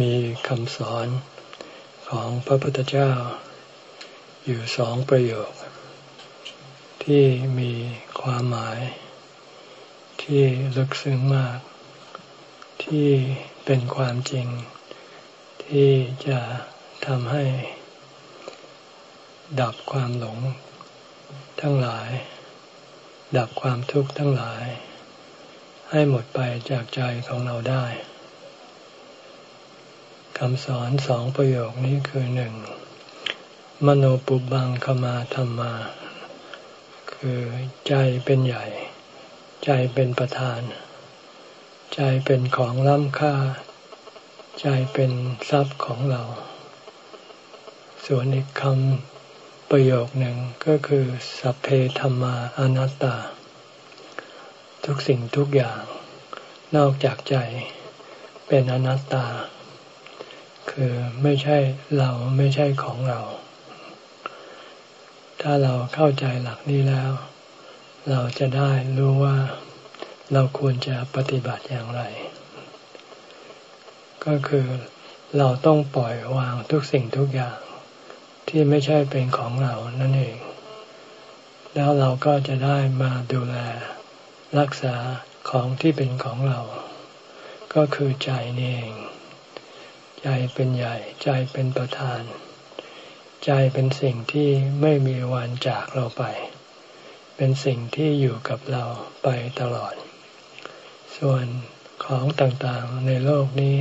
มีคำสอนของพระพุทธเจ้า อยู่สองประโยค ที่มีความหมาย ที่ลึกซึ้งมาก ที่เป็นความจริง ที่จะทำให้ ดับความหลง ทั้งหลาย ดับความทุกข์ทั้งหลาย ให้หมดไปจากใจของเราได้ำสอนสองประโยคนี้คือหนึ่งมโนปุบังคมาธรรมา คือใจเป็นใหญ่ ใจเป็นประธาน ใจเป็นของล้ำค่า ใจเป็นทรัพย์ของเรา ส่วนอีกคำประโยคหนึ่งก็คือสัพเพธรรมาอนัตตา ทุกสิ่งทุกอย่าง นอกจากใจเป็นอนัตตา คือไม่ใช่เราไม่ใช่ของเรา ถ้าเราเข้าใจหลักนี้แล้ว เราจะได้รู้ว่าเราควรจะปฏิบัติอย่างไร ก็คือเราต้องปล่อยวางทุกสิ่งทุกอย่างที่ไม่ใช่เป็นของเรานั่นเอง แล้วเราก็จะได้มาดูแลรักษาของที่เป็นของเรา ก็คือใจนี่เอง ใจเป็นใหญ่ใจเป็นประธาน ใจเป็นสิ่งที่ไม่มีวันจากเราไป เป็นสิ่งที่อยู่กับเราไปตลอด ส่วนของต่างๆในโลกนี้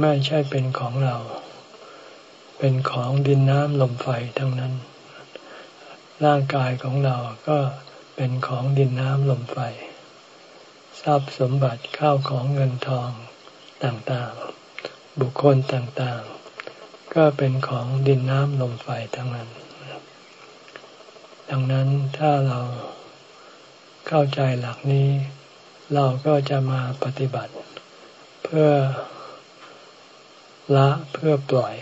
ไม่ใช่เป็นของเรา เป็นของดินน้ำลมไฟทั้งนั้น ร่างกายของเราก็เป็นของดินน้ำลมไฟทรัพย์สมบัติข้าวของเงินทองต่างๆ บุคคลต่างๆ ก็เป็นของดินน้ำลมไฟทั้งนั้น ดังนั้นถ้าเราเข้าใจหลักนี้ เราก็จะมาปฏิบัติ เพื่อละเพื่อปล่อย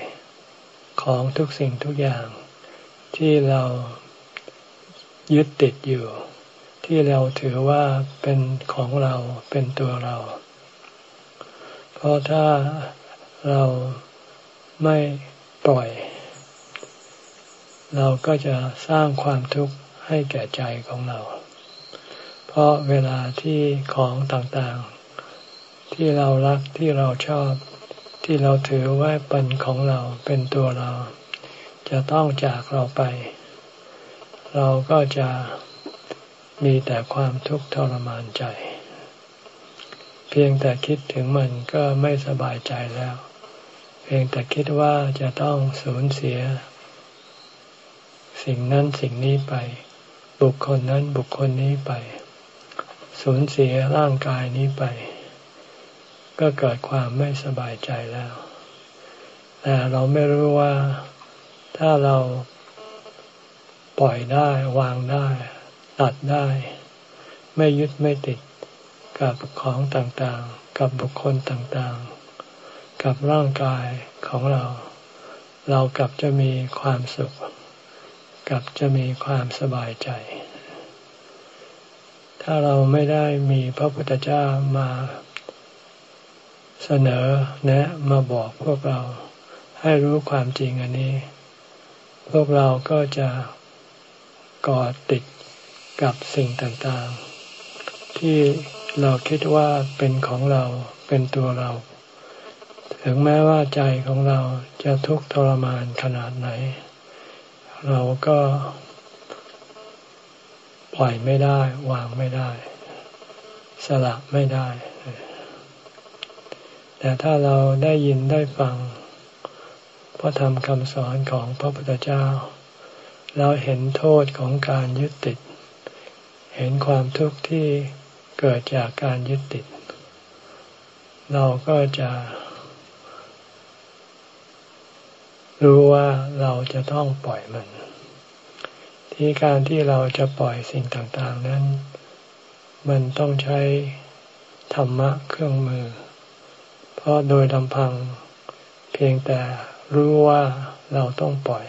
ของทุกสิ่งทุกอย่างที่เรายึดติดอยู่ ที่เราถือว่าเป็นของเราเป็นตัวเรา เพราะถ้า เราไม่ปล่อย เราก็จะสร้างความทุกข์ให้แก่ใจของเรา เพราะเวลาที่ของต่างๆ ที่เรารักที่เราชอบ ที่เราถือว่าเป็นของเราเป็นตัวเรา จะต้องจากเราไป เราก็จะมีแต่ความทุกข์ทรมานใจ เพียงแต่คิดถึงมันก็ไม่สบายใจแล้ว พียงแต่คิดว่าจะต้องสูญเสีย สิ่งนั้นสิ่งนี้ไป บุคคลนั้นบุคคลนี้ไป สูญเสียร่างกายนี้ไป ก็เกิดความไม่สบายใจแล้ว แต่เราไม่รู้ว่าถ้าเราปล่อยได้วางได้ ตัดได้ ไม่ยึดไม่ติดกับของต่างๆ กับบุคคลต่างๆ กับร่างกายของเรา เรากลับจะมีความสุข กลับจะมีความสบายใจ ถ้าเราไม่ได้มีพระพุทธเจ้ามาเสนอแนะมาบอกพวกเราให้รู้ความจริงอันนี้ พวกเราก็จะกอดติดกับสิ่งต่างๆ ที่เราคิดว่าเป็นของเราเป็นตัวเรา ถึงแม้ว่าใจของเราจะทุกข์ทรมานขนาดไหน เราก็ปล่อยไม่ได้ วางไม่ได้ สละไม่ได้ แต่ถ้าเราได้ยินได้ฟังพระธรรมคำสอนของพระพุทธเจ้า เราเห็นโทษของการยึดติด เห็นความทุกข์ที่เกิดจากการยึดติด เราก็จะ รู้ว่าเราจะต้องปล่อยมัน ที่การที่เราจะปล่อยสิ่งต่างๆนั้น มันต้องใช้ธรรมะเครื่องมือ เพราะโดยลำพัง เพียงแต่รู้ว่าเราต้องปล่อย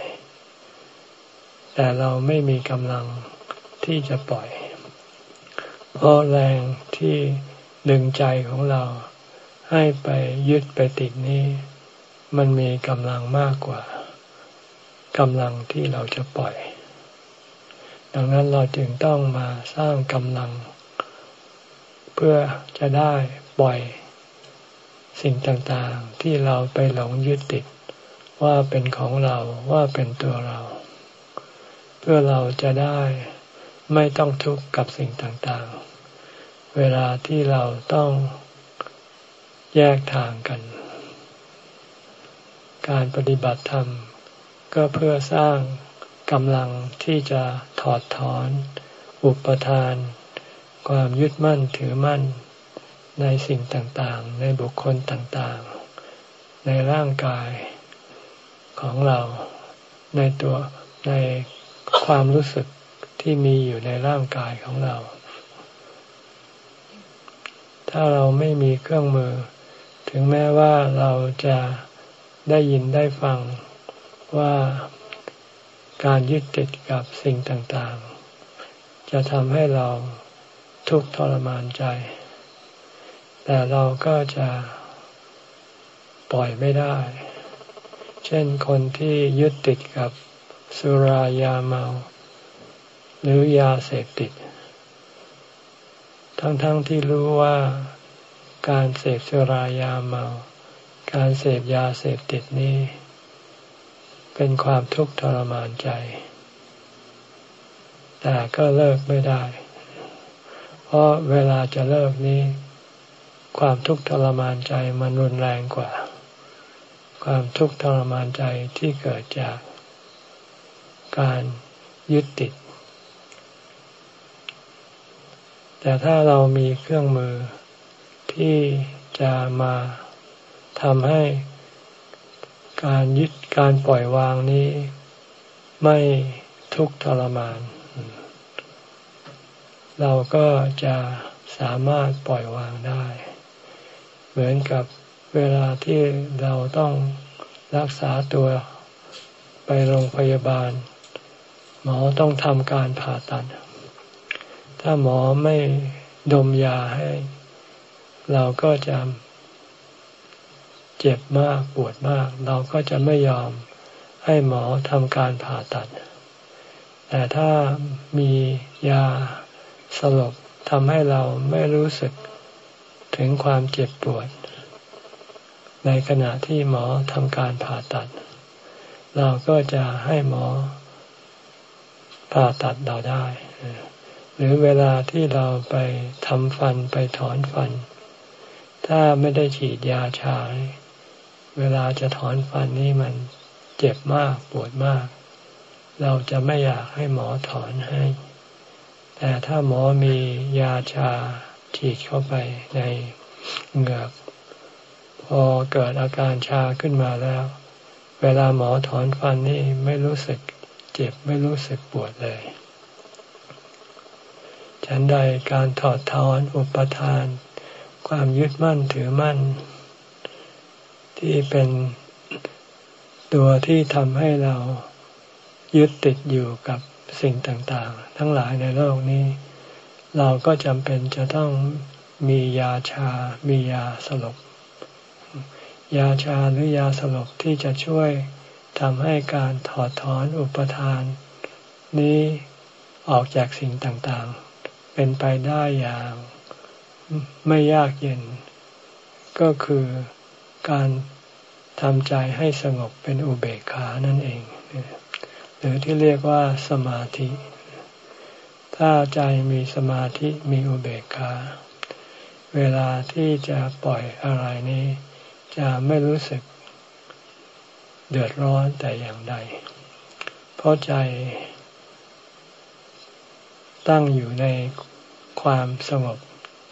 แต่เราไม่มีกำลังที่จะปล่อย เพราะแรงที่ดึงใจของเราให้ไปยึดไปติดนี้ มันมีกำลังมากกว่ากำลังที่เราจะปล่อย ดังนั้นเราจึงต้องมาสร้างกำลัง เพื่อจะได้ปล่อยสิ่งต่างๆที่เราไปหลงยึดติดว่าเป็นของเราว่าเป็นตัวเรา เพื่อเราจะได้ไม่ต้องทุกข์กับสิ่งต่างๆ เวลาที่เราต้องแยกทางกัน การปฏิบัติธรรม ก็เพื่อสร้างกำลังที่จะถอดถอน อุปทาน ความยึดมั่นถือมั่น ในสิ่งต่างๆ ในบุคคลต่างๆ ในร่างกายของเราในตัวในความรู้สึกที่มีอยู่ในร่างกายของเรา ถ้าเราไม่มีเครื่องมือ ถึงแม้ว่าเราจะ ได้ยินได้ฟังว่าการยึดติดกับสิ่งต่างๆ จะทำให้เราทุกข์ทรมานใจ แต่เราก็จะปล่อยไม่ได้ เช่นคนที่ยึดติดกับสุรายาเมา หรือยาเสพติด ทั้งๆทที่รู้ว่าการเสพสุรายาเมา การเสพยาเสพติดนี้ เป็นความทุกข์ทรมานใจ แต่ก็เลิกไม่ได้ เพราะเวลาจะเลิกนี้ ความทุกข์ทรมานใจมันรุนแรงกว่า ความทุกข์ทรมานใจที่เกิดจาก การยึดติด แต่ถ้าเรามีเครื่องมือที่จะมา ทำให้การยึดการปล่อยวางนี้ ไม่ทุกข์ทรมาน เราก็จะสามารถปล่อยวางได้ เหมือนกับเวลาที่เราต้องรักษาตัวไปโรงพยาบาล หมอต้องทำการผ่าตัด ถ้าหมอไม่ดมยาให้ เราก็จะ เจ็บมากปวดมาก เราก็จะไม่ยอมให้หมอทำการผ่าตัด แต่ถ้ามียาสลบทำให้เราไม่รู้สึกถึงความเจ็บปวด ในขณะที่หมอทำการผ่าตัด เราก็จะให้หมอผ่าตัดเราได้ หรือเวลาที่เราไปทำฟันไปถอนฟัน ถ้าไม่ได้ฉีดยาชา เวลาจะถอนฟันนี่มันเจ็บมากปวดมาก เราจะไม่อยากให้หมอถอนให้ แต่ถ้าหมอมียาชาฉีดเข้าไปในเหงือกพอเกิดอาการชาขึ้นมาแล้ว เวลาหมอถอนฟันนี่ไม่รู้สึกเจ็บไม่รู้สึกปวดเลยฉันใดการถอดถอนอุปทาน ความยึดมั่นถือมั่น ที่เป็นตัวที่ทำให้เรายึดติดอยู่กับสิ่งต่างๆ ทั้งหลายในโลกนี้ เราก็จำเป็นจะต้องมียาชา มียาสลบ ยาชาหรือยาสลบที่จะช่วยทำให้การถอดถอนอุปทาน นี้ออกจากสิ่งต่างๆ เป็นไปได้อย่างไม่ยากเย็น ก็คือ การทำใจให้สงบเป็นอุเบกขานั่นเอง หรือที่เรียกว่าสมาธิ ถ้าใจมีสมาธิมีอุเบกขา เวลาที่จะปล่อยอะไรนี้ จะไม่รู้สึกเดือดร้อนแต่อย่างใด เพราะใจตั้งอยู่ในความสงบ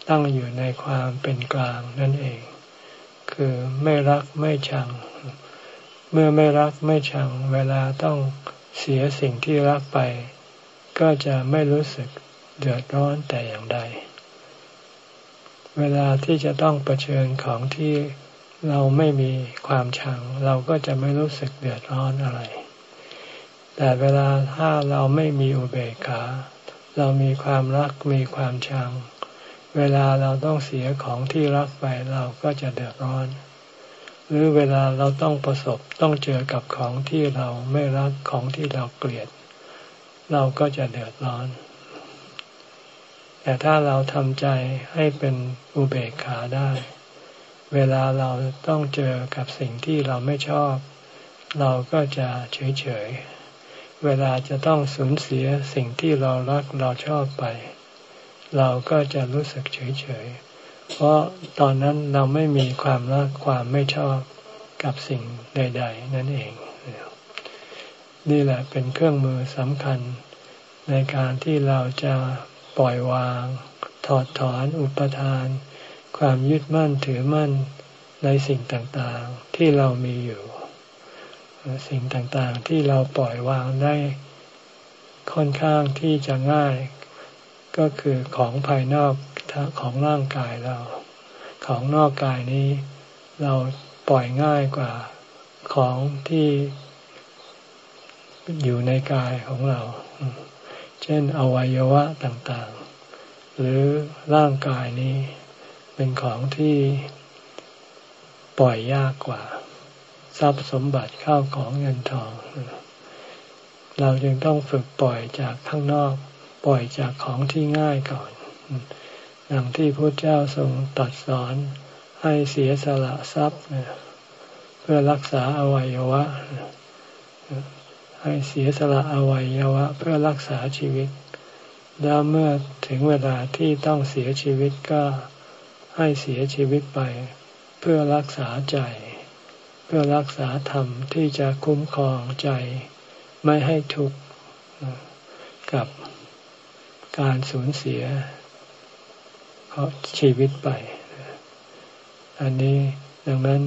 ตั้งอยู่ในความเป็นกลางนั่นเอง คือไม่รักไม่ชัง เมื่อไม่รักไม่ชัง เวลาต้องเสียสิ่งที่รักไป ก็จะไม่รู้สึกเดือดร้อนแต่อย่างใด เวลาที่จะต้องเผชิญของที่เราไม่มีความชัง เราก็จะไม่รู้สึกเดือดร้อนอะไร แต่เวลาถ้าเราไม่มีอุเบกขา เรามีความรักมีความชัง เวลาเราต้องเสียของที่รักไปเราก็จะเดือดร้อน หรือเวลาเราต้องประสบต้องเจอกับของที่เราไม่รักของที่เราเกลียด เราก็จะเดือดร้อน แต่ถ้าเราทำใจให้เป็นอุเบกขาได้ เวลาเราต้องเจอกับสิ่งที่เราไม่ชอบ เราก็จะเฉยเฉยเวลาจะต้องสูญเสียสิ่งที่เรารักเราชอบไป เราก็จะรู้สึกเฉยเฉยเพราะตอนนั้นเราไม่มีความรักความไม่ชอบกับสิ่งใด ๆ นั่นเอง นี่แหละเป็นเครื่องมือสำคัญในการที่เราจะปล่อยวาง ถอดถอนอุปทาน ความยึดมั่นถือมั่นในสิ่งต่างๆที่เรามีอยู่ สิ่งต่างๆที่เราปล่อยวางได้ค่อนข้างที่จะง่าย ก็คือของภายนอกของร่างกายเรา ของนอกกายนี้เราปล่อยง่ายกว่าของที่อยู่ในกายของเรา เช่นอวัยวะต่างๆ หรือร่างกายนี้เป็นของที่ปล่อยยากกว่า ทรัพย์สมบัติเข้าของเงินทอง เราจึงต้องฝึกปล่อยจากข้างนอก ปล่อยจากของที่ง่ายก่อนอย่างที่พระเจ้าทรงตรัสสอนให้เสียสละทรัพย์เพื่อรักษาอวัยวะ ให้เสียสละอวัยวะ เพื่อรักษาชีวิต แล้วเมื่อถึงเวลาที่ต้องเสียชีวิตก็ให้เสียชีวิตไป เพื่อรักษาใจ เพื่อรักษาธรรมที่จะคุ้มครองใจ ไม่ให้ทุกข์กับ การสูญเสียชีวิตไป อันนี้ดังนั้น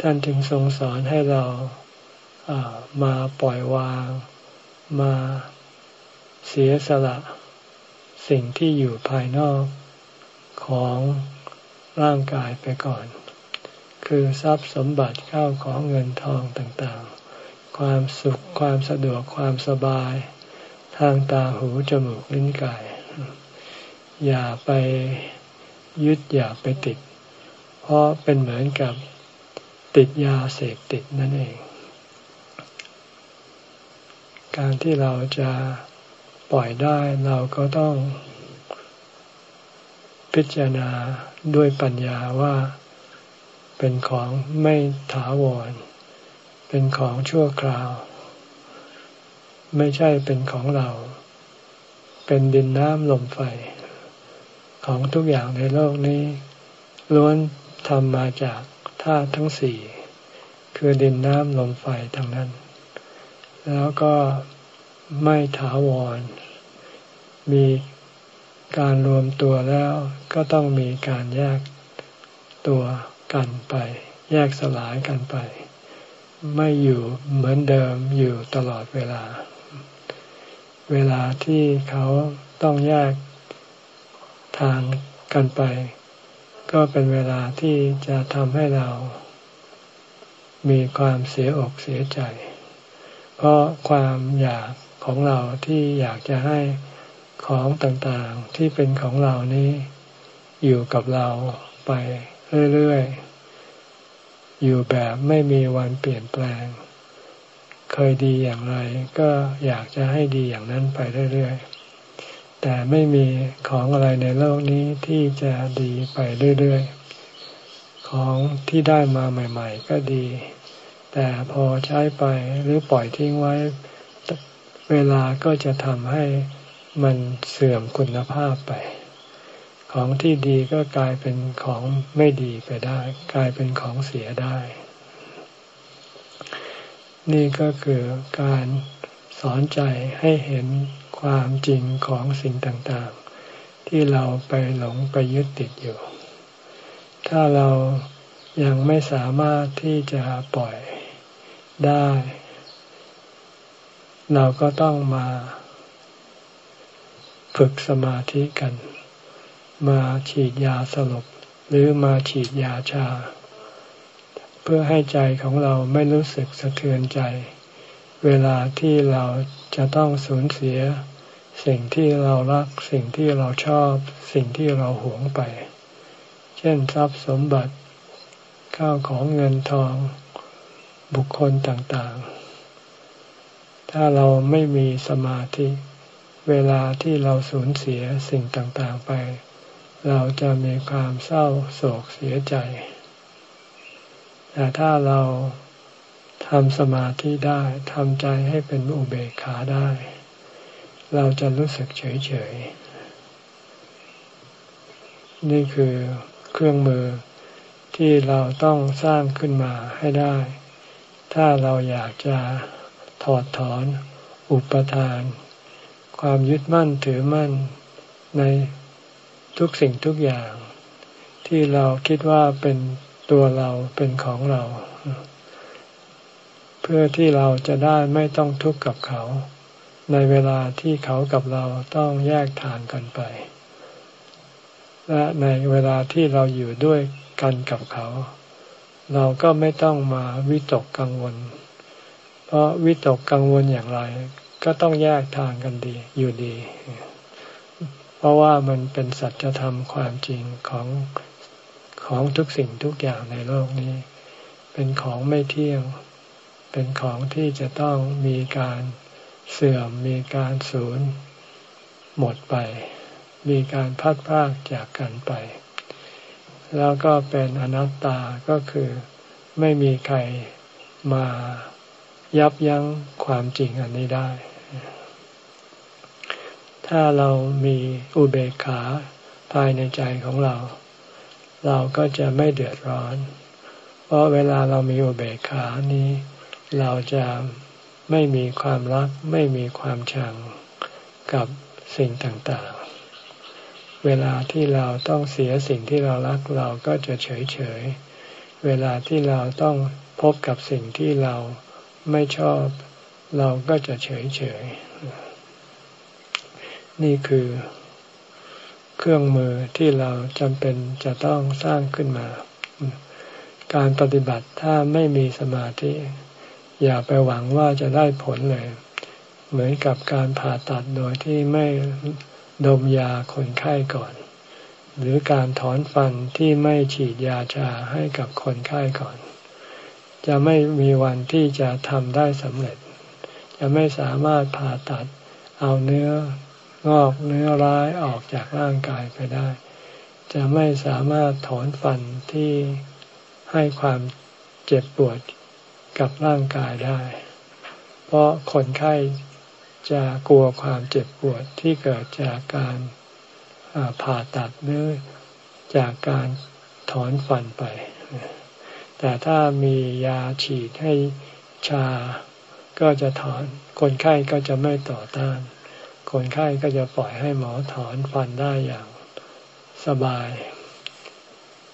ท่านจึงทรงสอนให้เรามาปล่อยวาง มาเสียสละ สิ่งที่อยู่ภายนอกของร่างกายไปก่อน คือทรัพย์สมบัติเข้าของเงินทองต่างๆ ความสุขความสะดวกความสบาย ทางตาหูจมูกลิ้นกาย อย่าไปยึดอย่าไปติด เพราะเป็นเหมือนกับติดยาเสพติดนั่นเอง การที่เราจะปล่อยได้เราก็ต้อง พิจารณาด้วยปัญญาว่าเป็นของไม่ถาวร เป็นของชั่วคราว ไม่ใช่เป็นของเรา เป็นดินน้ำลมไฟ ของทุกอย่างในโลกนี้ ล้วนทำมาจากธาตุทั้งสี่ คือดินน้ำลมไฟทั้งนั้น แล้วก็ไม่ถาวร มีการรวมตัวแล้วก็ต้องมีการแยกตัวกันไป แยกสลายกันไป ไม่อยู่เหมือนเดิมอยู่ตลอดเวลา เวลาที่เขาต้องแยกทางกันไป ก็เป็นเวลาที่จะทำให้เรา มีความเสียอกเสียใจ เพราะความอยากของเราที่อยากจะให้ของต่างๆที่เป็นของเรานี้ อยู่กับเราไปเรื่อยๆ อยู่แบบไม่มีวันเปลี่ยนแปลง เคยดีอย่างไร ก็อยากจะให้ดีอย่างนั้นไปเรื่อยๆ แต่ไม่มีของอะไรในโลกนี้ที่จะดีไปเรื่อยๆ ของที่ได้มาใหม่ ๆ ก็ดี แต่พอใช้ไปหรือปล่อยทิ้งไว้ เวลาก็จะทำให้มันเสื่อมคุณภาพไป ของที่ดีก็กลายเป็นของไม่ดีไปได้ กลายเป็นของเสียได้ นี่ก็คือการสอนใจให้เห็นความจริงของสิ่งต่างๆ ที่เราไปหลงไปยึดติดอยู่ ถ้าเรายังไม่สามารถที่จะปล่อยได้ เราก็ต้องมาฝึกสมาธิกัน มาฉีดยาสลบหรือมาฉีดยาชา เพื่อให้ใจของเราไม่รู้สึกสะเทือนใจ เวลาที่เราจะต้องสูญเสีย สิ่งที่เรารักสิ่งที่เราชอบ สิ่งที่เราหวงไป เช่นทรัพย์สมบัติ ข้าวของเงินทอง บุคคลต่างๆ ถ้าเราไม่มีสมาธิ เวลาที่เราสูญเสียสิ่งต่างๆไป เราจะมีความเศร้าโศกเสียใจ แต่ถ้าเราทำสมาธิได้ทำใจให้เป็นอุเบกขาได้ เราจะรู้สึกเฉยๆนี่คือเครื่องมือที่เราต้องสร้างขึ้นมาให้ได้ ถ้าเราอยากจะถอดถอนอุปทาน ความยึดมั่นถือมั่นในทุกสิ่งทุกอย่าง ที่เราคิดว่าเป็น ตัวเราเป็นของเรา เพื่อที่เราจะได้ไม่ต้องทุกข์กับเขา ในเวลาที่เขากับเราต้องแยกทางกันไป และในเวลาที่เราอยู่ด้วยกันกับเขา เราก็ไม่ต้องมาวิตกกังวล เพราะวิตกกังวลอย่างไร ก็ต้องแยกทางกันดีอยู่ดี เพราะว่ามันเป็นสัจธรรมความจริงของ ของทุกสิ่งทุกอย่างในโลกนี้ เป็นของไม่เที่ยง เป็นของที่จะต้องมีการเสื่อมมีการสูญหมดไป มีการพัดพากจากกันไป แล้วก็เป็นอนัตตาก็คือไม่มีใครมายับยั้งความจริงอันนี้ได้ ถ้าเรามีอุเบกขาภายในใจของเรา เราก็จะไม่เดือดร้อน เพราะเวลาเรามีอุเบกขานี้ เราจะไม่มีความรัก ไม่มีความชังกับสิ่งต่างๆ เวลาที่เราต้องเสียสิ่งที่เรารักเราก็จะเฉยเฉยเวลาที่เราต้องพบกับสิ่งที่เราไม่ชอบ เราก็จะเฉยเฉยนี่คือ เครื่องมือที่เราจำเป็นจะต้องสร้างขึ้นมา การปฏิบัติถ้าไม่มีสมาธิ อย่าไปหวังว่าจะได้ผลเลย เหมือนกับการผ่าตัดโดยที่ไม่ดมยาคนไข้ก่อน หรือการถอนฟันที่ไม่ฉีดยาชาให้กับคนไข้ก่อน จะไม่มีวันที่จะทำได้สำเร็จ จะไม่สามารถผ่าตัดเอาเนื้อ งอกเนื้อร้ายออกจากร่างกายไปได้ จะไม่สามารถถอนฟันที่ให้ความเจ็บปวดกับร่างกายได้ เพราะคนไข้จะกลัวความเจ็บปวดที่เกิดจากการผ่าตัดหรือจากการถอนฟันไป แต่ถ้ามียาฉีดให้ชาก็จะถอน คนไข้ก็จะไม่ต่อต้าน คนไข้ก็จะปล่อยให้หมอถอนฟันได้อย่างสบาย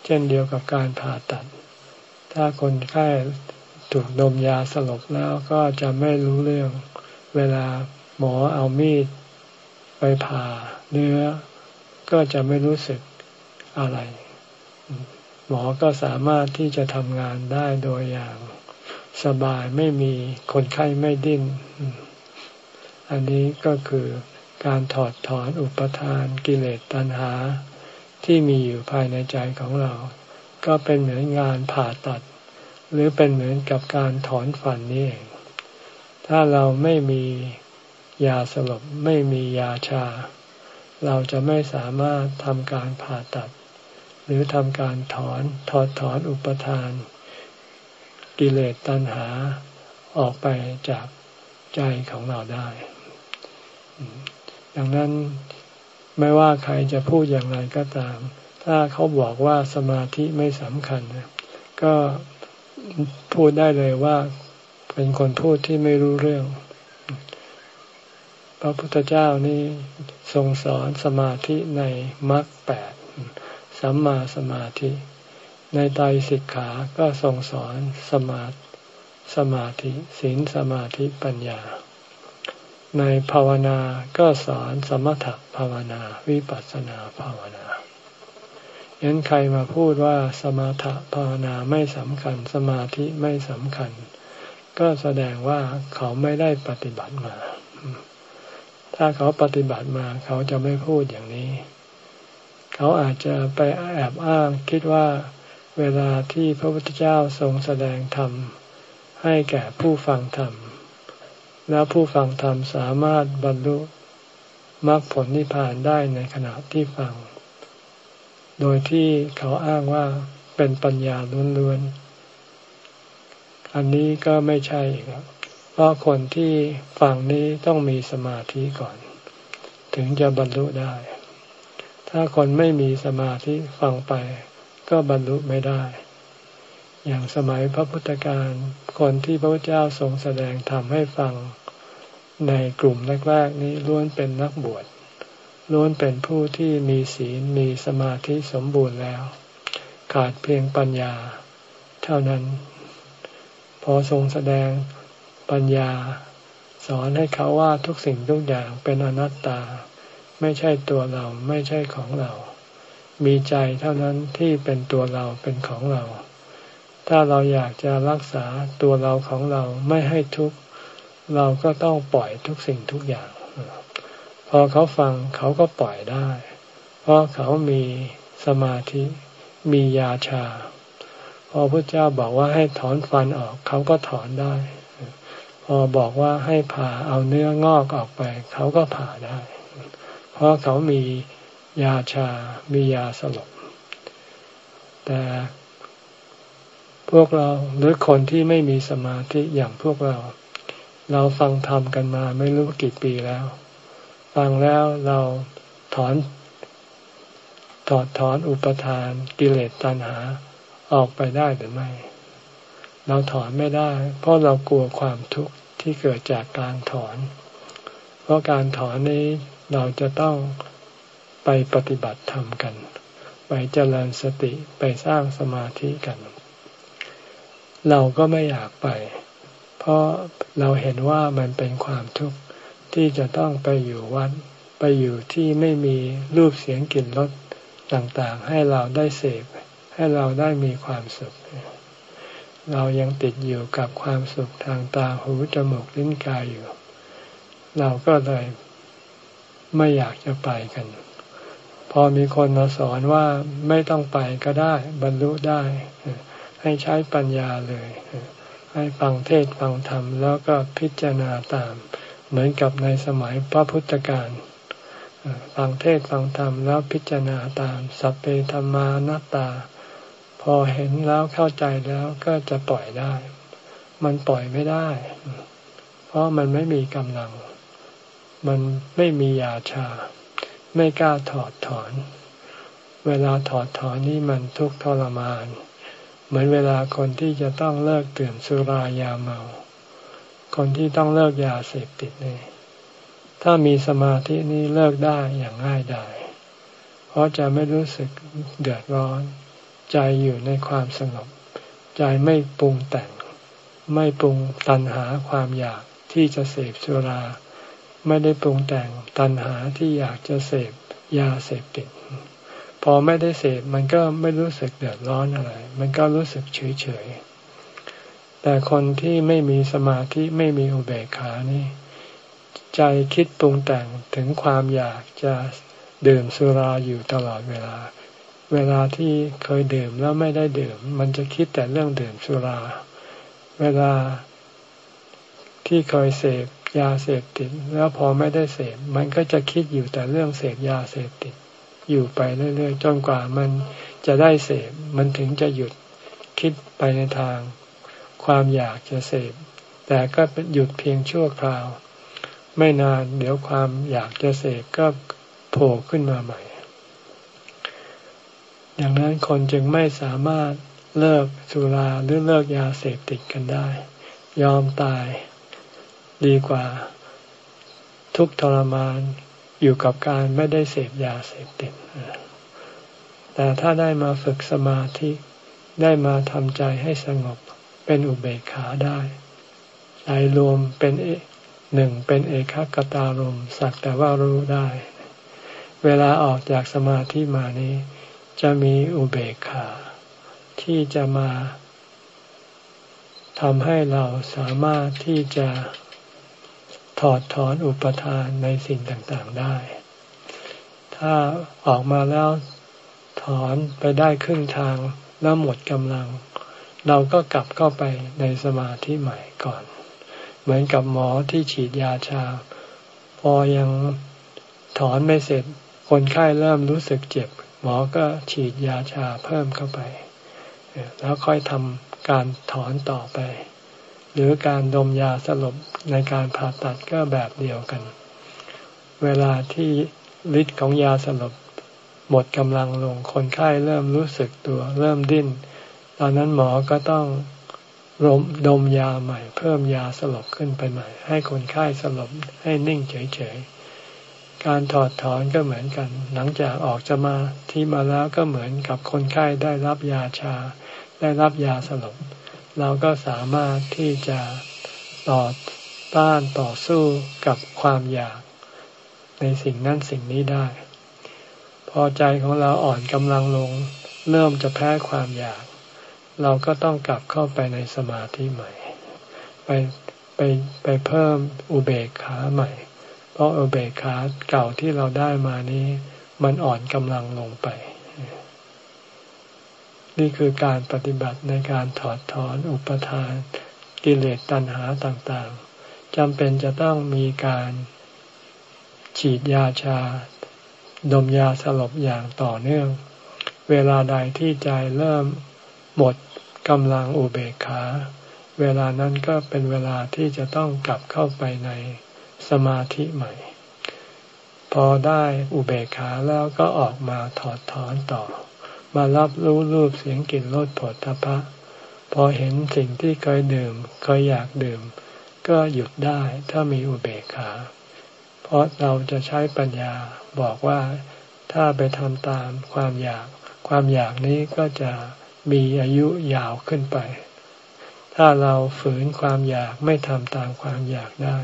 เช่นเดียวกับการผ่าตัด ถ้าคนไข้ถูกดมยาสลบแล้วก็จะไม่รู้เรื่อง เวลาหมอเอามีดไปผ่าเนื้อ ก็จะไม่รู้สึกอะไร หมอก็สามารถที่จะทำงานได้โดยอย่างสบายไม่มีคนไข้ไม่ดิ้น อันนี้ก็คือการถอดถอนอุปทานกิเลสตัณหา ที่มีอยู่ภายในใจของเรา ก็เป็นเหมือนงานผ่าตัด หรือเป็นเหมือนกับการถอนฟันนี่เอง ถ้าเราไม่มียาสลบไม่มียาชา เราจะไม่สามารถทำการผ่าตัด หรือทำการถอนถอดถอนอุปทาน กิเลสตัณหาออกไปจากใจของเราได้ ดังนั้นไม่ว่าใครจะพูดอย่างไรก็ตาม ถ้าเขาบอกว่าสมาธิไม่สำคัญ ก็พูดได้เลยว่าเป็นคนพูดที่ไม่รู้เรื่อง พระพุทธเจ้านี้ทรงสอนสมาธิในมรรคแปดสัมมาสมาธิ ในไตรสิกขาก็ทรงสอนสมาสมาธิศีลสมาธิปัญญา ในภาวนาก็สอนสมถภาวนาวิปัสสนาภาวนาเห็นใครมาพูดว่าสมถภาวนาไม่สำคัญ สมาธิไม่สำคัญ ก็แสดงว่าเขาไม่ได้ปฏิบัติมา ถ้าเขาปฏิบัติมาเขาจะไม่พูดอย่างนี้ เขาอาจจะไปแอบอ้างคิดว่าเวลาที่พระพุทธเจ้าทรงแสดงธรรมให้แก่ผู้ฟังธรรม แล้วผู้ฟังธรรมสามารถบรรลุมรรคผลนิพพานได้ในขณะที่ฟัง โดยที่เขาอ้างว่าเป็นปัญญาล้วนๆ อันนี้ก็ไม่ใช่ครับเพราะคนที่ฟังนี้ต้องมีสมาธิก่อน ถึงจะบรรลุได้ ถ้าคนไม่มีสมาธิฟังไป ก็บรรลุไม่ได้ อย่างสมัยพระพุทธการคนที่พระพุทธเจ้าทรงแสดงธรรมให้ฟังในกลุ่มแรกๆนี้ล้วนเป็นนักบวชล้วนเป็นผู้ที่มีศีลมีสมาธิสมบูรณ์แล้ว ขาดเพียงปัญญา เท่านั้น พอทรงแสดงปัญญา สอนให้เขาว่าทุกสิ่งทุกอย่างเป็นอนัตตา ไม่ใช่ตัวเราไม่ใช่ของเรา มีใจเท่านั้นที่เป็นตัวเราเป็นของเรา ถ้าเราอยากจะรักษาตัวเราของเราไม่ให้ทุกข์เราก็ต้องปล่อยทุกสิ่งทุกอย่าง พอเขาฟังเขาก็ปล่อยได้ เพราะเขามีสมาธิ มียาชา พอพระเจ้าบอกว่าให้ถอนฟันออกเขาก็ถอนได้ พอบอกว่าให้ผ่าเอาเนื้องอกออกไป เขาก็ผ่าได้ เพราะเขามียาชา มียาสลบแต่ พวกเราหรือคนที่ไม่มีสมาธิอย่างพวกเรา เราฟังธรรมกันมาไม่รู้กี่ปีแล้ว ฟังแล้วเราถอนถอดถอนอุปทานกิเลสตัณหาออกไปได้หรือไม่ เราถอนไม่ได้ เพราะเรากลัวความทุกข์ที่เกิดจากการถอน เพราะการถอนนี้เราจะต้องไปปฏิบัติธรรมกัน ไปเจริญสติไปสร้างสมาธิกัน เราก็ไม่อยากไป เพราะเราเห็นว่ามันเป็นความทุกข์ที่จะต้องไปอยู่วัด ไปอยู่ที่ไม่มีรูปเสียงกลิ่นรสต่างๆ ให้เราได้เสพ ให้เราได้มีความสุข เรายังติดอยู่กับความสุขทางตาหูจมูกลิ้นกายอยู่ เราก็เลยไม่อยากจะไปกัน พอมีคนมาสอนว่าไม่ต้องไปก็ได้ บรรลุได้ ให้ใช้ปัญญาเลย ให้ฟังเทศฟังธรรมแล้วก็พิจารณาตาม เหมือนกับในสมัยพระพุทธการฟังเทศฟังธรรมแล้วพิจารณาตาม สัพเพธรรมานัตตา พอเห็นแล้วเข้าใจแล้วก็จะปล่อยได้ มันปล่อยไม่ได้ เพราะมันไม่มีกำลัง มันไม่มียาชา ไม่กล้าถอดถอน เวลาถอดถอนนี่มันทุกข์ทรมาน เหมือนเวลาคนที่จะต้องเลิกดื่มสุรายาเมา คนที่ต้องเลิกยาเสพติดนี่ถ้ามีสมาธินี่เลิกได้อย่างง่ายดายเพราะจะไม่รู้สึกเดือดร้อน ใจอยู่ในความสงบ ใจไม่ปรุงแต่ง ไม่ปรุงตัณหาความอยากที่จะเสพสุรา ไม่ได้ปรุงแต่งตัณหาที่อยากจะเสพยาเสพติด พอไม่ได้เสพมันก็ไม่รู้สึกเดือดร้อนอะไร มันก็รู้สึกเฉยเฉยแต่คนที่ไม่มีสมาธิไม่มีอุเบกขานี่ ใจคิดปรุงแต่งถึงความอยากจะดื่มสุราอยู่ตลอดเวลา เวลาที่เคยดื่มแล้วไม่ได้ดื่ม มันจะคิดแต่เรื่องดื่มสุรา เวลาที่เคยเสพยาเสพติด แล้วพอไม่ได้เสพมันก็จะคิดอยู่แต่เรื่องเสพยาเสพติด อยู่ไปเรื่อยๆจนกว่ามันจะได้เสพมันถึงจะหยุดคิดไปในทาง ความอยากจะเสพแต่ก็หยุดเพียงชั่วคราว ไม่นานเดี๋ยวความอยากจะเสพก็โผล่ขึ้นมาใหม่อย่างนั้นคนจึงไม่สามารถเลิกสุราหรือเลิกยาเสพติดกันได้ ยอมตาย ดีกว่า ทุกทรมาน อยู่กับการไม่ได้เสพยาเสพติด แต่ถ้าได้มาฝึกสมาธิได้มาทำใจให้สงบเป็นอุเบกขาได้ใจรวมเป็นหนึ่งเป็นเอกคตารมสักแต่ว่ารู้ได้ เวลาออกจากสมาธิมานี้ จะมีอุเบกขา ที่จะมาทำให้เราสามารถที่จะ ถอดถอนอุปทานในสิ่งต่างๆได้ ถ้าออกมาแล้วถอนไปได้ครึ่งทางแล้วหมดกำลัง เราก็กลับเข้าไปในสมาธิใหม่ก่อน เหมือนกับหมอที่ฉีดยาชา พอยังถอนไม่เสร็จ คนไข้เริ่มรู้สึกเจ็บ หมอก็ฉีดยาชาเพิ่มเข้าไป แล้วค่อยทำการถอนต่อไป หรือการดมยาสลบในการผ่าตัดก็แบบเดียวกัน เวลาที่ฤทธิ์ของยาสลบหมดกำลังลงคนไข้เริ่มรู้สึกตัว เริ่มดิ้น ตอนนั้นหมอก็ต้องรมดมยาใหม่ เพิ่มยาสลบขึ้นไปใหม่ ให้คนไข้สลบให้นิ่งเฉยๆ การถอดถอนก็เหมือนกัน หลังจากออกจะมาที่มาแล้วก็เหมือนกับคนไข้ได้รับยาชา ได้รับยาสลบ เราก็สามารถที่จะต่อต้านต่อสู้กับความอยากในสิ่งนั้นสิ่งนี้ได้ พอใจของเราอ่อนกำลังลง เริ่มจะแพ้ความอยาก เราก็ต้องกลับเข้าไปในสมาธิใหม่ ไปไปไปเพิ่มอุเบกขาใหม่ เพราะอุเบกขาเก่าที่เราได้มานี้ มันอ่อนกำลังลงไป นี่คือการปฏิบัติในการถอดถอนอุปทานกิเลสตัณหาต่างๆจำเป็นจะต้องมีการฉีดยาชา ดมยาสลบอย่างต่อเนื่อง เวลาใดที่ใจเริ่มหมดกำลังอุเบกขา เวลานั้นก็เป็นเวลาที่จะต้องกลับเข้าไปในสมาธิใหม่ พอได้อุเบกขาแล้วก็ออกมาถอดถอนต่อ มารับรู้รูปเสียงกลิ่นรสผลทพะ พอเห็นสิ่งที่เคยดื่มเคยอยากดื่ม ก็หยุดได้ถ้ามีอุเบกขา เพราะเราจะใช้ปัญญาบอกว่าถ้าไปทำตามความอยาก ความอยากนี้ก็จะมีอายุยาวขึ้นไป ถ้าเราฝืนความอยากไม่ทำตามความอยากได้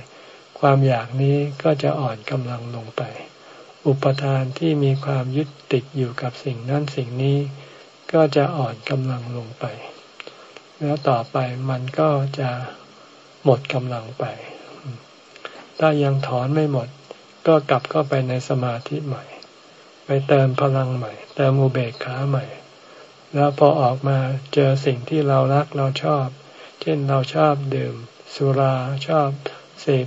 ความอยากนี้ก็จะอ่อนกำลังลงไป อุปทานที่มีความยึด ติดอยู่กับสิ่งนั้นสิ่งนี้ก็จะอ่อนกำลังลงไป แล้วต่อไปมันก็จะหมดกำลังไป ถ้ายังถอนไม่หมด ก็กลับเข้าไปในสมาธิใหม่ ไปเติมพลังใหม่ เติมอุเบกขาใหม่ แล้วพอออกมาเจอสิ่งที่เรารักเราชอบ เช่นเราชอบดื่ม สุราชอบเสพ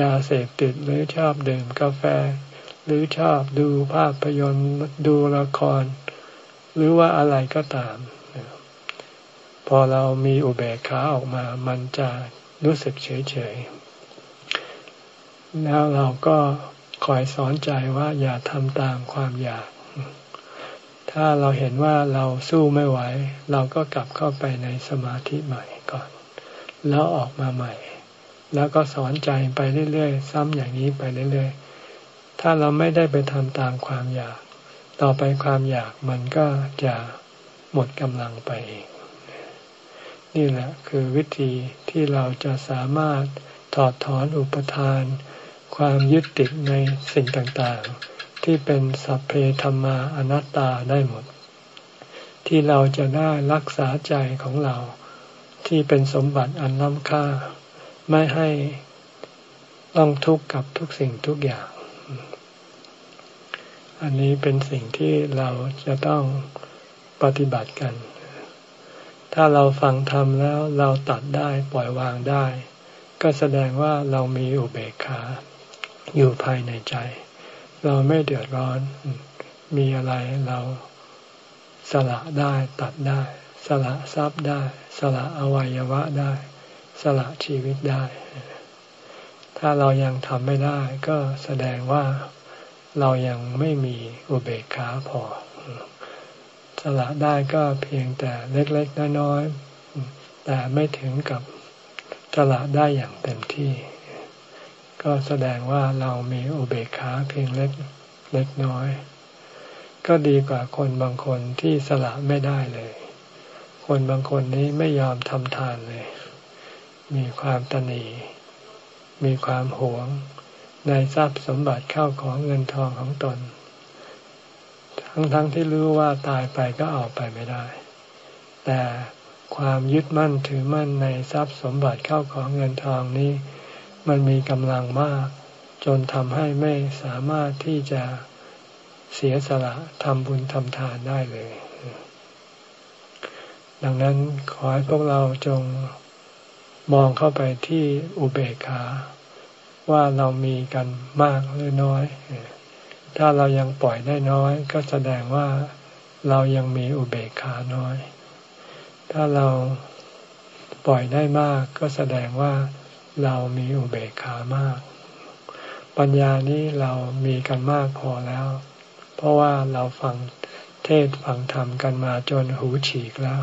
ยาเสพติดหรือชอบดื่มกาแฟ หรือชอบดูภาพยนตร์ดูละคร หรือว่าอะไรก็ตาม พอเรามีอุเบกขาออกมา มันจะรู้สึกเฉยเฉยแล้วเราก็คอยสอนใจว่าอย่าทำตามความอยาก ถ้าเราเห็นว่าเราสู้ไม่ไหว เราก็กลับเข้าไปในสมาธิใหม่ก่อน แล้วออกมาใหม่ แล้วก็สอนใจไปเรื่อยๆ ซ้ำอย่างนี้ไปเรื่อยๆ ถ้าเราไม่ได้ไปทำตามความอยาก ต่อไปความอยากมันก็จะหมดกำลังไปเองนี่แหละคือวิธีที่เราจะสามารถถอดถอนอุปทาน ความยึดติดในสิ่งต่างๆ ที่เป็นสัพเพธรรมาอนัตตาได้หมด ที่เราจะได้รักษาใจของเรา ที่เป็นสมบัติอันล้ำค่า ไม่ให้ต้องทุกข์กับทุกสิ่งทุกอย่าง อันนี้เป็นสิ่งที่เราจะต้องปฏิบัติกัน ถ้าเราฟังธรรมแล้วเราตัดได้ปล่อยวางได้ ก็แสดงว่าเรามีอุเบกขาอยู่ภายในใจ เราไม่เดือดร้อน มีอะไรเราสละได้ตัดได้ สละทรัพย์ได้ สละอวัยวะได้ สละชีวิตได้ ถ้าเรายังทำไม่ได้ก็แสดงว่า เรายังไม่มีอุเบกขาพอ สละได้ก็เพียงแต่เล็กๆน้อยๆแต่ไม่ถึงกับสละได้อย่างเต็มที่ ก็แสดงว่าเรามีอุเบกขาเพียงเล็กเล็กน้อย ก็ดีกว่าคนบางคนที่สละไม่ได้เลย คนบางคนนี้ไม่ยอมทำทานเลย มีความตนี มีความหวง ในทรัพย์สมบัติเข้าของเงินทองของตน ทั้งๆทที่รู้ว่าตายไปก็เอาไปไม่ได้ แต่ความยึดมั่นถือมั่นในทรัพย์สมบัติเข้าของเงินทองนี้ มันมีกำลังมาก จนทำให้ไม่สามารถที่จะเสียสละทำบุญทำทานได้เลย ดังนั้นขอให้พวกเราจงมองเข้าไปที่อุเบกขา ว่าเรามีกันมากหรือน้อย ถ้าเรายังปล่อยได้น้อย ก็แสดงว่าเรายังมีอุเบกขาน้อย ถ้าเราปล่อยได้มากก็แสดงว่าเรามีอุเบกขามาก ปัญญานี้เรามีกันมากพอแล้ว เพราะว่าเราฟังเทศฟังธรรมกันมาจนหูฉีกแล้ว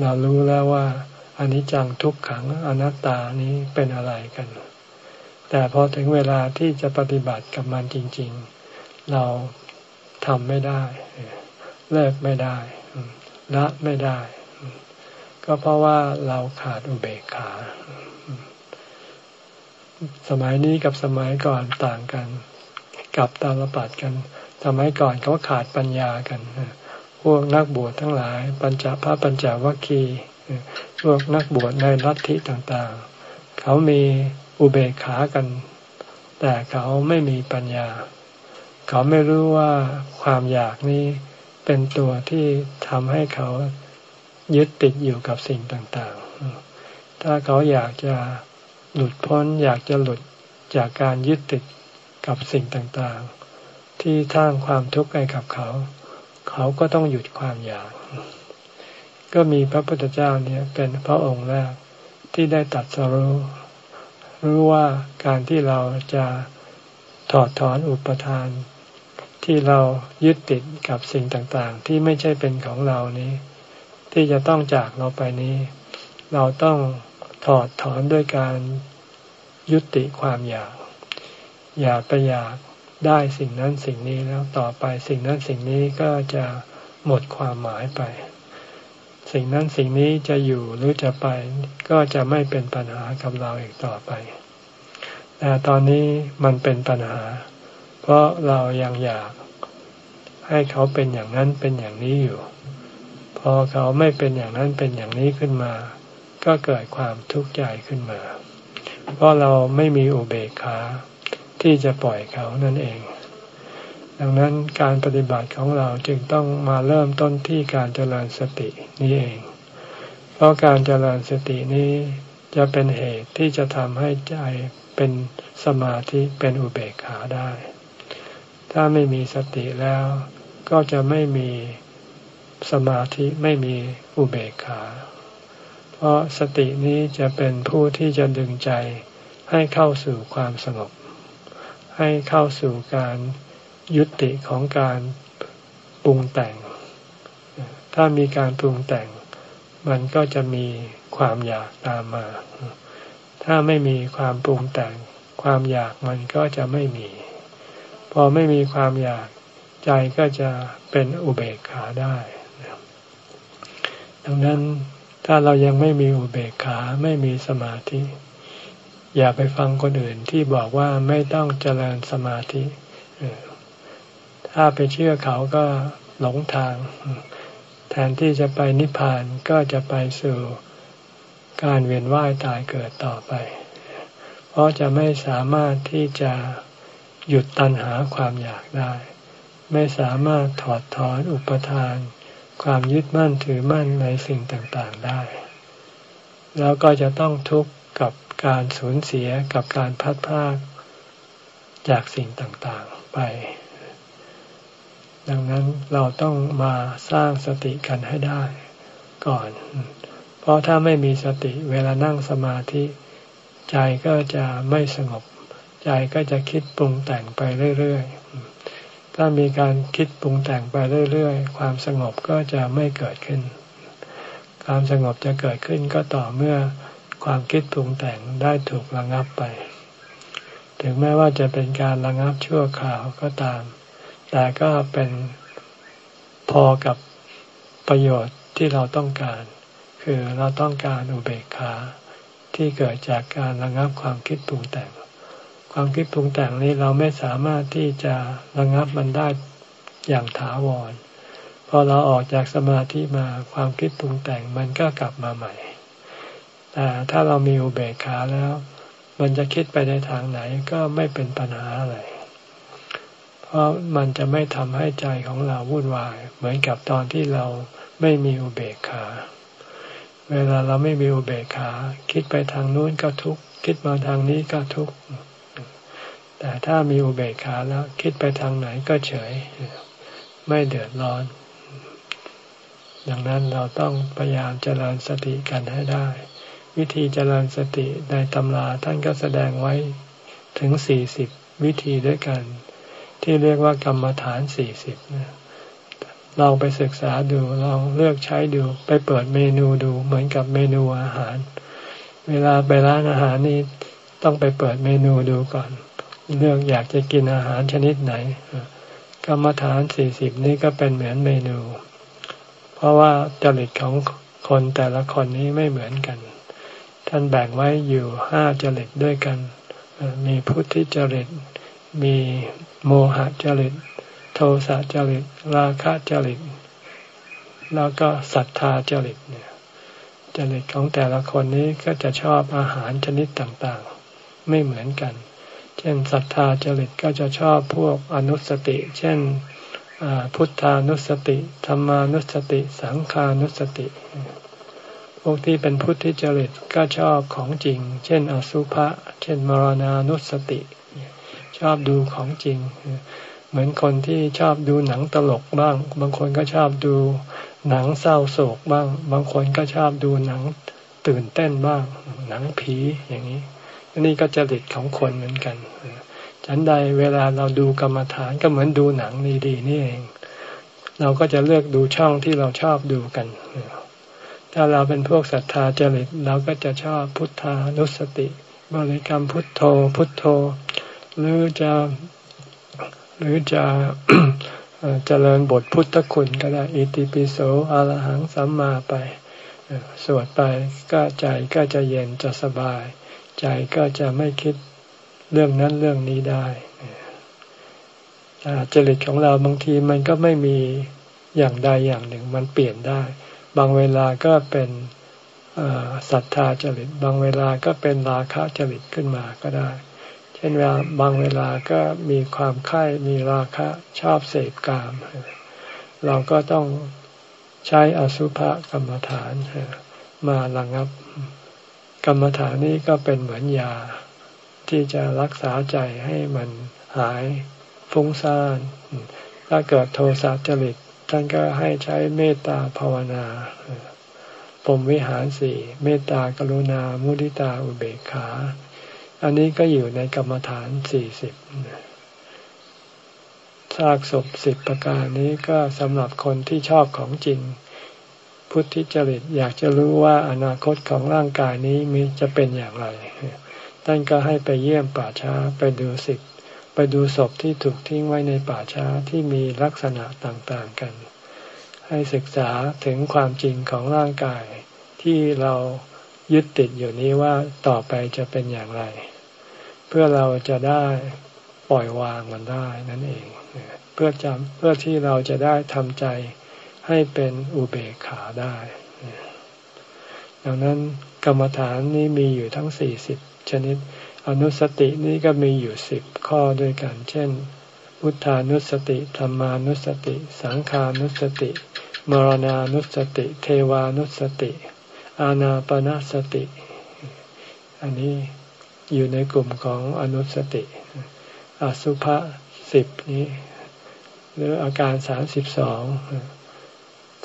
เรารู้แล้วว่าอนิจจังทุกขังอนัตตานี้เป็นอะไรกัน แต่พอถึงเวลาที่จะปฏิบัติกับมันจริง ๆ เราทำไม่ได้ เลิกไม่ได้ละไม่ได้ ก็เพราะว่าเราขาดอุเบกขา สมัยนี้กับสมัยก่อนต่างกัน กับตาลปัดกัน สมัยก่อนเขาขาดปัญญากันพวกนักบวชทั้งหลาย ปัญจพระปัญจวัคคีพวกนักบวชในลัทธิต่างๆ เขามี อุเบกขากัน แต่เขาไม่มีปัญญา เขาไม่รู้ว่าความอยากนี้เป็นตัวที่ทำให้เขายึดติดอยู่กับสิ่งต่างๆ ถ้าเขาอยากจะหลุดพ้น อยากจะหลุดจากการยึดติดกับสิ่งต่างๆ ที่สร้างความทุกข์ให้กับเขา เขาก็ต้องหยุดความอยาก ก็มีพระพุทธเจ้าเนี่ยเป็นพระองค์แรกที่ได้ตัดสรู้ รู้ว่าการที่เราจะถอดถอนอุปทาน ที่เรายึดติดกับสิ่งต่างๆ ที่ไม่ใช่เป็นของเรานี้ ที่จะต้องจากเราไปนี้ เราต้องถอดถอนด้วยการยุติความอยาก อยากไปอยากได้สิ่งนั้นสิ่งนี้แล้วต่อไปสิ่งนั้นสิ่งนี้ก็จะหมดความหมายไป สิ่งนั้นสิ่งนี้จะอยู่หรือจะไปก็จะไม่เป็นปัญหากับเราอีกต่อไป แต่ตอนนี้มันเป็นปัญหา เพราะเรายังอยากให้เขาเป็นอย่างนั้นเป็นอย่างนี้อยู่ พอเขาไม่เป็นอย่างนั้นเป็นอย่างนี้ขึ้นมา ก็เกิดความทุกข์ใจขึ้นมา เพราะเราไม่มีอุเบกขาที่จะปล่อยเขานั่นเอง ดังนั้นการปฏิบัติของเราจึงต้องมาเริ่มต้นที่การเจริญสตินี้เอง เพราะการเจริญสตินี้จะเป็นเหตุที่จะทำให้ใจเป็นสมาธิเป็นอุเบกขาได้ ถ้าไม่มีสติแล้วก็จะไม่มีสมาธิไม่มีอุเบกขา เพราะสตินี้จะเป็นผู้ที่จะดึงใจให้เข้าสู่ความสงบ ให้เข้าสู่การ ยุติของการปรุงแต่ง ถ้ามีการปรุงแต่ง มันก็จะมีความอยากตามมา ถ้าไม่มีความปรุงแต่ง ความอยากมันก็จะไม่มี พอไม่มีความอยากใจก็จะเป็นอุเบกขาได้ดังนั้นถ้าเรายังไม่มีอุเบกขาไม่มีสมาธิ อย่าไปฟังคนอื่นที่บอกว่าไม่ต้องเจริญสมาธิ ถ้าไปเชื่อเขาก็หลงทาง แทนที่จะไปนิพพานก็จะไปสู่การเวียนว่ายตายเกิดต่อไป เพราะจะไม่สามารถที่จะหยุดตัณหาความอยากได้ ไม่สามารถถอดถอนอุปทาน ความยึดมั่นถือมั่นในสิ่งต่างๆได้ แล้วก็จะต้องทุกข์กับการสูญเสียกับการพัดพลากจากสิ่งต่างๆไป ดังนั้นเราต้องมาสร้างสติกันให้ได้ก่อน เพราะถ้าไม่มีสติเวลานั่งสมาธิ ใจก็จะไม่สงบ ใจก็จะคิดปรุงแต่งไปเรื่อยๆ ถ้ามีการคิดปรุงแต่งไปเรื่อยๆ ความสงบก็จะไม่เกิดขึ้น ความสงบจะเกิดขึ้นก็ต่อเมื่อความคิดปรุงแต่งได้ถูกระงับไป ถึงแม้ว่าจะเป็นการระงับชั่วคราวก็ตาม แต่ก็เป็นพอกับประโยชน์ที่เราต้องการ คือเราต้องการอุเบกขาที่เกิดจากการระงับความคิดปรุงแต่ง ความคิดปรุงแต่งนี้เราไม่สามารถที่จะระงับมันได้อย่างถาวรพอเราออกจากสมาธิมาความคิดปรุงแต่งมันก็กลับมาใหม่ แต่ถ้าเรามีอุเบกขาแล้ว มันจะคิดไปในทางไหนก็ไม่เป็นปัญหาอะไร ราะมันจะไม่ทำให้ใจของเราวุ่นวาย เหมือนกับตอนที่เราไม่มีอุเบกขา เวลาเราไม่มีอุเบกขา คิดไปทางนู้นก็ทุกข์คิดมาทางนี้ก็ทุกข์แต่ถ้ามีอุเบกขาแล้ว คิดไปทางไหนก็เฉย ไม่เดือดร้อน ดังนั้นเราต้องพยายามเจริญสติกันให้ได้ วิธีเจริญสติในตำราท่านก็แสดงไว้ถึงสี่สิบวิธีด้วยกัน ที่เรียกว่ากรรมฐานสี่สิบลองไปศึกษาดูลองเลือกใช้ดู ไปเปิดเมนูดูเหมือนกับเมนูอาหาร เวลาไปร้านอาหารนี่ต้องไปเปิดเมนูดูก่อน เลือกอยากจะกินอาหารชนิดไหน กรรมฐานสี่สิบนี้ก็เป็นเหมือนเมนู เพราะว่าจริตของคนแต่ละคนนี้ไม่เหมือนกัน ท่านแบ่งไว้อยู่ห้าจริตด้วยกัน มีพุทธิจริต มี โมหะจริต โทสะจริต ราคะจริต แล้วก็ศรัทธาจริตเนี่ยจริตของแต่ละคนนี้ก็จะชอบอาหารชนิดต่างๆ ไม่เหมือนกัน เช่นศรัทธาจริตก็จะชอบพวกอนุสติ เช่นพุทธานุสติธรรมานุสติ สังขานุสติ พวกที่เป็นพุทธิจริตก็ชอบของจริง เช่น อสุภะ เช่น มรณานุสติ ชอบดูของจริง เหมือนคนที่ชอบดูหนังตลกบ้าง บางคนก็ชอบดูหนังเศร้าโศกบ้าง บางคนก็ชอบดูหนังตื่นเต้นบ้าง หนังผีอย่างนี้นี่ก็จริตของคนเหมือนกันฉันใดเวลาเราดูกรรมฐานก็เหมือนดูหนังดีๆนี่เอง เราก็จะเลือกดูช่องที่เราชอบดูกัน ถ้าเราเป็นพวกศรัทธาจริตเราก็จะชอบพุทธานุสติ บริกรรมพุทโธ พุทโธ หรือจะหรือจะเจริญบทพุทธคุณก็ได้อิติปิโสอรหังสัมมาไปสวดไปก็ใจก็จะเย็นจะสบาย ใจก็จะไม่คิดเรื่องนั้นเรื่องนี้ได้จริตของเราบางทีมันก็ไม่มีอย่างใดอย่างหนึ่ง มันเปลี่ยนได้ บางเวลาก็เป็นศรัทธาจริต บางเวลาก็เป็นราคะจริตขึ้นมาก็ได้ ช่นว่าบางเวลาก็มีความใคร่มีราคะชอบเสพกาม เราก็ต้องใช้อสุภกรรมฐานมาระงับ กรรมฐานนี้ก็เป็นเหมือนยา ที่จะรักษาใจให้มันหายฟุ้งซ่านถ้าเกิดโทสะจริตท่านก็ให้ใช้เมตตาภาวนาปมวิหารสี่เมตตากรุณา มุทิตาอุเบกขา อันนี้ก็อยู่ในกรรมฐานสี่สิบซากศพสิบประการนี้ก็สำหรับคนที่ชอบของจริง พุทธิจริตอยากจะรู้ว่าอนาคตของร่างกายนี้มีจะเป็นอย่างไรท่านก็ให้ไปเยี่ยมป่าช้าไปดูสิไปดูศพที่ถูกทิ้งไว้ในป่าช้าที่มีลักษณะต่างๆกัน ให้ศึกษาถึงความจริงของร่างกายที่เรายึดติดอยู่นี้ว่าต่อไปจะเป็นอย่างไร พื่อเราจะได้ปล่อยวางมันได้นั่นเอง เพื่อจำเพื่อที่เราจะได้ทำใจให้เป็นอุเบกขาได้ ดังนั้นกรรมฐานนี้มีอยู่ทั้งสี่สิบชนิด อนุสตินี้ก็มีอยู่สิบข้อด้วยกัน เช่น พุทธานุสติธรรมานุสติ สังขานุสติ มรณานุสติ เทวานุสติ อานาปนาสติ อันนี้ อยู่ในกลุ่มของอนุสติอสุภะสิบนี้ หรืออาการสามสิบสอง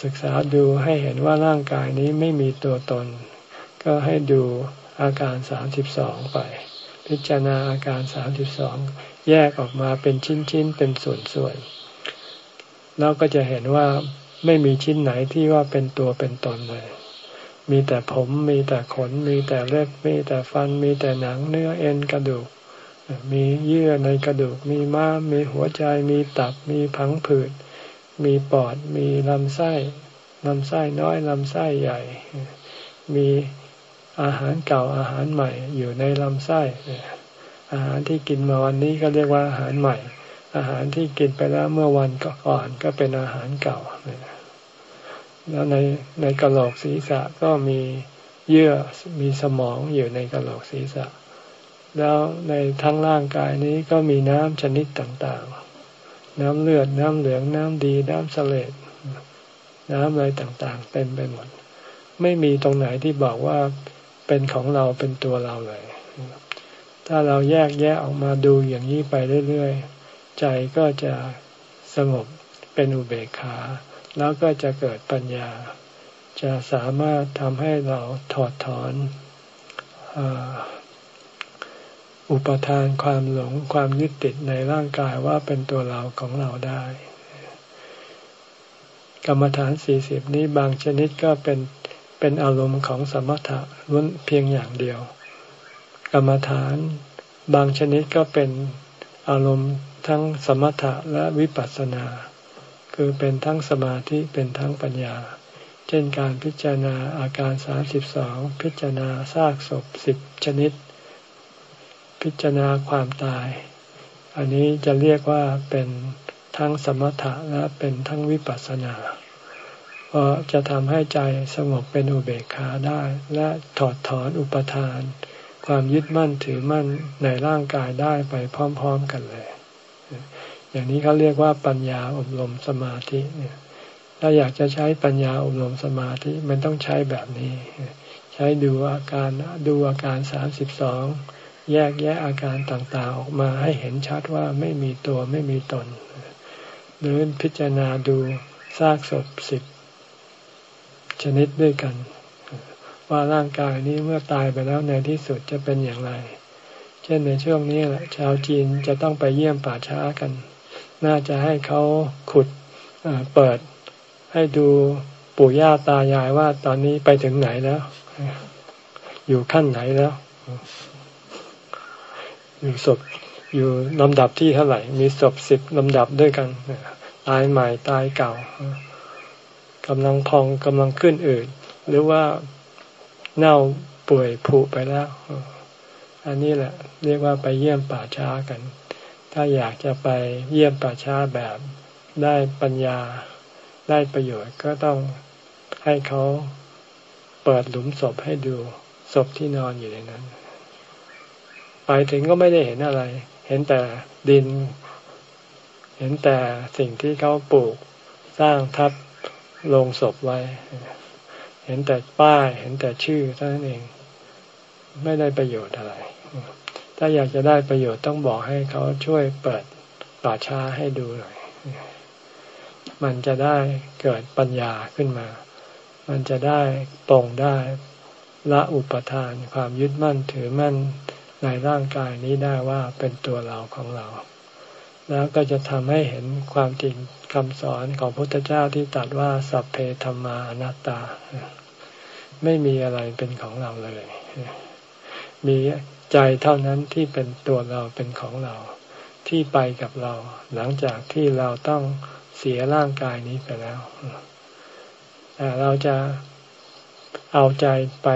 ศึกษาดูให้เห็นว่าร่างกายนี้ไม่มีตัวตน ก็ให้ดูอาการสามสิบสองไป พิจารณาอาการสามสิบสองแยกออกมาเป็นชิ้นๆเป็นส่วนๆแล้วก็จะเห็นว่าไม่มีชิ้นไหนที่ว่าเป็นตัวเป็นตนเลย มีแต่ผมมีแต่ขน มีแต่เล็บมีแต่ฟัน มีแต่หนังเนื้อเอ็นกระดูก มีเยื่อในกระดูก มีม้ามมีหัวใจ มีตับ มีพังผืด มีปอด มีลำไส้ลำไส้น้อยลำไส้ใหญ่ มีอาหารเก่าอาหารใหม่อยู่ในลำไส้อาหารที่กินมาวันนี้ก็เรียกว่าอาหารใหม่ อาหารที่กินไปแล้วเมื่อวันก่อนก็เป็นอาหารเก่า แล้วในในกระโหลกศีรษะก็มีเยื่อมีสมองอยู่ในกระโหลกศีรษะ แล้วในทั้งร่างกายนี้ก็มีน้ำชนิดต่างๆ น้ำเลือดน้ำเหลืองน้ำดีน้ำเสลดน้ำอะไรต่างๆ เต็มไปหมด ไม่มีตรงไหนที่บอกว่าเป็นของเราเป็นตัวเราเลย ถ้าเราแยกแยะออกมาดูอย่างนี้ไปเรื่อยๆ ใจก็จะสงบเป็นอุเบกขา แล้วก็จะเกิดปัญญา จะสามารถทำให้เราถอดถอนอุปทานความหลงความยึดติดในร่างกายว่าเป็นตัวเราของเราได้ กรรมฐานสี่สิบนี้บางชนิดก็เป็นเป็นอารมณ์ของสมถะล้วนเพียงอย่างเดียว กรรมฐานบางชนิดก็เป็นอารมณ์ทั้งสมถะและวิปัสสนา คือเป็นทั้งสมาธิเป็นทั้งปัญญา เช่นการพิจารณาอาการสาสิบสองพิจารณาซากศพสิบชนิด พิจารณาความตาย อันนี้จะเรียกว่าเป็นทั้งสมถะและเป็นทั้งวิปัสสนา เพราะจะทำให้ใจสงบเป็นอุเบกขาได้ และถอดถอนอุปทาน ความยึดมั่นถือมั่นในร่างกายได้ไปพร้อม ๆ กันเลย อย่างนี้เขาเรียกว่าปัญญาอบรมสมาธิเนี่ยถ้าอยากจะใช้ปัญญาอบรมสมาธิมันต้องใช้แบบนี้ ใช้ดูอาการดูอาการสามสิบสองแยกแยะอาการต่างๆ ออกมาให้เห็นชัดว่าไม่มีตัวไม่มีตนหรือพิจารณาดูซากศพสิบชนิดด้วยกัน ว่าร่างกายนี้เมื่อตายไปแล้วในที่สุดจะเป็นอย่างไร เช่นในช่วงนี้แหละชาวจีนจะต้องไปเยี่ยมป่าช้ากัน น่าจะให้เขาขุดเปิดให้ดูปู่ย่าตายายว่าตอนนี้ไปถึงไหนแล้ว อยู่ขั้นไหนแล้ว อยู่ศพอยู่ลำดับที่เท่าไหร่ มีศพสิบลำดับด้วยกันตายใหม่ตายเก่ากำลังพองกำลังขึ้นอืดหรือว่าเน่าป่วยผุไปแล้ว อันนี้แหละ เรียกว่าไปเยี่ยมป่าช้ากัน ถ้าอยากจะไปเยี่ยมป่าช้าแบบได้ปัญญาได้ประโยชน์ก็ต้องให้เขาเปิดหลุมศพให้ดูศพที่นอนอยู่ในนั้น ไปถึงก็ไม่ได้เห็นอะไร เห็นแต่ดิน เห็นแต่สิ่งที่เขาปลูกสร้างทับลงศพไว้ เห็นแต่ป้าย เห็นแต่ชื่อเท่านั้นเอง ไม่ได้ประโยชน์อะไร ถ้าอยากจะได้ประโยชน์ต้องบอกให้เขาช่วยเปิดป่าช้าให้ดูหน่อย มันจะได้เกิดปัญญาขึ้นมา มันจะได้ตรงได้ละอุปทานความยึดมั่นถือมั่นในร่างกายนี้ได้ว่าเป็นตัวเราของเรา แล้วก็จะทำให้เห็นความจริงคำสอนของพระพุทธเจ้าที่ตรัสว่าสัพเพธรรมานัตตา ไม่มีอะไรเป็นของเราเลย มี ใจเท่านั้นที่เป็นตัวเราเป็นของเรา ที่ไปกับเรา หลังจากที่เราต้องเสียร่างกายนี้ไปแล้วแต่เราจะเอาใจไป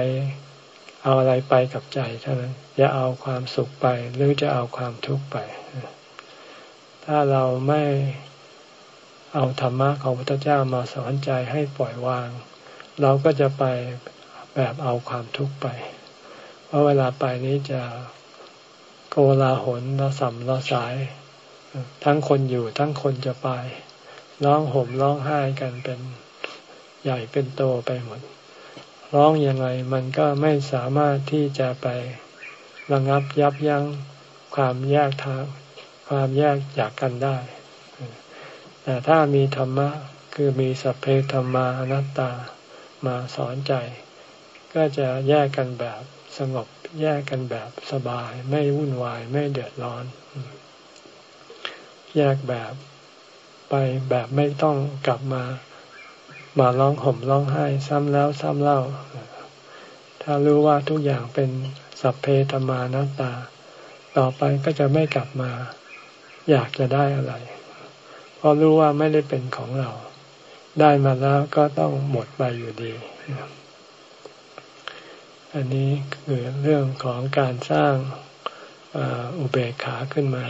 เอาอะไรไปกับใจเท่านั้นอย่าเอาความสุขไปหรือจะเอาความทุกข์ไป ถ้าเราไม่เอาธรรมะของพระพุทธเจ้ามาสอนใจให้ปล่อยวาง เราก็จะไปแบบเอาความทุกข์ไป ราะเวลาไปนี้จะโกลาหลละสัมละสาย ทั้งคนอยู่ทั้งคนจะไป ร้องห่มร้องไห้กันเป็นใหญ่เป็นโตไปหมด ร้องยังไงมันก็ไม่สามารถที่จะไประงับยับยั้งความแยกทางความแยกจากกันได้ แต่ถ้ามีธรรมะคือมีสัพเพธรรมานัตตามาสอนใจ ก็จะแยกกันแบบ สงบแยกกันแบบสบาย ไม่วุ่นวายไม่เดือดร้อน แยกแบบไปแบบไม่ต้องกลับมามาร้องห่มร้องไห้ ซ้ำแล้วซ้ำเล่า ถ้ารู้ว่าทุกอย่างเป็นสัพเพธรรมานัตตา ต่อไปก็จะไม่กลับมา อยากจะได้อะไร เพราะรู้ว่าไม่ได้เป็นของเรา ได้มาแล้วก็ต้องหมดไปอยู่ดี อันนี้คือเรื่องของการสร้างอุเบกขาขึ้นมา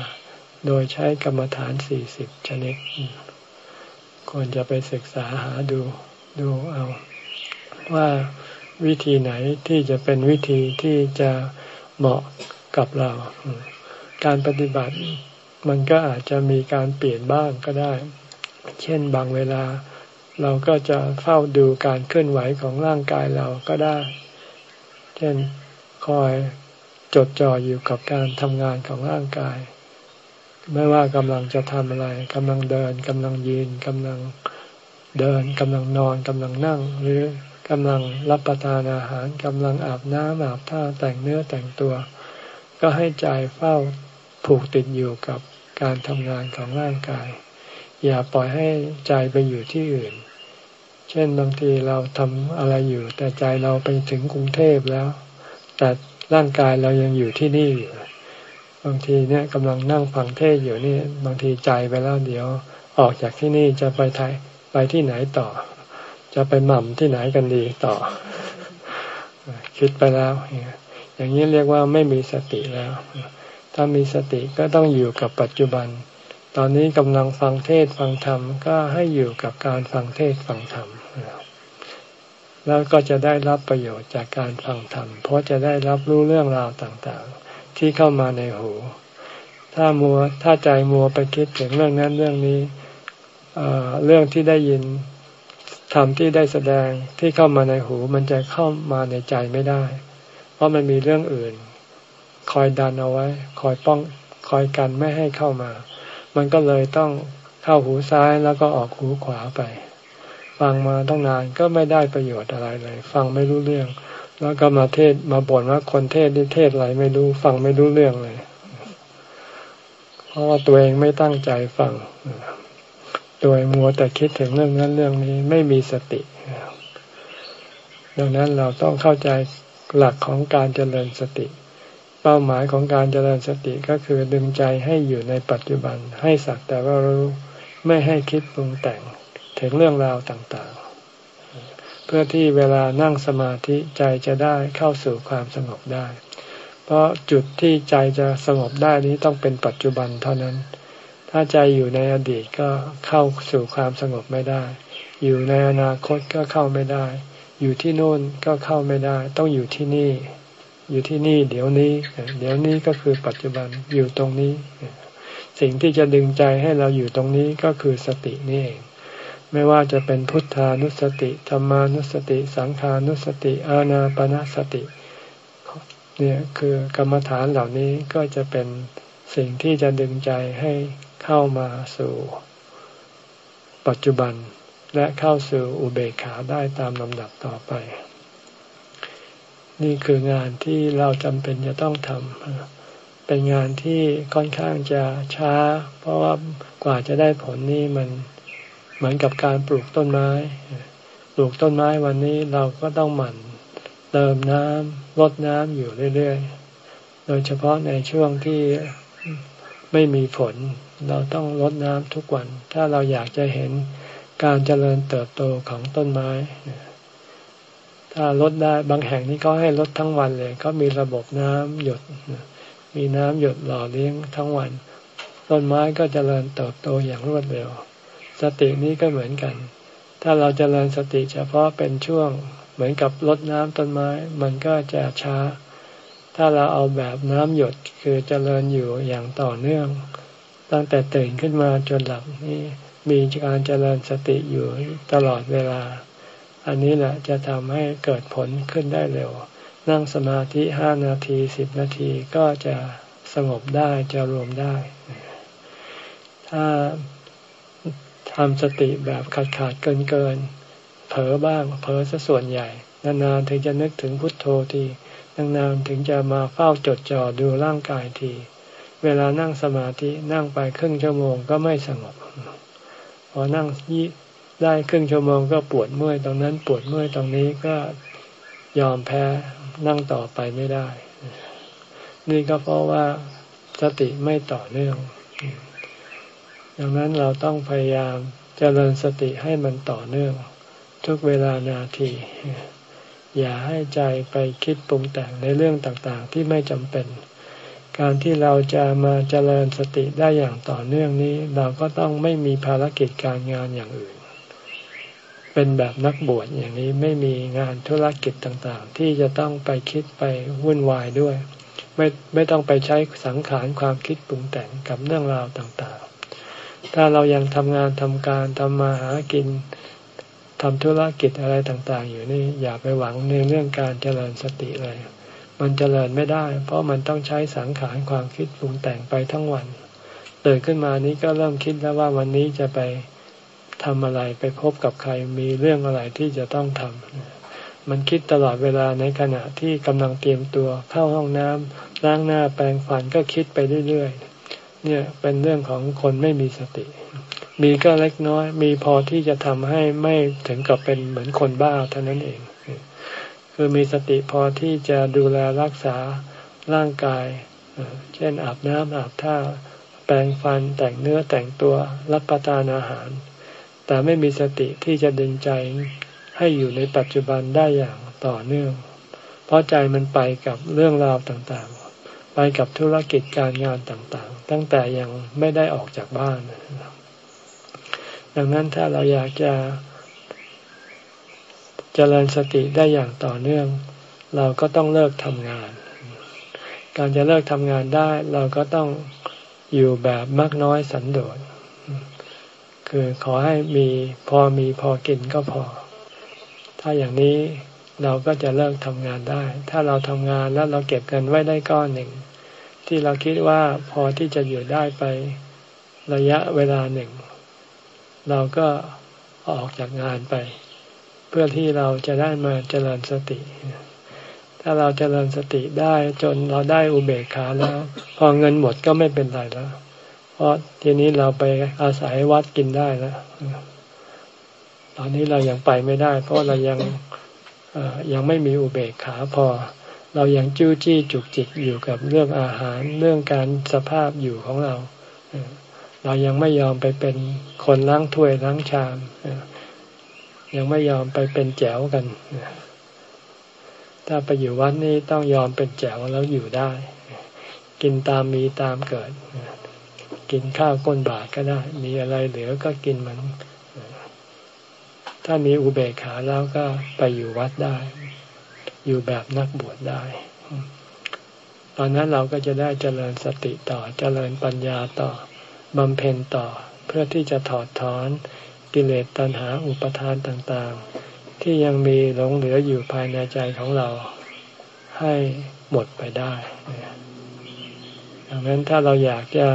โดยใช้กรรมฐานสี่สิบชนิด ควรจะไปศึกษาหาดูดูเอาว่าวิธีไหนที่จะเป็นวิธีที่จะเหมาะกับเรา การปฏิบัติมันก็อาจจะมีการเปลี่ยนบ้างก็ได้ เช่นบางเวลา เราก็จะเฝ้าดูการเคลื่อนไหวของร่างกายเราก็ได้ ช่นคอยจดจ่ออยู่กับการทำงานของร่างกาย ไม่ว่ากำลังจะทำอะไรกำลังเดินกำลังยืนกำลังเดินกำลังนอนกำลังนั่ง หรือกำลังรับประทานอาหารกำลังอาบน้ำอาบท่าแต่งเนื้อแต่งตัว ก็ให้ใจเฝ้าผูกติดอยู่กับการทำงานของร่างกาย อย่าปล่อยให้ใจไปอยู่ที่อื่น เช่นบางทีเราทำอะไรอยู่ แต่ใจเราไปถึงกรุงเทพแล้ว แต่ร่างกายเรายังอยู่ที่นี่อยู่บางทีเนี่ยกำลังนั่งฟังเทศอยู่นี่ บางทีใจไปแล้วเดี๋ยวออกจากที่นี่จะไปไทยไปที่ไหนต่อ จะไปหม่ำที่ไหนกันดีต่อ คิดไปแล้วอย่างนี้เรียกว่าไม่มีสติแล้ว ถ้ามีสติก็ต้องอยู่กับปัจจุบัน ตอนนี้กำลังฟังเทศฟังธรรมก็ให้อยู่กับการฟังเทศฟังธรรม แล้วก็จะได้รับประโยชน์จากการฟังธรรม เพราะจะได้รับรู้เรื่องราวต่างๆ ที่เข้ามาในหู ถ้ามัวถ้าใจมัวไปคิดถึงเรื่องนั้นเรื่องนี้เรื่องที่ได้ยินธรรมที่ได้แสดงที่เข้ามาในหู มันจะเข้ามาในใจไม่ได้ เพราะมันมีเรื่องอื่น คอยดันเอาไว้ คอยป้องคอยกันไม่ให้เข้ามา มันก็เลยต้องเข้าหูซ้ายแล้วก็ออกหูขวาไป ฟังมาต้องนานก็ไม่ได้ประโยชน์อะไรเลย ฟังไม่รู้เรื่อง แล้วก็มาเทศมาบ่นว่าคนเทศนี่เทศอะไรไม่รู้ฟังไม่รู้เรื่องเลย เพราะว่าตัวเองไม่ตั้งใจฟังโดยมัวแต่คิดถึงเรื่องนั้นเรื่องนี้ไม่มีสติดังนั้นเราต้องเข้าใจหลักของการเจริญสติ เป้าหมายของการเจริญสติก็คือดึงใจให้อยู่ในปัจจุบัน ให้สักแต่ว่ารู้ไม่ให้คิดปรุงแต่งถึงเรื่องราวต่างๆ เพื่อที่เวลานั่งสมาธิใจจะได้เข้าสู่ความสงบได้ เพราะจุดที่ใจจะสงบได้นี้ต้องเป็นปัจจุบันเท่านั้น ถ้าใจอยู่ในอดีตก็เข้าสู่ความสงบไม่ได้ อยู่ในอนาคตก็เข้าไม่ได้ อยู่ที่นู่นก็เข้าไม่ได้ ต้องอยู่ที่นี่ อยู่ที่นี่เดี๋ยวนี้ เดี๋ยวนี้ก็คือปัจจุบันอยู่ตรงนี้ สิ่งที่จะดึงใจให้เราอยู่ตรงนี้ก็คือสตินี่เอง ไม่ว่าจะเป็นพุทธานุสติธรรมานุสติ สังขานุสติ อาณาปณะสติ เนี่ยคือกรรมฐานเหล่านี้ก็จะเป็นสิ่งที่จะดึงใจให้เข้ามาสู่ปัจจุบันและเข้าสู่อุเบกขาได้ตามลำดับต่อไป นี่คืองานที่เราจำเป็นจะต้องทำเป็นงานที่ค่อนข้างจะช้า เพราะว่ากว่าจะได้ผลนี่มันเหมือนกับการปลูกต้นไม้ ปลูกต้นไม้วันนี้เราก็ต้องหมั่นเติมน้ำลดน้ำอยู่เรื่อยๆ โดยเฉพาะในช่วงที่ไม่มีฝนเราต้องรดน้ำทุกวัน ถ้าเราอยากจะเห็นการเจริญเติบโตของต้นไม้ ถ้ารดได้บางแห่งนี้เขาให้รดทั้งวันเลย ก็มีระบบน้ำหยด มีน้ำหยดหล่อเลี้ยงทั้งวัน ต้นไม้ก็จเจริญเติบโตอย่างรวดเร็ว สตินี้ก็เหมือนกัน ถ้าเราจเจริญสติเฉพาะเป็นช่วงเหมือนกับรดน้ำต้นไม้ มันก็จะช้า ถ้าเราเอาแบบน้ำหยดคือเจริญอยู่อย่างต่อเนื่อง ตั้งแต่ตื่นขึ้นมาจนหลับนี่มีการเจริญสติอยู่ตลอดเวลา อันนี้แหละจะทำให้เกิดผลขึ้นได้เร็ว นั่งสมาธิห้านาทีสิบนาทีก็จะสงบได้จะรวมได้ ถ้าทำสติแบบขาดขาดเกินเกินเผลอบ้างเผลอซะส่วนใหญ่ นานๆถึงจะนึกถึงพุทโธทีนานๆถึงจะมาเฝ้าจดจ่อดูร่างกายที เวลานั่งสมาธินั่งไปครึ่งชั่วโมงก็ไม่สงบ พอนั่งยี่ ได้ครึ่งชั่วโมงก็ปวดเมื่อยตรงนั้นปวดเมื่อยตรงนี้ก็ยอมแพ้นั่งต่อไปไม่ได้ นี่ก็เพราะว่าสติไม่ต่อเนื่อง ดังนั้นเราต้องพยายามเจริญสติให้มันต่อเนื่อง ทุกเวลานาที อย่าให้ใจไปคิดปรุงแต่งในเรื่องต่างๆ ที่ไม่จำเป็น การที่เราจะมาเจริญสติได้อย่างต่อเนื่องนี้ เราก็ต้องไม่มีภารกิจการงานอย่างอื่น เป็นแบบนักบวชอย่างนี้ไม่มีงานธุรกิจต่างๆ ที่จะต้องไปคิดไปวุ่นวายด้วย ไม่ไม่ต้องไปใช้สังขารความคิดปรุงแต่งกับเรื่องราวต่างๆ ถ้าเรายังทำงานทำการทำมาหากินทำธุรกิจอะไรต่างๆ อยู่นี่อย่าไปหวังในเรื่องการเจริญสติเลย มันเจริญไม่ได้ เพราะมันต้องใช้สังขารความคิดปรุงแต่งไปทั้งวันตื่นขึ้นมานี้ก็เริ่มคิดแล้วว่าวันนี้จะไป ทำอะไรไปพบกับใครมีเรื่องอะไรที่จะต้องทำมันคิดตลอดเวลาในขณะที่กำลังเตรียมตัวเข้าห้องน้ำล้างหน้าแปรงฟันก็คิดไปเรื่อยๆเนี่ยเป็นเรื่องของคนไม่มีสติ มีก็เล็กน้อย มีพอที่จะทำให้ไม่ถึงกับเป็นเหมือนคนบ้าเท่านั้นเอง คือมีสติพอที่จะดูแลรักษาร่างกาย เช่นอาบน้ำอาบท่าแปรงฟันแต่งเนื้อแต่งตัวรับประทานอาหาร แต่ไม่มีสติที่จะดึงใจให้อยู่ในปัจจุบันได้อย่างต่อเนื่อง เพราะใจมันไปกับเรื่องราวต่างๆ ไปกับธุรกิจการงานต่างๆ ตั้งแต่ยังไม่ได้ออกจากบ้าน ดังนั้นถ้าเราอยากจะจะเจริญสติได้อย่างต่อเนื่อง เราก็ต้องเลิกทำงาน การจะเลิกทำงานได้ เราก็ต้องอยู่แบบมากน้อยสันโดษ คือขอให้มีพอมีพอกินก็พอ ถ้าอย่างนี้เราก็จะเลิกทำงานได้ ถ้าเราทำงานแล้วเราเก็บเงินไว้ได้ก้อนหนึ่ง ที่เราคิดว่าพอที่จะอยู่ได้ไประยะเวลาหนึ่ง เราก็ออกจากงานไป เพื่อที่เราจะได้มาเจริญสติ ถ้าเราจเจริญสติได้จนเราได้อุเบกขาแล้ว พอเงินหมดก็ไม่เป็นไรแล้ว ราะทีนี้เราไปอาศัยวัดกินได้แล้วตอนนี้เรายังไปไม่ได้ เพราะเรายังยังไม่มีอุเบกขาพอ เรายังจู้จี้จุกจิกอยู่กับเรื่องอาหารเรื่องการสภาพอยู่ของเรา เรายังไม่ยอมไปเป็นคนล้างถ้วยล้างชาม ยังไม่ยอมไปเป็นแจวกัน ถ้าไปอยู่วัดนี่ต้องยอมเป็นแจวแล้วอยู่ได้ กินตามมีตามเกิด กินข้าวก้นบาทก็ได้ มีอะไรเหลือก็กินมัน ถ้ามีอุเบกขาแล้วก็ไปอยู่วัดได้ อยู่แบบนักบวชได้ ตอนนั้นเราก็จะได้เจริญสติต่อเจริญปัญญาต่อบำเพ็ญต่อเพื่อที่จะถอดถอนกิเลสตัณหาอุปทานต่างๆ ที่ยังมีหลงเหลืออยู่ภายในใจของเราให้หมดไปได้ ดังนั้นถ้าเราอยากจะ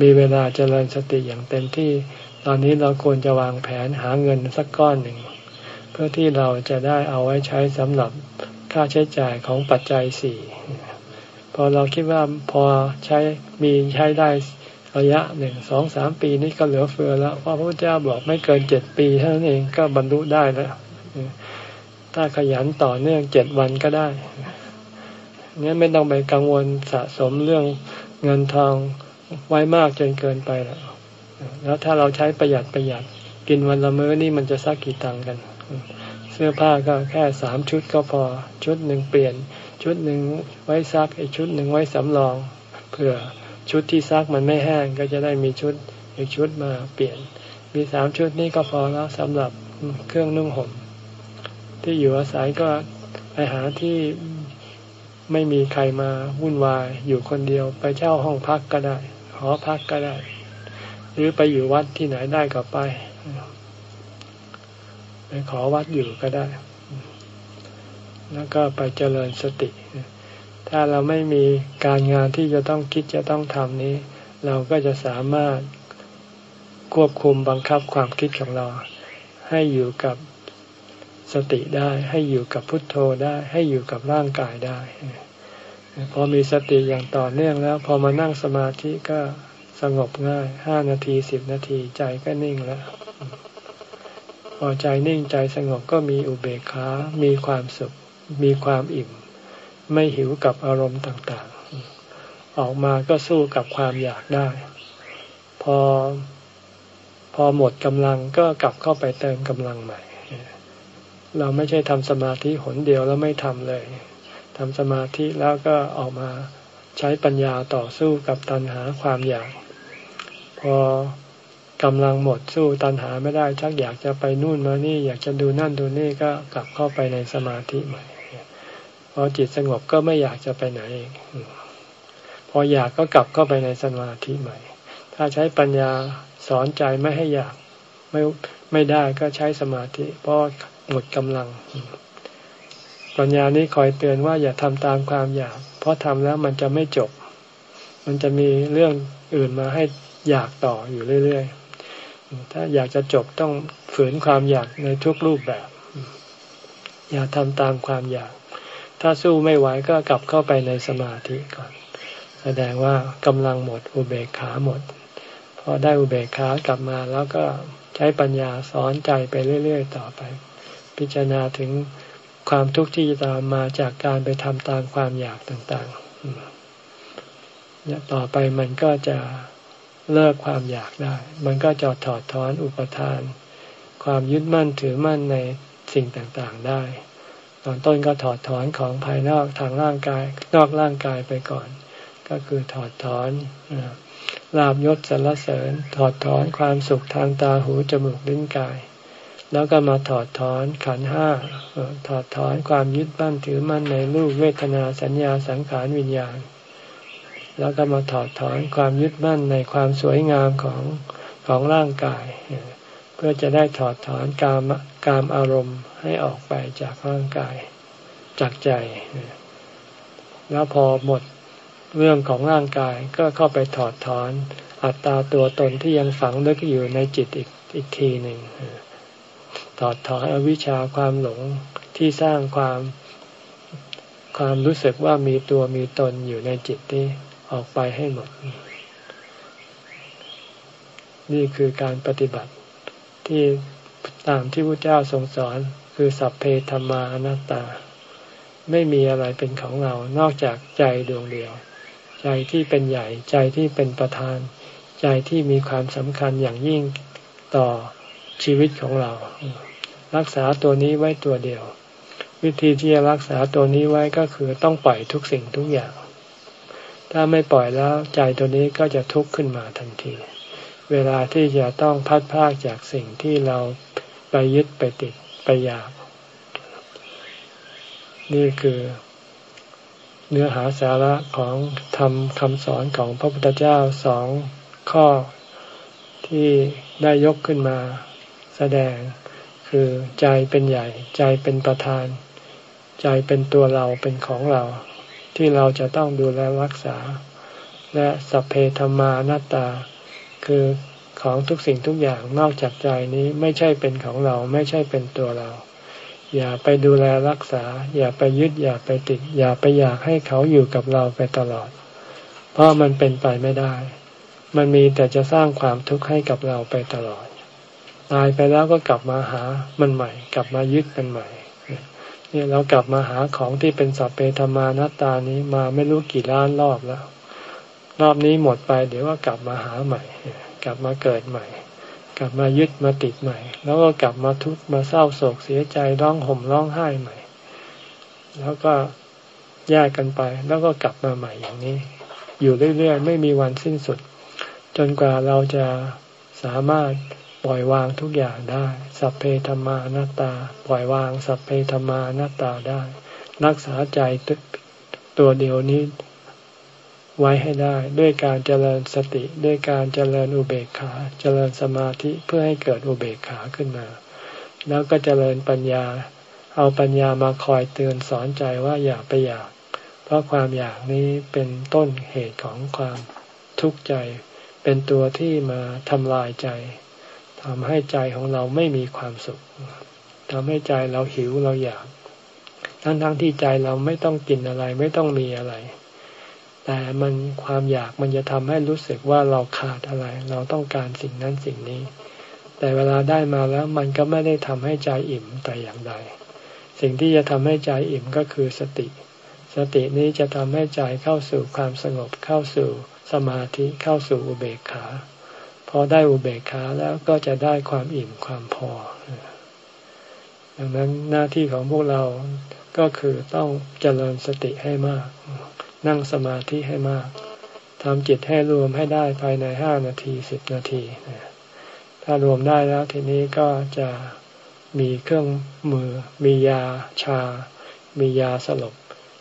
มีเวลาเจริญสติอย่างเต็มที่ ตอนนี้เราควรจะวางแผนหาเงินสักก้อนหนึ่ง เพื่อที่เราจะได้เอาไว้ใช้สำหรับค่าใช้จ่ายของปัจจัยสี่พอเราคิดว่าพอใช้มีใช้ได้ระยะหนึ่งสองสามปีนี้ก็เหลือเฟือแล้วเพราะพระพุทธเจ้าบอกไม่เกินเจ็ดปีเท่านั้นเองก็บรรลุได้แล้วถ้าขยันต่อเนื่องเจ็ดวันก็ได้ เนี่ยไม่ต้องไปกังวลสะสมเรื่องเงินทองไว้มากจนเกินไปแล้วแล้วถ้าเราใช้ประหยัดประหยัดกินวันละมื้อนี่มันจะสักกี่ตังกัน เสื้อผ้าก็แค่สามชุดก็พอชุดหนึ่งเปลี่ยน ชุดหนึ่งไว้ซักอีกชุดหนึ่งไว้สำรองเผื่อชุดที่ซักมันไม่แห้งก็จะได้มีชุดอีกชุดมาเปลี่ยน มีสามชุดนี้ก็พอแล้วสำหรับเครื่องนุ่งห่มที่อยู่อาศัยก็ไปหาที่ ไม่มีใครมาวุ่นวายอยู่คนเดียว ไปเช่าห้องพักก็ได้ หอพักก็ได้ หรือไปอยู่วัดที่ไหนได้ก็ไป ไปขอวัดอยู่ก็ได้ แล้วก็ไปเจริญสติ ถ้าเราไม่มีการงานที่จะต้องคิดจะต้องทำนี้ เราก็จะสามารถควบคุมบังคับความคิดของเรา ให้อยู่กับ สติได้ ให้อยู่กับพุทโธได้ให้อยู่กับร่างกายได้ พอมีสติอย่างต่อเนื่องแล้ว พอมานั่งสมาธิก็สงบง่ายห้านาทีสิบนาทีใจก็นิ่งแล้ว พอใจนิ่งใจสงบก็มีอุเบกขา มีความสุข มีความอิ่ม ไม่หิวกับอารมณ์ต่างๆ ออกมาก็สู้กับความอยากได้ พอพอหมดกำลังก็กลับเข้าไปเติมกำลังใหม่ เราไม่ใช่ทำสมาธิหนเดียวแล้วไม่ทำเลยทำสมาธิแล้วก็ออกมาใช้ปัญญาต่อสู้กับตัณหาความอยาก พอกำลังหมดสู้ตัณหาไม่ได้ชักอยากจะไปนู่นมานี่ อยากจะดูนั่นดูนี่ก็กลับเข้าไปในสมาธิใหม่พอจิตสงบก็ไม่อยากจะไปไหนเองพออยากก็กลับเข้าไปในสมาธิใหม่ ถ้าใช้ปัญญาสอนใจไม่ให้อยากไม่ไม่ได้ก็ใช้สมาธิ เพราะ หมดกำลัง ปัญญานี้คอยเตือนว่าอย่าทำตามความอยาก เพราะทำแล้วมันจะไม่จบ มันจะมีเรื่องอื่นมาให้อยากต่ออยู่เรื่อยๆ ถ้าอยากจะจบต้องฝืนความอยากในทุกรูปแบบ อย่าทำตามความอยาก ถ้าสู้ไม่ไหวก็กลับเข้าไปในสมาธิก่อน แสดงว่ากำลังหมดอุเบกขาหมด พอได้อุเบกขากลับมาแล้วก็ใช้ปัญญาสอนใจไปเรื่อย ๆ ต่อไป พิจารณาถึงความทุกข์ที่จะตามมาจากการไปทำตามความอยากต่างๆเนี่ยต่อไปมันก็จะเลิกความอยากได้ มันก็จะถอดถอนอุปทาน ความยึดมั่นถือมั่นในสิ่งต่างๆได้ ตอนต้นก็ถอดถอนของภายนอกทางร่างกาย นอกร่างกายไปก่อน ก็คือถอดถอนลาบยศสรรเสริญ ถอดถอนความสุขทางตาหูจมูกลิ้นกาย แล้วก็มาถอดถอนขันห้าถอดถอนความยึดมั่นถือมั่นในรูปเวทนาสัญญาสังขารวิญญาณ แล้วก็มาถอดถอนความยึดมั่นในความสวยงามของของร่างกาย เพื่อจะได้ถอดถอนกามกามอารมณ์ให้ออกไปจากร่างกายจากใจ แล้วพอหมดเรื่องของร่างกายก็เข้าไปถอดถอนอัตตาตัวตนที่ยังฝังลึกอยู่ในจิตอีกอีกทีหนึ่ง ถอดถอนอวิชชาความหลงที่สร้างความความรู้สึกว่ามีตัวมีตนอยู่ในจิตนี้ออกไปให้หมด นี่คือการปฏิบัติที่ตามที่พระเจ้าทรงสอนคือสัพเพธรรมานัตตา ไม่มีอะไรเป็นของเรานอกจากใจดวงเดียว ใจที่เป็นใหญ่ใจที่เป็นประธาน ใจที่มีความสำคัญอย่างยิ่งต่อ ชีวิตของเรา รักษาตัวนี้ไว้ตัวเดียว วิธีที่จะรักษาตัวนี้ไว้ก็คือต้องปล่อยทุกสิ่งทุกอย่าง ถ้าไม่ปล่อยแล้วใจตัวนี้ก็จะทุกข์ขึ้นมาทันที เวลาที่จะต้องพัดพากจากสิ่งที่เราไปยึดไปติดไปอยาก นี่คือเนื้อหาสาระของธรรมคำสอนของพระพุทธเจ้าสองข้อที่ได้ยกขึ้นมา สดง คือใจเป็นใหญ่ ใจเป็นประธาน ใจเป็นตัวเราเป็นของเรา ที่เราจะต้องดูแลรักษา และสัพเพธรรมานัตตา คือของทุกสิ่งทุกอย่างนอกจากใจนี้ไม่ใช่เป็นของเราไม่ใช่เป็นตัวเรา อย่าไปดูแลรักษา อย่าไปยึดอย่าไปติด อย่าไปอยากให้เขาอยู่กับเราไปตลอด เพราะมันเป็นไปไม่ได้ มันมีแต่จะสร้างความทุกข์ให้กับเราไปตลอด ตายไปแล้วก็กลับมาหามันใหม่ กลับมายึดมันใหม่เนี่ยเรากลับมาหาของที่เป็นสัพเพธรรมานัตตานี้มาไม่รู้กี่ล้านรอบแล้ว รอบนี้หมดไปเดี๋ยวก็กลับมาหาใหม่ กลับมาเกิดใหม่ กลับมายึดมาติดใหม่ แล้วก็กลับมาทุกข์มาเศร้าโศกเสียใจร้องห่มร้องไห้ใหม่ แล้วก็แยกกันไป แล้วก็กลับมาใหม่อย่างนี้ อยู่เรื่อยๆไม่มีวันสิ้นสุด จนกว่าเราจะสามารถ ปล่อยวางทุกอย่างได้ สัพเพธรรมานัตตา ปล่อยวางสัพเพธรรมานัตตาได้ รักษาใจตัวเดียวนี้ไว้ให้ได้ด้วยการเจริญสติด้วยการเจริญอุเบกขา เจริญสมาธิเพื่อให้เกิดอุเบกขาขึ้นมา แล้วก็เจริญปัญญา เอาปัญญามาคอยเตือนสอนใจว่าอย่าไปอยาก เพราะความอยากนี้เป็นต้นเหตุของความทุกข์ใจ เป็นตัวที่มาทำลายใจ ทำให้ใจของเราไม่มีความสุขทำให้ใจเราหิวเราอยาก ทั้งๆทที่ใจเราไม่ต้องกินอะไรไม่ต้องมีอะไร แต่มันความอยากมันจะทำให้รู้สึกว่าเราขาดอะไร เราต้องการสิ่งนั้นสิ่งนี้ แต่เวลาได้มาแล้วมันก็ไม่ได้ทำให้ใจอิ่มแต่อย่างใด สิ่งที่จะทำให้ใจอิ่มก็คือสติ สตินี้จะทำให้ใจเข้าสู่ความสงบเข้าสู่สมาธิเข้าสู่อุเบกขา พอได้อุเบกขาแล้วก็จะได้ความอิ่มความพอ ดังนั้นหน้าที่ของพวกเราก็คือต้องเจริญสติให้มาก นั่งสมาธิให้มากทำจิตให้รวมให้ได้ภายในห้านาทีสิบนาที ถ้ารวมได้แล้วทีนี้ก็จะมีเครื่องมือ มียาชา มียาสลบ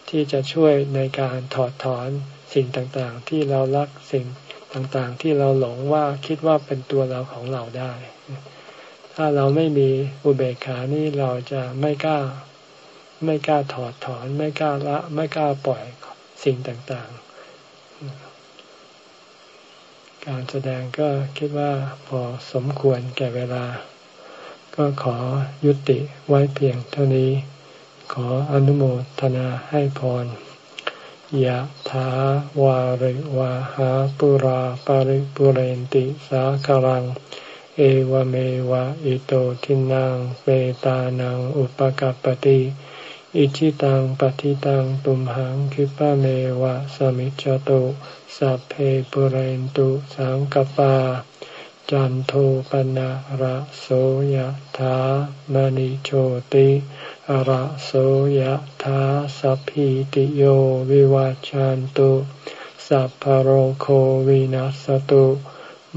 ที่จะช่วยในการถอดถอนสิ่งต่างๆ ที่เรารักสิ่ง ต่างๆ ที่เราหลงว่าคิดว่าเป็นตัวเราของเราได้ ถ้าเราไม่มีอุเบกขานี่เราจะไม่กล้าไม่กล้าถอดถอน ไม่กล้าละ ไม่กล้าปล่อยสิ่งต่างๆ การแสดงก็คิดว่าพอสมควรแก่เวลา ก็ขอยุติไว้เพียงเท่านี้ ขออนุโมทนาให้พร ยะถาวาริวาหาปุราปาริปุเรนติสาคารัง เอวเมวะอิโตทินังเปตานังอุปกัปติอิชิตังปฏิตังตุมหังคิปะเมวะสมิจจตุสัพเพปุเรนตุสังกปา จันโทปนะระโสยธามณิโชติ ระโสยธาสัพพิติโยวิวัจจันตุสัพพโรโควินัสตุ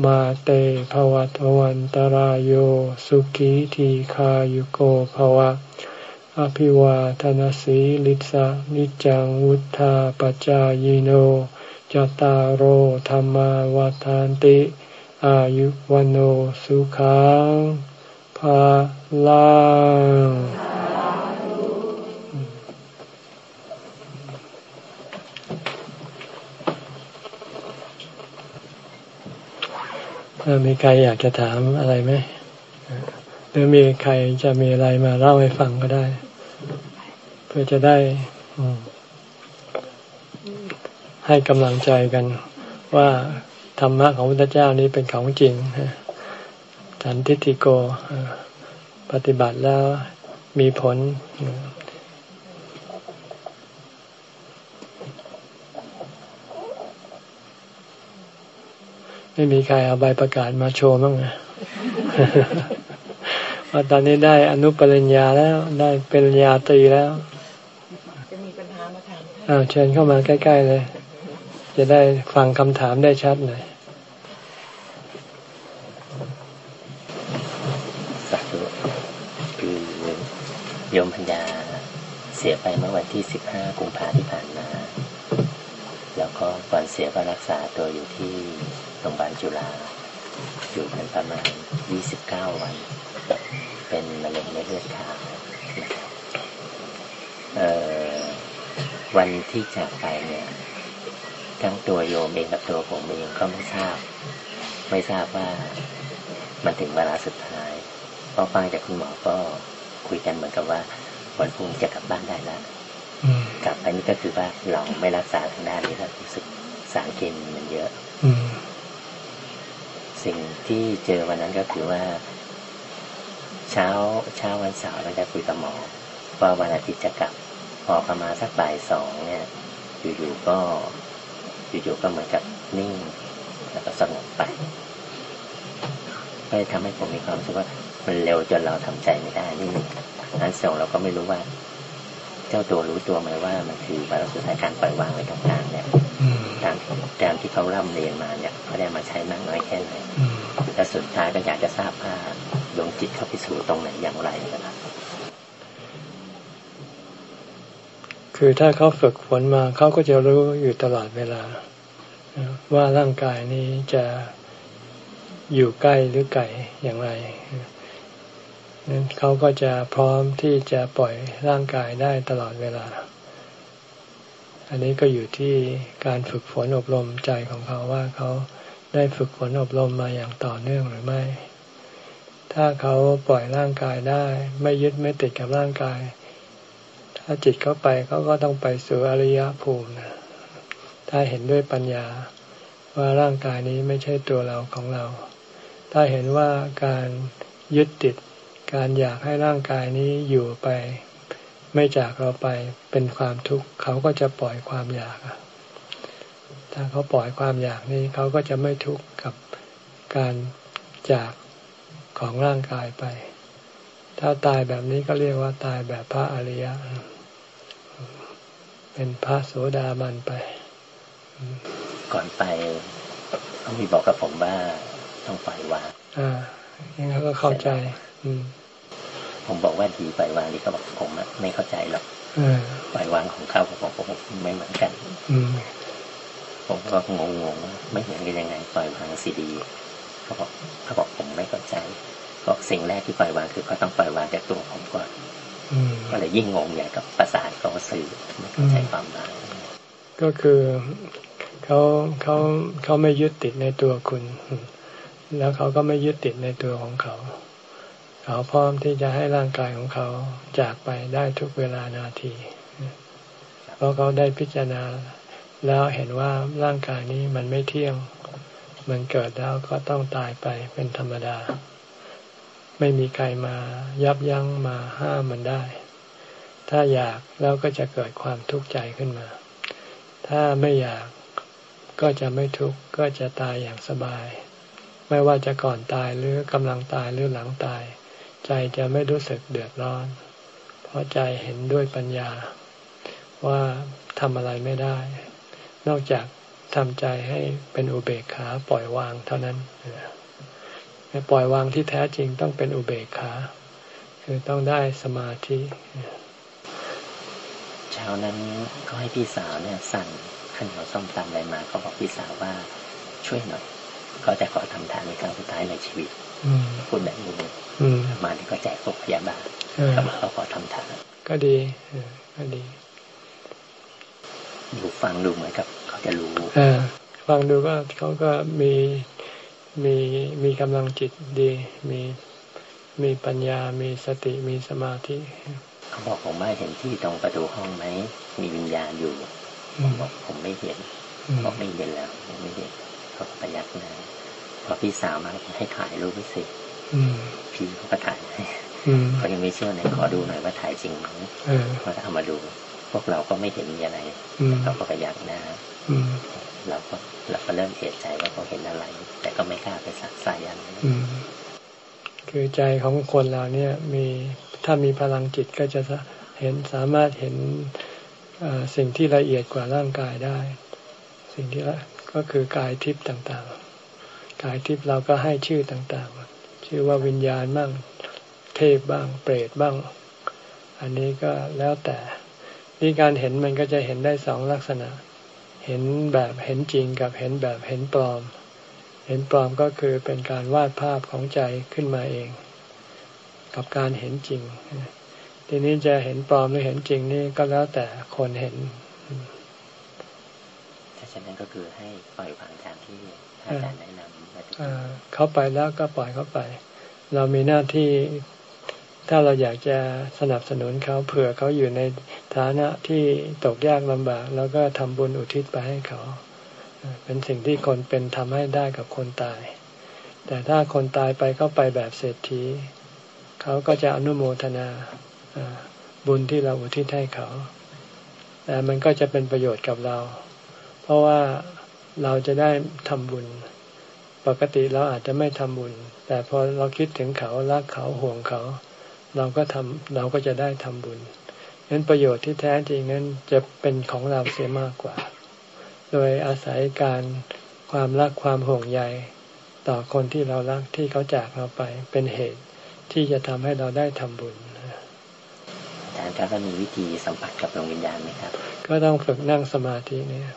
มาเตภวัตวันตารโยสุขีทีขายุโกภวะ อภิวาทนสีลิสะนิจังวุธาปจายโนจตารโหธรรมวาทานติ อายุวันโอสุขังภาลัง มีใครอยากจะถามอะไรไหมหรือมีใครจะมีอะไรมาเล่าให้ฟังก็ได้ เพื่อจะได้ให้กำลังใจกัน ว่าธรรมะของพระพุทธเจ้านี้เป็นของจริงสันทิติโกปฏิบัติแล้วมีผล ไม่มีใครเอาใบประกาศมาโชว์มั้งว่าตอนนี้ได้อนุปริญญาแล้ว ได้ปริญญาตรีแล้ว จะมีปัญหามาถามอ้าวเชิญเข้ามาใกล้ ๆ เลย จะได้ฟังคำถามได้ชัดเลยสักคือโยมพัญญาเสียไปเมื่อวันที่สิบห้ากุมภาที่ผ่านมา แล้วก็ก่อนเสียก็รักษาตัวอยู่ที่ โรงพยาบาลจุฬาอยู่กันประมาณยี่สิบเก้าวัน เป็นมะเร็งในเลือดขาววันที่จากไปเนี่ยทั้งตัวโยมเองกับตัวผมเองก็ไม่ทราบ ไม่ทราบว่ามันถึงเวลาสุดท้ายพอฟังจากคุณหมอก็คุยกันเหมือนกับว่าวันพรุ่งจะกลับบ้านได้แล้วกลับไปนี่ก็คือว่าเราไม่รักษาทางด้านนี้แล้วรู้สึกสารเคมีมันเยอะ สิ่งที่เจอวันนั้นก็คือว่า เช้าเช้าวันเสาร์เราจะคุยกับหมอว่าวันอาทิตย์จะกลับ พอประมาณสักบ่ายสองเนี่ยอยู่ๆก็อยู่ๆก็เหมือนกับนิ่ง แล้วก็สงบไปก็เลยทำให้ผมมีความรู้สึกว่ามันเร็วจนเราทำใจไม่ได้นี่อันสองเราก็ไม่รู้ว่า จ้าตัวรู้ตัวไหมว่ามันคือวาระสุดท้ายการปล่อยวางอะไรต่างๆเนี่ยตามตามที่เขาร่ำเรียนมาเนี่ยเขาได้มาใช้มากน้อยแค่ไหนและสุดท้ายก็อยากจะทราบว่าดวงจิตเขาพิสูจน์ตรงไหนอย่างไรนะครับคือถ้าเขาฝึกฝนมาเขาก็จะรู้อยู่ตลอดเวลา ว่าร่างกายนี้จะอยู่ใกล้หรือไกลอย่างไรนั้น เขาก็จะพร้อมที่จะปล่อยร่างกายได้ตลอดเวลา อันนี้ก็อยู่ที่การฝึกฝนอบรมใจของเขาว่าเขาได้ฝึกฝนอบรมมาอย่างต่อเนื่องหรือไม่ ถ้าเขาปล่อยร่างกายได้ ไม่ยึดไม่ติดกับร่างกาย ถ้าจิตเขาไปเขาก็ต้องไปสู่อริยภูมินะถ้าเห็นด้วยปัญญาว่าร่างกายนี้ไม่ใช่ตัวเราของเรา ถ้าเห็นว่าการยึดติด การอยากให้ร่างกายนี้อยู่ไป ไม่จากเราไปเป็นความทุกข์เขาก็จะปล่อยความอยากถ้าเขาปล่อยความอยากนี้เขาก็จะไม่ทุกข์กับการจากของร่างกายไป ถ้าตายแบบนี้ก็เรียกว่าตายแบบพระอริยะ เป็นพระโสดาบันไป ก่อนไปเขามีบอกกับผมว่าต้องปล่อยวางอ่าอย่างนั้นก็เข้าใจอืม ผมบอกว่าดีปล่อยวางดีเขาบอกผมไม่เข้าใจหรอกปล่อยวางของเขาของผมไม่เหมือนกันผมก็งงงว่าไม่เหมือนกันยังไงปล่อยวางซีดีเขาบอกเขาบอกผมไม่เข้าใจบอกสิ่งแรกที่ปล่อยวางคือเขาต้องปล่อยวางจากตัวผมก่อนก็เลยยิ่งงงใหญ่กับประสาทเขาสื่อไม่เข้าใจความหมายก็คือเขาเขาเขาไม่ยึดติดในตัวคุณ แล้วเขาก็ไม่ยึดติดในตัวของเขา เขาพร้อมที่จะให้ร่างกายของเขาจากไปได้ทุกเวลานาที เพราะเขาได้พิจารณาแล้วเห็นว่าร่างกายนี้มันไม่เที่ยง มันเกิดแล้วก็ต้องตายไปเป็นธรรมดา ไม่มีใครมายับยั้งมาห้ามมันได้ ถ้าอยากแล้วก็จะเกิดความทุกข์ใจขึ้นมา ถ้าไม่อยากก็จะไม่ทุกข์ก็จะตายอย่างสบาย ไม่ว่าจะก่อนตายหรือกำลังตายหรือหลังตาย ใจจะไม่รู้สึกเดือดร้อน เพราะใจเห็นด้วยปัญญา ว่าทำอะไรไม่ได้ นอกจากทำใจให้เป็นอุเบกขาปล่อยวางเท่านั้นปล่อยวางที่แท้จริงต้องเป็นอุเบกขา คือต้องได้สมาธิเช้านั้นก็ให้พี่สาวเนี่ยสั่งข้าวเหนียวส้มตำอะไรมาเขาบอกพี่สาวว่าช่วยหน่อย ก็จะขอทำทานในครั้งสุดท้ายในชีวิตพูดแบบนี้มาที่ก็แจกพวกพยาบาลเขาบอกเขาขอทำทานก็ดีก็ดีดูฟังดูเหมือนกับ เขาจะรู้ฟังดูก็เขาก็มีมีมีกำลังจิตดี มีมีปัญญา มีสติมีสมาธิเขาบอกผมว่าเห็นที่ตรงประตูห้องไหมมีวิญญาณอยู่ผมบอกผมไม่เห็นบอกไม่เห็นแล้วไม่เห็น เขาประยักหน้าพอพี่สาวมาให้ถ่ายรูปไปสิพี่เขาก็ถ่ายให้เขายังไม่เชื่อไหนขอดูหน่อยว่าถ่ายจริงไหมเขาเอามาดู พวกเราก็ไม่เห็นมีอะไรเขาก็ประยักหน้าเราก็เราก็เริ่มเสียใจว่าเขาเห็นอะไร แต่ก็ไม่กล้าไปสักสายอะไรคือใจของคนเราเนี่ยมีถ้ามีพลังจิตก็จะเห็นสามารถเห็นสิ่งที่ละเอียดกว่าร่างกายได้ สิ่งที่ละ ก็คือกายทิพย์ต่างๆ กายทิพย์เราก็ให้ชื่อต่างๆ ชื่อว่าวิญญาณบ้างเทพบ้างเปรตบ้าง อันนี้ก็แล้วแต่นี่การเห็นมันก็จะเห็นได้สองลักษณะ เห็นแบบเห็นจริงกับเห็นแบบเห็นปลอม เห็นปลอมก็คือเป็นการวาดภาพของใจขึ้นมาเอง กับการเห็นจริง ทีนี้จะเห็นปลอมหรือเห็นจริงนี่ก็แล้วแต่คนเห็น ถ้าเช่นนั้นก็คือให้ปล่อยวางทางที่อาจารย์แนะนำเขาไปแล้วก็ปล่อยเขาไป เรามีหน้าที่ถ้าเราอยากจะสนับสนุนเขาเผื่อเขาอยู่ในฐานะที่ตกยากลำบาก แล้วก็ทำบุญอุทิศไปให้เขา เป็นสิ่งที่คนเป็นทำให้ได้กับคนตาย แต่ถ้าคนตายไปเขาไปแบบเศรษฐี เขาก็จะอนุโมทนาบุญที่เราอุทิศให้เขา แต่มันก็จะเป็นประโยชน์กับเรา เพราะว่าเราจะได้ทำบุญ ปกติเราอาจจะไม่ทำบุญ แต่พอเราคิดถึงเขารักเขาห่วงเขา เราก็ทำเราก็จะได้ทำบุญนั้นประโยชน์ที่แท้จริงนั้นจะเป็นของเราเสียมากกว่า โดยอาศัยการความรักความห่วงใยต่อคนที่เรารักที่เขาจากเราไปเป็นเหตุที่จะทำให้เราได้ทำบุญอาจารย์ครับมีวิธีสัมผัสกับดวงวิญญาณไหมครับ ก็ต้องฝึกนั่งสมาธิเนี่ย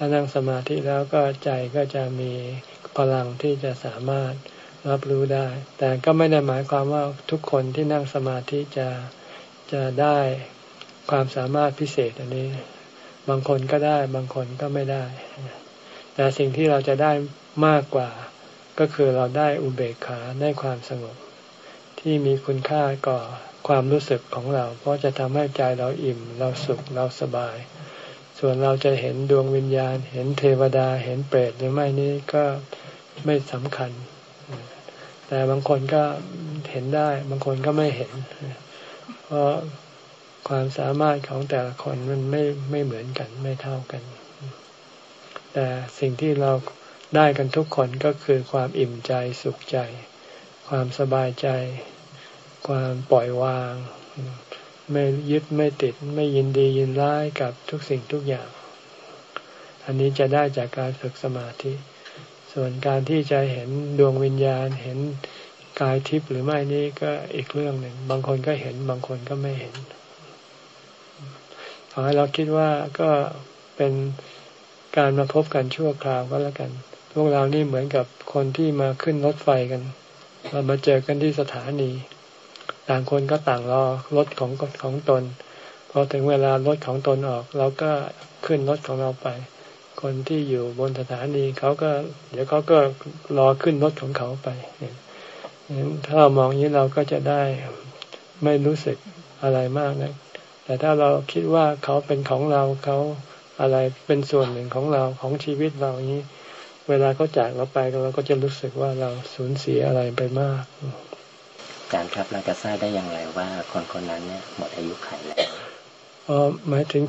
ถ้านั่งสมาธิแล้วก็ใจก็จะมีพลังที่จะสามารถรับรู้ได้ แต่ก็ไม่ได้หมายความว่าทุกคนที่นั่งสมาธิจะจะได้ความสามารถพิเศษอันนี้ บางคนก็ได้บางคนก็ไม่ได้ แต่สิ่งที่เราจะได้มากกว่า ก็คือเราได้อุเบกขาได้ความสงบ ที่มีคุณค่าก่อความรู้สึกของเรา เพราะจะทำให้ใจเราอิ่ม เราสุขเราสบาย ส่วนเราจะเห็นดวงวิญญาณ เห็นเทวดาเห็นเปรตหรือไม่นี้ก็ไม่สำคัญ แต่บางคนก็เห็นได้ บางคนก็ไม่เห็น เพราะความสามารถของแต่ละคนมันไม่ไม่เหมือนกันไม่เท่ากัน แต่สิ่งที่เราได้กันทุกคนก็คือความอิ่มใจสุขใจ ความสบายใจ ความปล่อยวาง ไม่ยึดไม่ติดไม่ยินดียินร้ายกับทุกสิ่งทุกอย่าง อันนี้จะได้จากการฝึกสมาธิ ส่วนการที่จะเห็นดวงวิญญาณเห็นกายทิพย์หรือไม่นี่ก็อีกเรื่องหนึ่ง บางคนก็เห็นบางคนก็ไม่เห็นขอให้เราคิดว่าก็เป็นการมาพบกันชั่วคราวก็แล้วกัน พวกเรานี่เหมือนกับคนที่มาขึ้นรถไฟกัน เรามาเจอกันที่สถานี ต่างคนก็ต่างรอรถของของตนพอถึงเวลารถของตนออก เราก็ขึ้นรถของเราไป คนที่อยู่บนสถานีเขาก็ เดี๋ยวเขาก็รอขึ้นรถของเขาไปถ้าเรามองนี้เราก็จะได้ไม่รู้สึกอะไรมากนะแต่ถ้าเราคิดว่าเขาเป็นของเราเขาอะไรเป็นส่วนหนึ่งของเราของชีวิตเรานี้ เวลาเขาจากเราไปเราก็จะรู้สึกว่าเราสูญเสียอะไรไปมาก อาจารย์ครับเราจะทราบได้อย่างไรว่าคนคนนั้นเนี่ยหมดอายุขัยแล้วอ๋อหมายถึง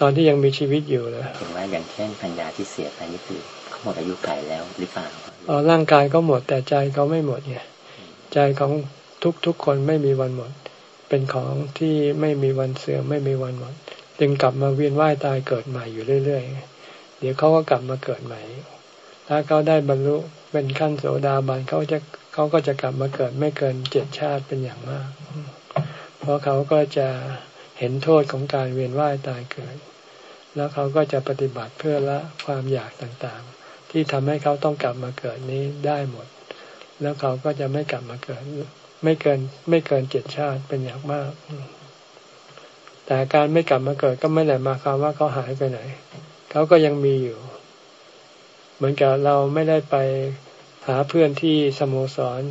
ตอนที่ยังมีชีวิตอยู่เลยถึงว่าอย่างเช่นพัญญาที่เสียไปนี่คือเขาหมดอายุขัยแล้วหรือเปล่าอ๋อร่างกายก็หมดแต่ใจเขาไม่หมดไงใจของทุกทุกคนไม่มีวันหมด เป็นของที่ไม่มีวันเสื่อมไม่มีวันหมด จึงกลับมาเวียนว่ายตายเกิดใหม่อยู่เรื่อยๆ เดี๋ยวเขาก็กลับมาเกิดใหม่ ถ้าเขาได้บรรลุเป็นขั้นโสดาบันเขาจะ เขาก็จะกลับมาเกิดไม่เกินเจ็ดชาติเป็นอย่างมาก เพราะเขาก็จะเห็นโทษของการเวียนว่ายตายเกิด แล้วเขาก็จะปฏิบัติเพื่อละความอยากต่างๆ ที่ทำให้เขาต้องกลับมาเกิดนี้ได้หมด แล้วเขาก็จะไม่กลับมาเกิด ไม่เกินไม่เกินเจ็ดชาติเป็นอย่างมาก แต่การไม่กลับมาเกิดก็ไม่ได้มาความว่าเขาหายไปไหน เขาก็ยังมีอยู่ เหมือนกับเราไม่ได้ไป หาเพื่อนที่สโมสร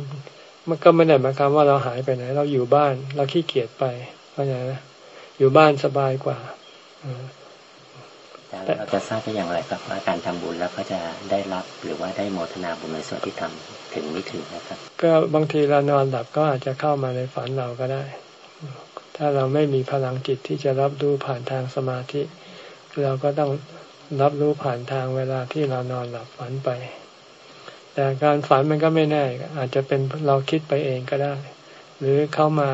มันก็ไม่ได้หมายความว่าเราหายไปไหน เราอยู่บ้านเราขี้เกียจไปเพราะอย่างนั้นอยู่บ้านสบายกว่าเราจะทราบได้อย่างไรครับว่าการทำบุญแล้วก็จะได้รับหรือว่าได้โมทนาบุญในส่วนที่ทำถึงไม่ถึงนะครับ ก็บางทีเรานอนหลับก็อาจจะเข้ามาในฝันเราก็ได้ ถ้าเราไม่มีพลังจิตที่จะรับรู้ผ่านทางสมาธิ เราก็ต้องรับรู้ผ่านทางเวลาที่เรานอนหลับฝันไป แต่การฝันมันก็ไม่แน่อาจจะเป็นเราคิดไปเองก็ได้ หรือเข้ามา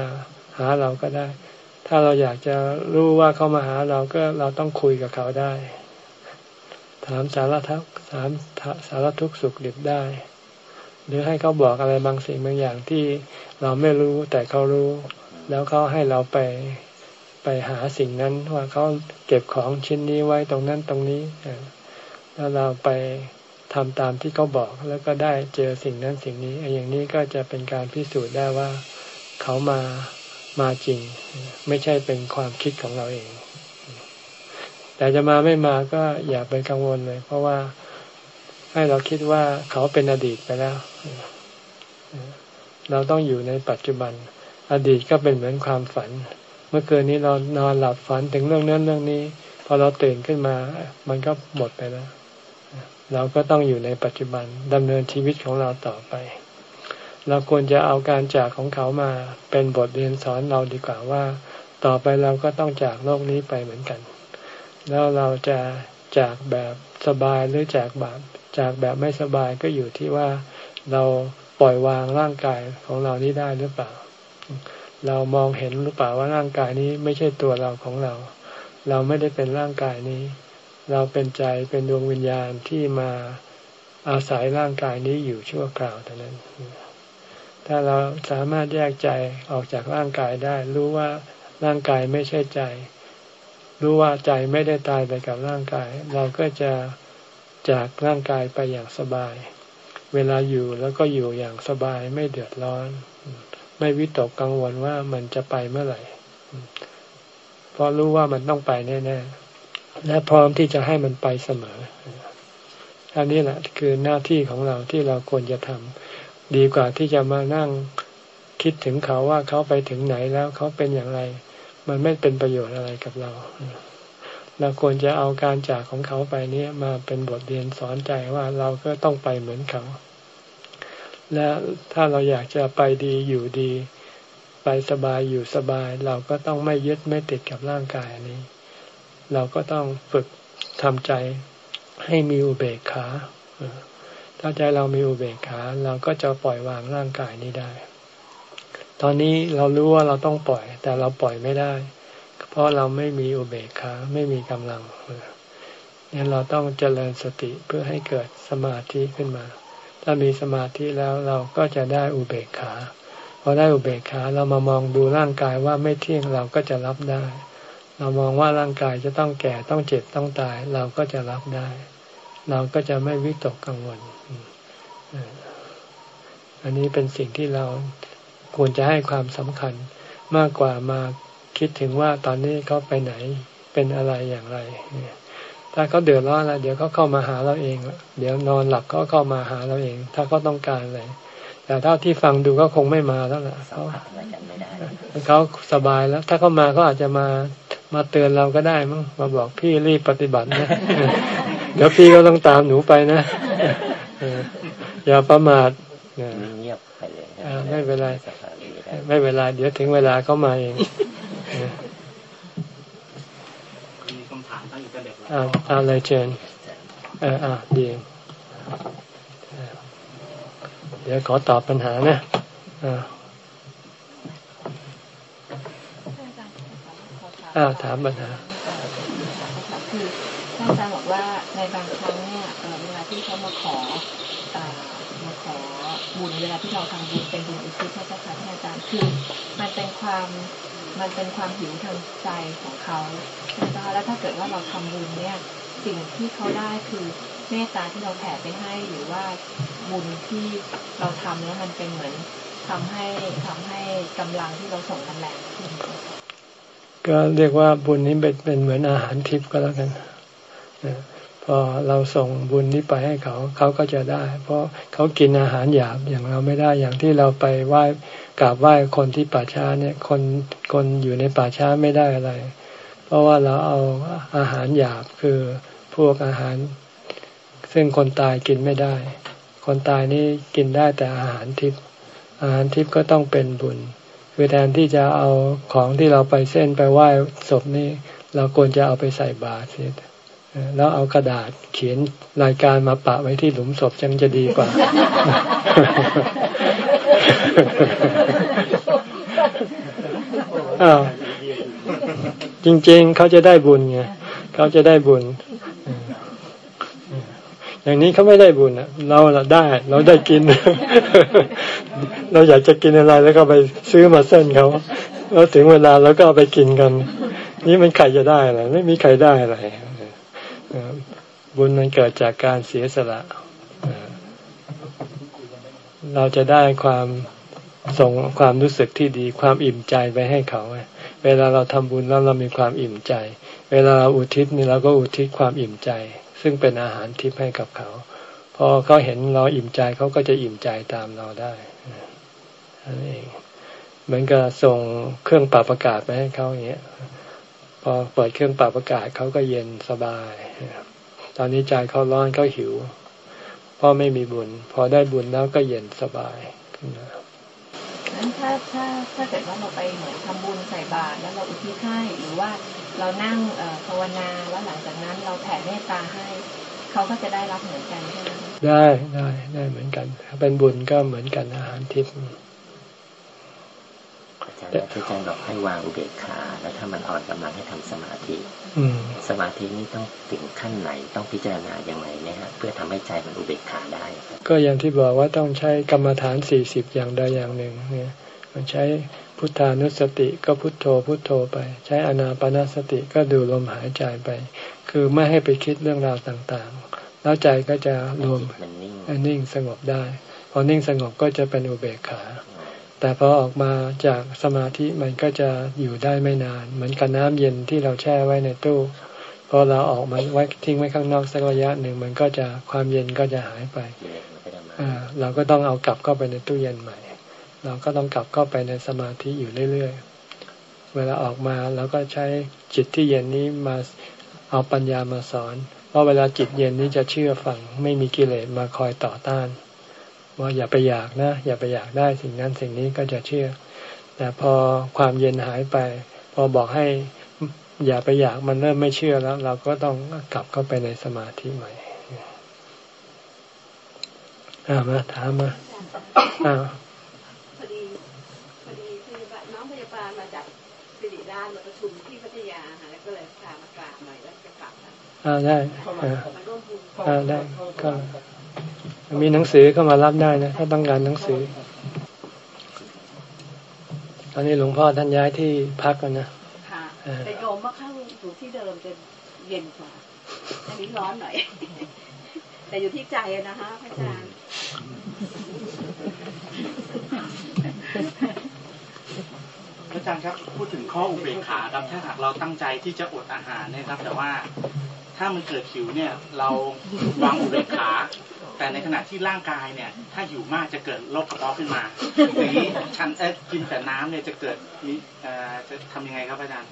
หาเราก็ได้ ถ้าเราอยากจะรู้ว่าเข้ามาหาเราก็เราต้องคุยกับเขาได้ ถามสารทักถามสารทุกข์สุขดิบได้ หรือให้เขาบอกอะไรบางสิ่งบางอย่างที่เราไม่รู้แต่เขารู้ แล้วเขาให้เราไปไปหาสิ่งนั้นว่าเขาเก็บของชิ้นนี้ไว้ตรงนั้นตรงนี้แล้วเราไป ทำตามที่เขาบอกแล้วก็ได้เจอสิ่งนั้นสิ่งนี้อย่างนี้ก็จะเป็นการพิสูจน์ได้ว่าเขามามาจริง ไม่ใช่เป็นความคิดของเราเอง แต่จะมาไม่มาก็อย่าไปกังวลเลย เพราะว่าให้เราคิดว่าเขาเป็นอดีตไปแล้ว เราต้องอยู่ในปัจจุบัน อดีตก็เป็นเหมือนความฝัน เมื่อคืนนี้เรานอนหลับฝันถึงเรื่องนั้นเรื่องนี้ พอเราตื่นขึ้นมา มันก็หมดไปแล้ว เราก็ต้องอยู่ในปัจจุบันดำเนินชีวิตของเราต่อไป เราควรจะเอาการจากของเขามาเป็นบทเรียนสอนเราดีกว่าว่า ต่อไปเราก็ต้องจากโลกนี้ไปเหมือนกัน แล้วเราจะจากแบบสบายหรือจากแบบจากแบบไม่สบายก็อยู่ที่ว่าเราปล่อยวางร่างกายของเรานี้ได้หรือเปล่า เรามองเห็นหรือเปล่าว่าร่างกายนี้ไม่ใช่ตัวเราของเรา เราไม่ได้เป็นร่างกายนี้ เราเป็นใจเป็นดวงวิญญาณที่มาอาศัยร่างกายนี้อยู่ชั่วคราวเท่านั้น ถ้าเราสามารถแยกใจออกจากร่างกายได้ รู้ว่าร่างกายไม่ใช่ใจ รู้ว่าใจไม่ได้ตายไปกับร่างกาย เราก็จะจากร่างกายไปอย่างสบาย เวลาอยู่แล้วก็อยู่อย่างสบายไม่เดือดร้อน ไม่วิตกกังวลว่ามันจะไปเมื่อไหร่เพราะรู้ว่ามันต้องไปแน่ๆ และพร้อมที่จะให้มันไปเสมออันนี้แหละคือหน้าที่ของเราที่เราควรจะทำดีกว่าที่จะมานั่งคิดถึงเขาว่าเขาไปถึงไหนแล้วเขาเป็นอย่างไร มันไม่เป็นประโยชน์อะไรกับเรา เราควรจะเอาการจากของเขาไปนี้มาเป็นบทเรียนสอนใจว่าเราก็ต้องไปเหมือนเขา และถ้าเราอยากจะไปดีอยู่ดี ไปสบายอยู่สบาย เราก็ต้องไม่ยึดไม่ติดกับร่างกายอันนี้ เราก็ต้องฝึกทำใจให้มีอุเบกขาถ้าใจเรามีอุเบกขาเราก็จะปล่อยวางร่างกายนี้ได้ ตอนนี้เรารู้ว่าเราต้องปล่อย แต่เราปล่อยไม่ได้ เพราะเราไม่มีอุเบกขาไม่มีกำลังเนี่ยเราต้องเจริญสติเพื่อให้เกิดสมาธิขึ้นมา ถ้ามีสมาธิแล้วเราก็จะได้อุเบกขาพอได้อุเบกขาเรามามองดูร่างกายว่าไม่เที่ยงเราก็จะรับได้ เรามองว่าร่างกายจะต้องแก่ต้องเจ็บต้องตาย เราก็จะรับได้ เราก็จะไม่วิตกกังวล อันนี้เป็นสิ่งที่เราควรจะให้ความสำคัญมากกว่ามาคิดถึงว่าตอนนี้เขาไปไหนเป็นอะไรอย่างไร ถ้าเขาเดือดร้อนแล้วเดี๋ยวเขาเข้ามาหาเราเอง เดี๋ยวนอนหลับเขาเข้ามาหาเราเอง ถ้าเขาต้องการอะไรแต่ถ้าที่ฟังดูก็คงไม่มาแล้วล่ะเขาเขาสบายแล้ว ถ้าเขามาเขาอาจจะมา มาเตือนเราก็ได้มั้งมาบอกพี่รีบปฏิบัตินะเดี๋ยวพี่ก็ต้องตามหนูไปนะอย่าประมาทเงียบไปเลยไม่เป็นไรไม่เป็นไรเดี๋ยวถึงเวลาเขามาเองมีคำถามตั้งอยู่กับเด็กอ่าอ่าเลยเชิญเอออ่าดีเดี๋ยวขอตอบปัญหานะอ่า อ้าวถามปัญหาคือท่านอาจารย์บอกว่าในบางครั้งเนี่ยเวลาที่เขามาขอมาขอบุญเวลาที่เราทำบุญเป็นบุญอุทิศให้พระท่านอาจารย์คือ มันเป็นความมันเป็นความหิวทางใจของเขาใช่ไหมคะแล้วถ้าเกิดว่าเราทำบุญเนี่ยสิ่งที่เขาได้คือเมตตาที่เราแผ่ไปให้หรือว่าบุญที่เราทำแล้วมันเป็นเหมือนทำให้ทำให้กำลังที่เราส่งกันแรงขึ้น ก็เรียกว่าบุญนี้เป็นเป็นเหมือนอาหารทิพย์ก็แล้วกันพอเราส่งบุญนี้ไปให้เขา เขาก็จะได้ เพราะเขากินอาหารหยาบอย่างเราไม่ได้อย่างที่เราไปไหว้กราบไหว้คนที่ป่าช้าเนี่ย คนคนอยู่ในป่าช้าไม่ได้อะไร เพราะว่าเราเอาอาหารหยาบคือพวกอาหาร ซึ่งคนตายกินไม่ได้ คนตายนี่กินได้แต่อาหารทิพย์อาหารทิพย์ก็ต้องเป็นบุญ คือแทนที่จะเอาของที่เราไปเส้นไปไหว้ศพนี่เราควรจะเอาไปใส่บาตรเสียแล้วเอากระดาษเขียนรายการมาปะไว้ที่หลุมศพจังจะดีกว่า อ้าวจริง ๆ เขาจะได้บุญไงเขาจะได้บุญ อย่างนี้เขาไม่ได้บุญอะเราเราได้ เราได้กิน เราอยากจะกินอะไรแล้วก็ไปซื้อมาเส้นเขาแล้วถึงเวลาแล้วก็เอาไปกินกัน นี่มันใครจะได้อะไรไม่มีใครได้อะไรบุญมันเกิดจากการเสียสละเราจะได้ความส่งความรู้สึกที่ดีความอิ่มใจไปให้เขา เวลาเราทำบุญแล้วเรามีความอิ่มใจ เวลาเราอุทิศนี่เราก็อุทิศความอิ่มใจ ซึ่งเป็นอาหารทิพย์ให้กับเขา พอเขาเห็นเราอิ่มใจเขาก็จะอิ่มใจตามเราได้นั่นเองเหมือนกับส่งเครื่องปรับอากาศไปให้เขาอย่างเงี้ยพอเปิดเครื่องปรับอากาศเขาก็เย็นสบาย ตอนนี้ใจเขาร้อนเขาหิวพราะไม่มีบุญ พอได้บุญแล้วก็เย็นสบายขึ้นมานั้นถ้าถ้าถ้าเกิดว่าเราไปเหมือนทำบุญใส่บาตรแล้วเราอุทิศให้หรือว่า เรานั่งภาวนาแล้วหลังจากนั้นเราแผ่เมตตาให้ เขาก็จะได้รับเหมือนกันใช่ไหมได้ได้ได้เหมือนกันเป็นบุญก็เหมือนกันอาหารทิพย์จารย์อาจารย์บอกให้วางอุเบกขาแล้วถ้ามันอ่อนกำลังให้ทำสมาธิสมาธินี้ต้องถึงขั้นไหนต้องพิจารณาอย่างไรนะฮะเพื่อทำให้ใจมันอุเบกขาได้ ก็อย่างที่บอกว่าต้องใช้กรรมฐานสี่สิบอย่างใดอย่างหนึ่งเนี่ยมันใช้ พุทธานุสติก็พุทโธพุทโธไป ใช้อนาปนาสติก็ดูลมหายใจไป คือไม่ให้ไปคิดเรื่องราวต่างๆ แล้วใจก็จะรวมนิ่งสงบได้ พอนิ่งสงบก็จะเป็นอุเบกขา แต่พอออกมาจากสมาธิมันก็จะอยู่ได้ไม่นาน เหมือนกับน้ำเย็นที่เราแช่ไว้ในตู้พอเราออกมาไว้ทิ้งไว้ข้างนอกสักระยะหนึ่งมันก็จะความเย็นก็จะหายไปเราก็ต้องเอากลับเข้าไปในตู้เย็นใหม่ เราก็ต้องกลับเข้าไปในสมาธิอยู่เรื่อยๆ เวลาออกมาเราก็ใช้จิตที่เย็นนี้มาเอาปัญญามาสอนเพราะเวลาจิตเย็นนี้จะเชื่อฟังไม่มีกิเลสมาคอยต่อต้าน ว่าอย่าไปอยากนะ อย่าไปอยากได้สิ่งนั้นสิ่งนี้ก็จะเชื่อ แต่พอความเย็นหายไป พอบอกให้อย่าไปอยากมันเริ่มไม่เชื่อแล้ว เราก็ต้องกลับเข้าไปในสมาธิใหม่อามาถามมาอ้า อ่าได้อ่ามาร่วมบุญอ่าได้ก็มีหนังสือเข้ามารับได้นะถ้าต้องการหนังสือ ตอนนี้หลวงพ่อท่านย้ายที่พักกันนะค่ะเออแต่โยมมาเข้าอยู่ที่เดิมจะเย็นกว่า อันนี้ร้อนหน่อย แต่อยู่ที่ใจอะนะคะพระอาจารย์อาจารย์ครับพูดถึงข้ออุเบกขาครับถ้าหากเราตั้งใจที่จะอดอาหารเนะครับ แต่ว่า ถ้ามันเกิดหิวเนี่ยเราวางอุเบกขา แต่ในขณะที่ร่างกายเนี่ย ถ้าหิวมากจะเกิดโรคกระเพาะขึ้นมาอย่างนี้ฉันเอ๊ะกินแต่น้ำเนี่ยจะเกิดมีเอ่อจะทำยังไงครับอาจารย์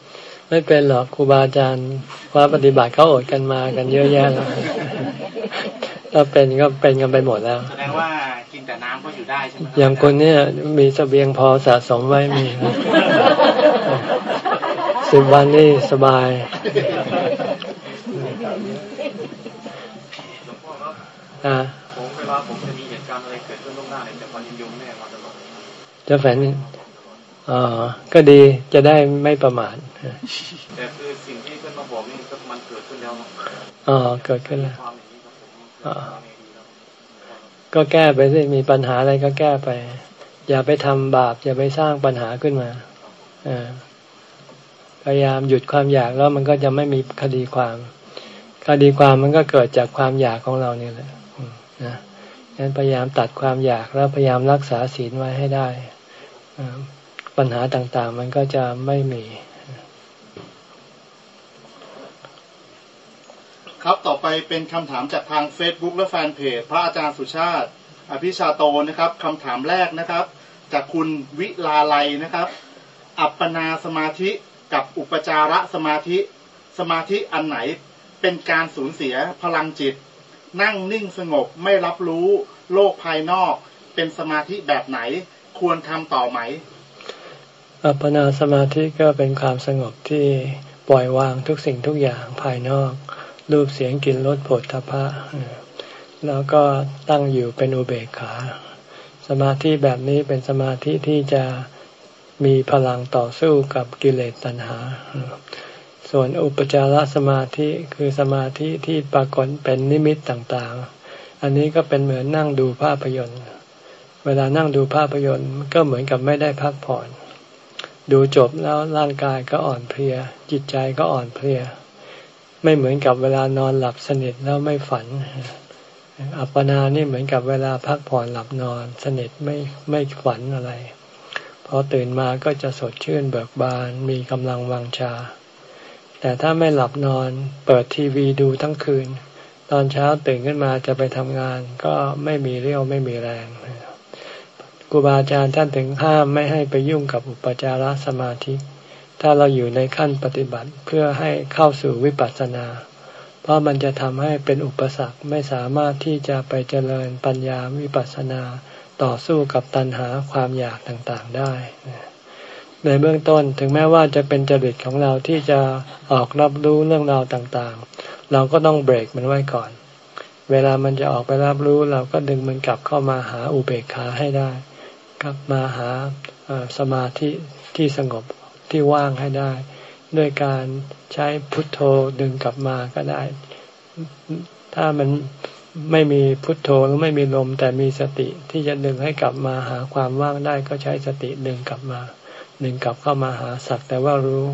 ไม่เป็นหรอกครูบาอาจารย์ว่าปฏิบัติเขาอดกันมากันเยอะแยะแล้วถ้าเป็นก็เป็นกันไปหมดแล้วแสดงว่ากินแต่น้ำก็อยู่ได้ใช่ไหมรับอย่างคนเนี่ยมีเสบียงพอสะสมไว้มีสิบวันนี่สบาย ผมเวลาผมจะมีเหตุการณ์อะไรเกิดขึ้นล่วงหน้าเนี่ยจะคอยยินยงแม่มาตลอดจะแฝนอ๋อก็ดีจะได้ไม่ประมาทแต่คือสิ่งที่เพื่อนมาบอกนี่ก็มันเกิดขึ้นแล้วอ๋อเกิดขึ้นแล้วก็แก้ไปสิมีปัญหาอะไรก็แก้ไป อย่าไปทำบาป อย่าไปสร้างปัญหาขึ้นมาพยายามหยุดความอยากแล้วมันก็จะไม่มีคดีความ คดีความมันก็เกิดจากความอยากของเราเนี่ยแหละ นะงั้นพยายามตัดความอยากแล้วพยายามรักษาศีลไว้ให้ได้ ปัญหาต่างๆ มันก็จะไม่มี ครับต่อไปเป็นคำถามจากทาง Facebook และแฟนเพจพระอาจารย์สุชาติ อภิชาโตนะครับคำถามแรกนะครับ จากคุณวิลาไลนะครับ อัปปนาสมาธิกับอุปจาระสมาธิ สมาธิอันไหนเป็นการสูญเสียพลังจิต นั่งนิ่งสงบไม่รับรู้โลกภายนอก เป็นสมาธิแบบไหน ควรทำต่อไหม อัปปนาสมาธิก็เป็นความสงบที่ปล่อยวางทุกสิ่งทุกอย่างภายนอก รูปเสียงกลิ่นรสผลทพะแล้วก็ตั้งอยู่เป็นอุเบกขา สมาธิแบบนี้เป็นสมาธิที่จะมีพลังต่อสู้กับกิเลสตัณหา ส่วนอุปจารสมาธิคือสมาธิที่ปรากฏเป็นนิมิตต่างๆ อันนี้ก็เป็นเหมือนนั่งดูภาพยนตร์ เวลานั่งดูภาพยนตร์ก็เหมือนกับไม่ได้พักผ่อน ดูจบแล้วร่างกายก็อ่อนเพลีย จิตใจก็อ่อนเพลีย ไม่เหมือนกับเวลานอนหลับสนิทแล้วไม่ฝัน อัปปนานี่เหมือนกับเวลาพักผ่อนหลับนอน สนิทไม่ไม่ฝันอะไร พอตื่นมาก็จะสดชื่นเบิกบานมีกำลังวังชา แต่ถ้าไม่หลับนอนเปิดทีวีดูทั้งคืน ตอนเช้าตื่นขึ้นมาจะไปทำงาน ก็ไม่มีเรี่ยวไม่มีแรงครูบาอาจารย์ท่านถึงห้ามไม่ให้ไปยุ่งกับอุปจารสมาธิ ถ้าเราอยู่ในขั้นปฏิบัติเพื่อให้เข้าสู่วิปัสสนา เพราะมันจะทำให้เป็นอุปสรรคไม่สามารถที่จะไปเจริญปัญญาวิปัสสนาต่อสู้กับตัณหาความอยากต่างๆได้ ในเบื้องต้นถึงแม้ว่าจะเป็นจริตของเราที่จะออกรับรู้เรื่องราวต่างๆ เราก็ต้องเบรกมันไว้ก่อน เวลามันจะออกไปรับรู้เราก็ดึงมันกลับเข้ามาหาอุเบกขาให้ได้ กลับมาหาสมาธิที่สงบที่ว่างให้ได้ ด้วยการใช้พุทโธดึงกลับมาก็ได้ ถ้ามันไม่มีพุทโธหรือไม่มีลมแต่มีสติที่จะดึงให้กลับมาหาความว่างได้ก็ใช้สติดึงกลับมา ดึงกลับเข้ามาหาสักแต่ว่ารู้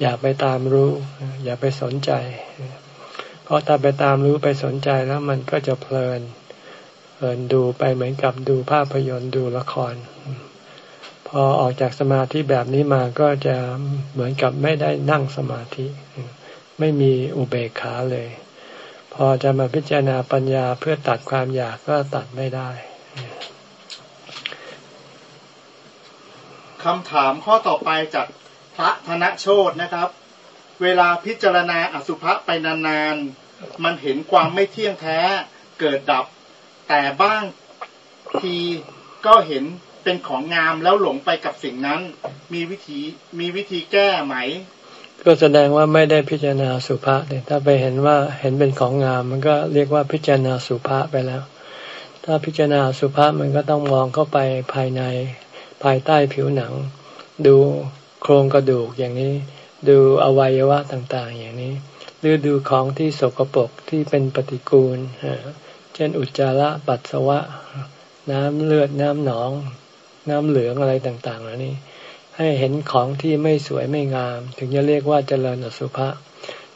อย่าไปตามรู้ อย่าไปสนใจ เพราะถ้าไปตามรู้ไปสนใจแล้วมันก็จะเพลินเพลินดูไปเหมือนกับดูภาพยนตร์ดูละคร พอออกจากสมาธิแบบนี้มาก็จะเหมือนกับไม่ได้นั่งสมาธิ ไม่มีอุเบกขาเลย พอจะมาพิจารณาปัญญาเพื่อตัดความอยากก็ตัดไม่ได้ คำถามข้อต่อไปจากพระธนโชตนะครับ เวลาพิจารณาอสุภะไปนานๆ มันเห็นความไม่เที่ยงแท้เกิดดับ แต่บ้างทีก็เห็นเป็นของงามแล้วหลงไปกับสิ่งนั้น มีวิธีมีวิธีแก้ไหม ก็แสดงว่าไม่ได้พิจารณาสุภาษเนี่ยถ้าไปเห็นว่าเห็นเป็นของงาม มันก็เรียกว่าพิจารณาสุภาษไปแล้ว ถ้าพิจารณาสุภาษมันก็ต้องมองเข้าไปภายใน ภายใต้ผิวหนัง ดูโครงกระดูกอย่างนี้ ดูอวัยวะต่างๆ อย่างนี้ หรือดูของที่สกปรกที่เป็นปฏิกูล เช่นอุจจาระปัสสาวะ น้ำเลือดน้ำหนอง น้ำเหลืองอะไรต่างๆเหล่านี้ ให้เห็นของที่ไม่สวยไม่งาม ถึงจะเรียกว่าเจริญอสุภะ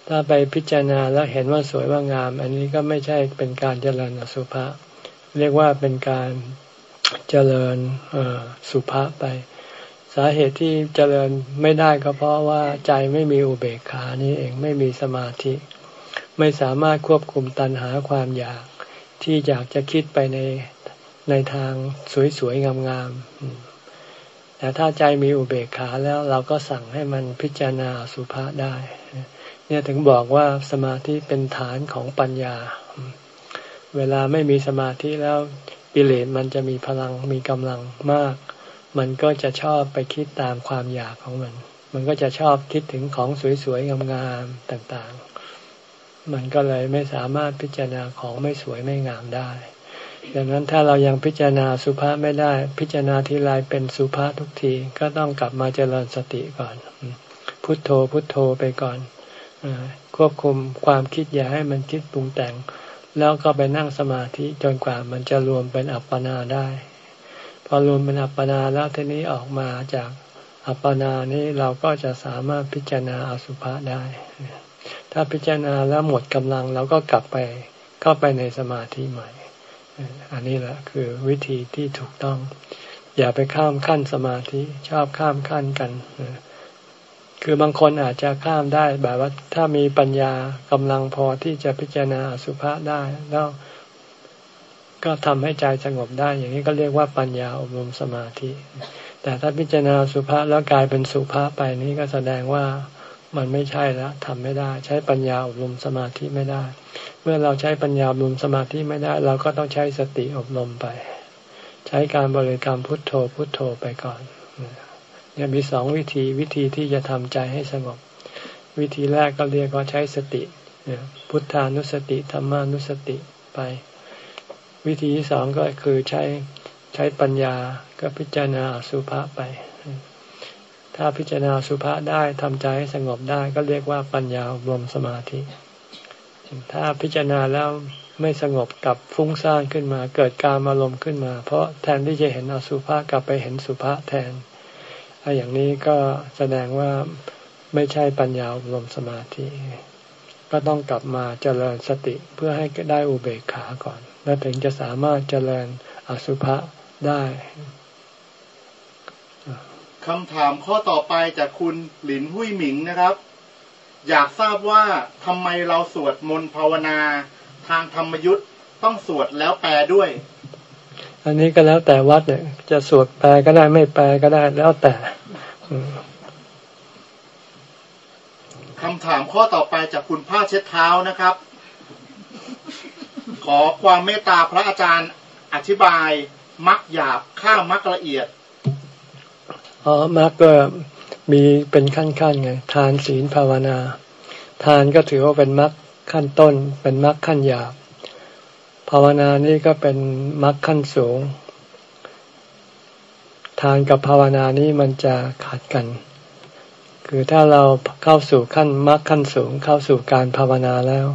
ถ้าไปพิจารณาแล้วเห็นว่าสวยว่างาม อันนี้ก็ไม่ใช่เป็นการเจริญอสุภะเรียกว่าเป็นการ เจริญสุภาษไป สาเหตุที่เจริญไม่ได้ก็เพราะว่าใจไม่มีอุเบกขานี้เองไม่มีสมาธิ ไม่สามารถควบคุมตัณหาความอยากที่อยากจะคิดไปในในทางสวยๆงามๆแต่ถ้าใจมีอุเบกขาแล้วเราก็สั่งให้มันพิจารณาสุภาษได้ เนี่ยถึงบอกว่าสมาธิเป็นฐานของปัญญา เวลาไม่มีสมาธิแล้ว กิเลสมันจะมีพลังมีกำลังมาก มันก็จะชอบไปคิดตามความอยากของมัน มันก็จะชอบคิดถึงของสวยๆงามๆต่างๆ มันก็เลยไม่สามารถพิจารณาของไม่สวยไม่งามได้ดังนั้นถ้าเรายังพิจารณาสุภาษไม่ได้ พิจารณาทีไรเป็นสุภาษทุกทีก็ต้องกลับมาเจริญสติก่อน พุทโธพุทโธไปก่อนควบคุมความคิดอย่าให้มันคิดปรุงแต่ง แล้วก็ไปนั่งสมาธิจนกว่ามันจะรวมเป็นอัปปนาได้ พอรวมเป็นอัปปนาแล้วทีนี้ออกมาจากอัปปนานี้เราก็จะสามารถพิจารณาอสุภะได้ ถ้าพิจารณาแล้วหมดกำลังเราก็กลับไปเข้าไปในสมาธิใหม่ อันนี้แหละคือวิธีที่ถูกต้อง อย่าไปข้ามขั้นสมาธิชอบข้ามขั้นกัน คือบางคนอาจจะข้ามได้แบบว่าถ้ามีปัญญากำลังพอที่จะพิจารณาสุภาษได้แล้วก็ทำให้ใจสงบได้ อย่างนี้ก็เรียกว่าปัญญาอบรมสมาธิ แต่ถ้าพิจารณาสุภาษแล้วกลายเป็นสุภาษไปนี้ก็แสดงว่ามันไม่ใช่แล้วทำไม่ได้ ใช้ปัญญาอบรมสมาธิไม่ได้ เมื่อเราใช้ปัญญาอบรมสมาธิไม่ได้ เราก็ต้องใช้สติอบรมไป ใช้การบริกรรมพุทโธพุทโธไปก่อน เนี่ยมีสองวิธีวิธีที่จะทำใจให้สงบ วิธีแรกก็เรียกว่าใช้สติ พุทธานุสติธรรมานุสติไป วิธีที่สองก็คือใช้ใช้ปัญญาก็พิจารณาสุภาษไป ถ้าพิจารณาสุภาษได้ทำใจให้สงบได้ก็เรียกว่าปัญญารมสมาธิ ถ้าพิจารณาแล้วไม่สงบกับฟุ้งซ่านขึ้นมา เกิดการอารมณ์ขึ้นมา เพราะแทนที่จะเห็นอสุภะกลับไปเห็นสุภาษแทน ถ้าอย่างนี้ก็แสดงว่าไม่ใช่ปัญญาอบรมสมาธิ ก็ต้องกลับมาเจริญสติเพื่อให้ได้อุเบกขาก่อน แล้วถึงจะสามารถเจริญอสุภะได้คำถามข้อต่อไปจากคุณหลินหุยหมิงนะครับ อยากทราบว่าทำไมเราสวดมนต์ภาวนา ทางธรรมยุทธ์ต้องสวดแล้วแปลด้วย อันนี้ก็แล้วแต่วัดเนี่ย จะสวดแปลก็ได้ไม่แปลก็ได้แล้วแต่คำถามข้อต่อไปจากคุณผ้าเช็ดเท้านะครับ ขอความเมตตาพระอาจารย์อธิบายมักหยาบข้ามมักละเอียดอ๋อมักก็มีเป็นขั้นๆไงทานศีลภาวนา ทานก็ถือว่าเป็นมักขั้นต้น เป็นมักขั้นหยาบภาวนานี่ก็เป็นมรรคขั้นสูง ทานกับภาวนานี้มันจะขาดกัน คือถ้าเราเข้าสู่ขั้นมรรคขั้นสูง เข้าสู่การภาวนาแล้ว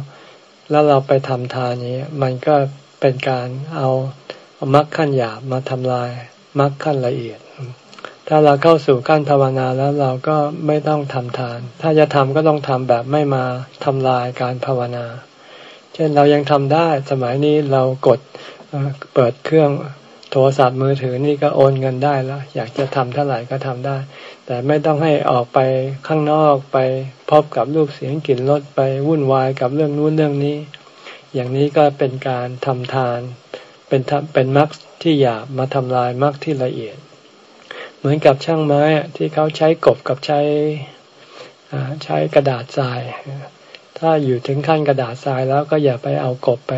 แล้วเราไปทำทานนี้ มันก็เป็นการเอามรรคขั้นหยาบมาทำลายมรรคขั้นละเอียด ถ้าเราเข้าสู่ขั้นภาวนาแล้วเราก็ไม่ต้องทำทาน ถ้าจะทำก็ต้องทำแบบไม่มาทำลายการภาวนา ช่นเรายังทำได้ สมัยนี้เรากดเปิดเครื่องโทรศัพท์มือถือนี่ก็โอนเงินได้แล้ว อยากจะทำเท่าไหร่ก็ทำได้ แต่ไม่ต้องให้ออกไปข้างนอกไปพบกับรูปเสียงกลิ่นรสไปวุ่นวายกับเรื่องนู้นเรื่องนี้ อย่างนี้ก็เป็นการทำทาน เป็นเป็นมรรคที่หยาบมาทำลายมรรคที่ละเอียด เหมือนกับช่างไม้ที่เขาใช้กบกับใช้ใช้กระดาษทราย ถ้าอยู่ถึงขั้นกระดาษทรายแล้วก็อย่าไปเอากบไป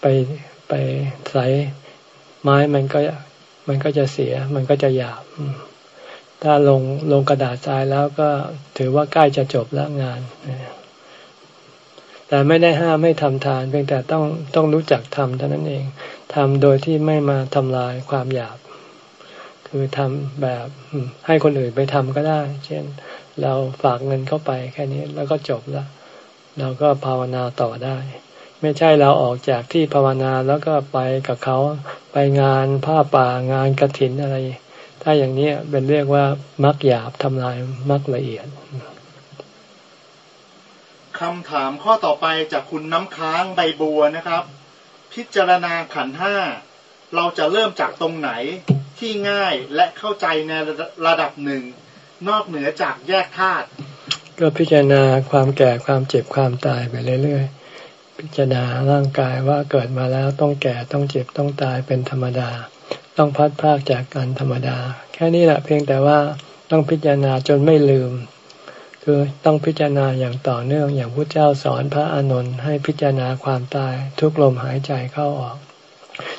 ไปไปใส่ไม้มันก็มันก็จะเสีย มันก็จะหยาบ ถ้าลงลงกระดาษทรายแล้วก็ถือว่าใกล้จะจบแล้วงาน แต่ไม่ได้ห้ามไม่ทำทาน เพียงแต่ต้องต้องรู้จักทำเท่านั้นเองทำโดยที่ไม่มาทำลายความหยาบ คือทำแบบให้คนอื่นไปทำก็ได้ เช่น เราฝากเงินเข้าไปแค่นี้แล้วก็จบแล้ว เราก็ภาวนาต่อได้ ไม่ใช่เราออกจากที่ภาวนาแล้วก็ไปกับเขาไปงานผ้าป่างานกระถินอะไร ถ้าอย่างนี้เป็นเรียกว่ามักหยาบทำลายมักละเอียดคำถามข้อต่อไปจากคุณน้ำค้างใบบัวนะครับ พิจารณาขันห้าเราจะเริ่มจากตรงไหนที่ง่ายและเข้าใจในระดับหนึ่ง นอกเหนือจากแยกธาตุ ก็พิจารณาความแก่ความเจ็บความตายไปเรื่อยๆ พิจารณาร่างกายว่าเกิดมาแล้วต้องแก่ต้องเจ็บต้องตายเป็นธรรมดา ต้องพัดพากจากกันธรรมดา แค่นี้แหละเพียงแต่ว่าต้องพิจารณาจนไม่ลืม คือต้องพิจารณาอย่างต่อเนื่องอย่างพระเจ้าสอนพระอานนท์ให้พิจารณาความตายทุกลมหายใจเข้าออก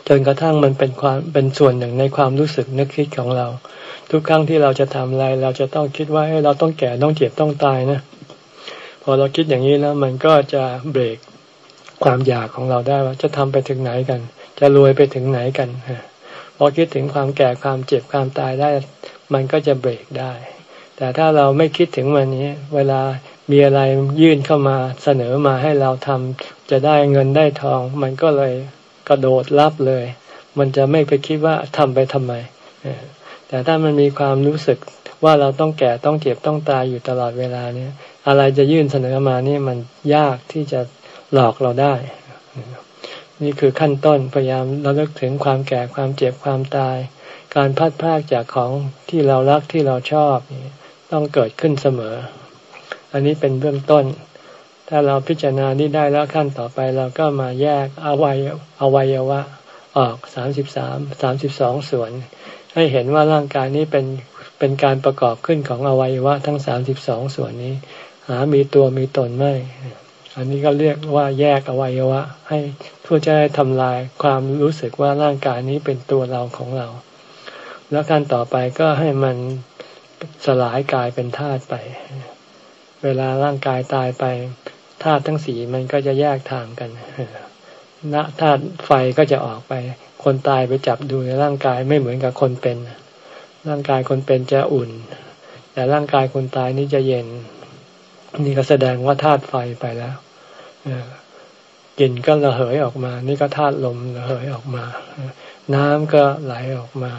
จนกระทั่งมันเป็นความเป็นส่วนหนึ่งในความรู้สึกนึกคิดของเรา ทุกครั้งที่เราจะทำอะไร เราจะต้องคิดว่าเราต้องแก่ต้องเจ็บต้องตายนะพอเราคิดอย่างนี้แล้วมันก็จะเบรกความอยากของเราได้ว่าจะทำไปถึงไหนกัน จะรวยไปถึงไหนกันพอคิดถึงความแก่ความเจ็บความตายได้ มันก็จะเบรกได้ แต่ถ้าเราไม่คิดถึงวันนี้ เวลามีอะไรยื่นเข้ามาเสนอมาให้เราทำจะได้เงินได้ทอง มันก็เลยกระโดดรับเลย มันจะไม่ไปคิดว่าทำไปทำไม แต่ถ้ามันมีความรู้สึกว่าเราต้องแก่ต้องเจ็บต้องตายอยู่ตลอดเวลาเนี่ยอะไรจะยื่นเสนอมานี่มันยากที่จะหลอกเราได้ นี่คือขั้นต้นพยายามเราเลิกถึงความแก่ความเจ็บความตาย การพัดพากจากของที่เรารักที่เราชอบต้องเกิดขึ้นเสมอ อันนี้เป็นเบื้องต้น ถ้าเราพิจารณานี้ได้แล้วขั้นต่อไปเราก็มาแยกอวัยอวัยวะออกสามสิบสามสามสิบสองส่วน ให้เห็นว่าร่างกายนี้เป็นเป็นการประกอบขึ้นของอวัยวะทั้งสามสิบสองส่วนนี้ หามีตัวมีตนไม่ อันนี้ก็เรียกว่าแยกอวัยวะ ให้เพื่อจะได้ทำลายความรู้สึกว่าร่างกายนี้เป็นตัวเราของเรา แล้วการต่อไปก็ให้มันสลายกายเป็นธาตุไป เวลาร่างกายตายไปธาตุทั้งสีมันก็จะแยกทางกันณธาตุไฟก็จะออกไป คนตายไปจับดูในร่างกายไม่เหมือนกับคนเป็น ร่างกายคนเป็นจะอุ่น แต่ร่างกายคนตายนี่จะเย็น นี่ก็แสดงว่าธาตุไฟไปแล้วกลิ่นก็ระเหยออกมา นี่ก็ธาตุลมระเหยออกมา น้ำก็ไหลออกมา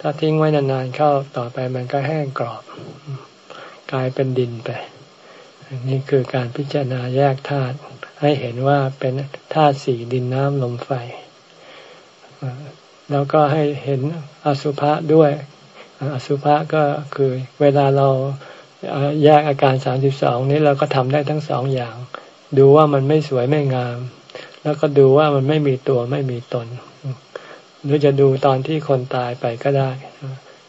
ถ้าทิ้งไว้นานๆเข้าต่อไปมันก็แห้งกรอบ กลายเป็นดินไป นี่คือการพิจารณาแยกธาตุให้เห็นว่าเป็นธาตุสี่ดินน้ำลมไฟ แล้วก็ให้เห็นอสุภะด้วย อสุภะก็คือเวลาเราแยกอาการสามสิบสองนี้เราก็ทำได้ทั้งสองอย่าง ดูว่ามันไม่สวยไม่งาม แล้วก็ดูว่ามันไม่มีตัวไม่มีตน หรือจะดูตอนที่คนตายไปก็ได้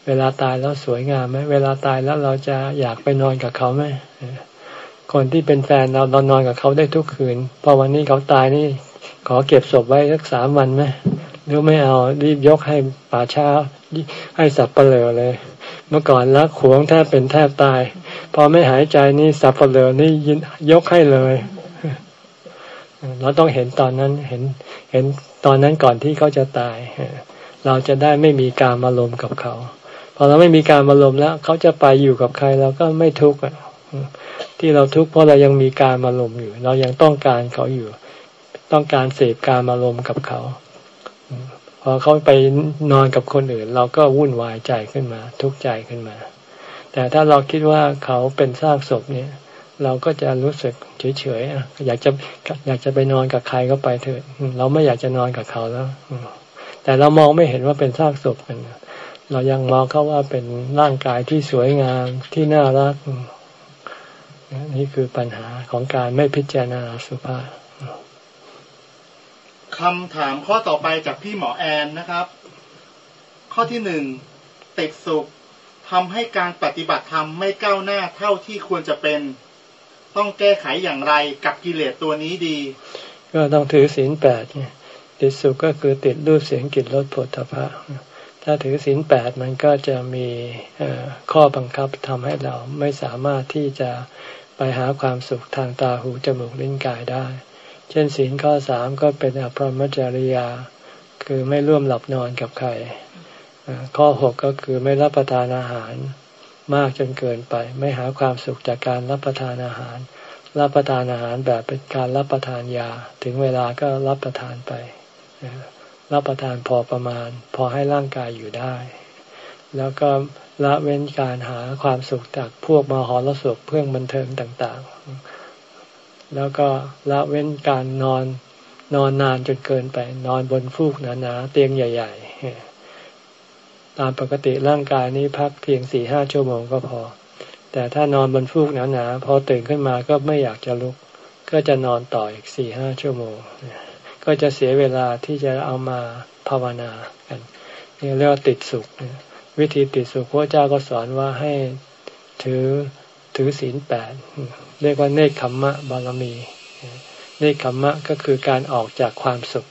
เวลาตายแล้วสวยงามไหมเวลาตายแล้วเราจะอยากไปนอนกับเขาไหมคนที่เป็นแฟนเราเรานอนกับเขาได้ทุกคืน พอวันนี้เขาตายนี่ ขอเก็บศพไว้สักสามวันไหม หรือไม่เอารีบยกให้ป่าช้าให้สับเปลือเลย เมื่อก่อนรักขวงแทบเป็นแทบตาย พอไม่หายใจนี่สับเปลือนี่ยกให้เลย เราต้องเห็นตอนนั้นเห็นเห็นตอนนั้นก่อนที่เขาจะตาย เราจะได้ไม่มีการมาลมกับเขาพอเราไม่มีการมาลมแล้ว เขาจะไปอยู่กับใครเราก็ไม่ทุกข์ที่เราทุกข์เพราะเรายังมีการมาลมอยู่ เรายังต้องการเขาอยู่ ต้องการเสพการมาลมกับเขา อเขาไปนอนกับคนอื่น เราก็วุ่นวายใจขึ้นมา ทุกข์ใจขึ้นมา แต่ถ้าเราคิดว่าเขาเป็นซากศพเนี่ย เราก็จะรู้สึกเฉยๆอยากจะอยากจะไปนอนกับใครก็ไปเถอะเราไม่อยากจะนอนกับเขาแล้วแต่เรามองไม่เห็นว่าเป็นซากศพกันเรายังมองเขาว่าเป็นร่างกายที่สวยงามที่น่ารักนี่คือปัญหาของการไม่พิจารณาสุภาพ คำถามข้อต่อไปจากพี่หมอแอนนะครับ ข้อที่หนึ่งติดสุขทำให้การปฏิบัติธรรมไม่ก้าวหน้าเท่าที่ควรจะเป็น ต้องแก้ไขอย่างไรกับกิเลสตัวนี้ดี ก็ต้องถือศีลแปดติดสุขก็คือติดรูปเสียงกลิ่นรสผลตภะถ้าถือศีลแปดมันก็จะมีข้อบังคับทำให้เราไม่สามารถที่จะไปหาความสุขทางตาหูจมูกลิ้นกายได้ เช่นศีลข้อสามก็เป็นอภรมจริยา คือไม่ร่วมหลับนอนกับใคร ข้อหกก็คือไม่รับประทานอาหารมากจนเกินไป ไม่หาความสุขจากการรับประทานอาหาร รับประทานอาหารแบบเป็นการรับประทานยา ถึงเวลาก็รับประทานไป รับประทานพอประมาณ พอให้ร่างกายอยู่ได้ แล้วก็ละเว้นการหาความสุขจากพวกมหรสพเพื่องบันเทิงต่างๆ แล้วก็ละเว้นการนอนนอนนานจนเกินไป นอนบนฟูกหนาๆเตียงใหญ่ ๆ ตามปกติร่างกายนี้พักเพียงสี่ห้าชั่วโมงก็พอ แต่ถ้านอนบนฟูกหนาๆพอตื่นขึ้นมาก็ไม่อยากจะลุก ก็จะนอนต่ออีกสี่ห้าชั่วโมง ก็จะเสียเวลาที่จะเอามาภาวนากันนี่เรียกว่าติดสุข วิธีติดสุขพระเจ้าก็สอนว่าให้ถือถือศีลแปด เรียกว่าเนคขมมะบารมี เนคขมมะก็คือการออกจากความสุข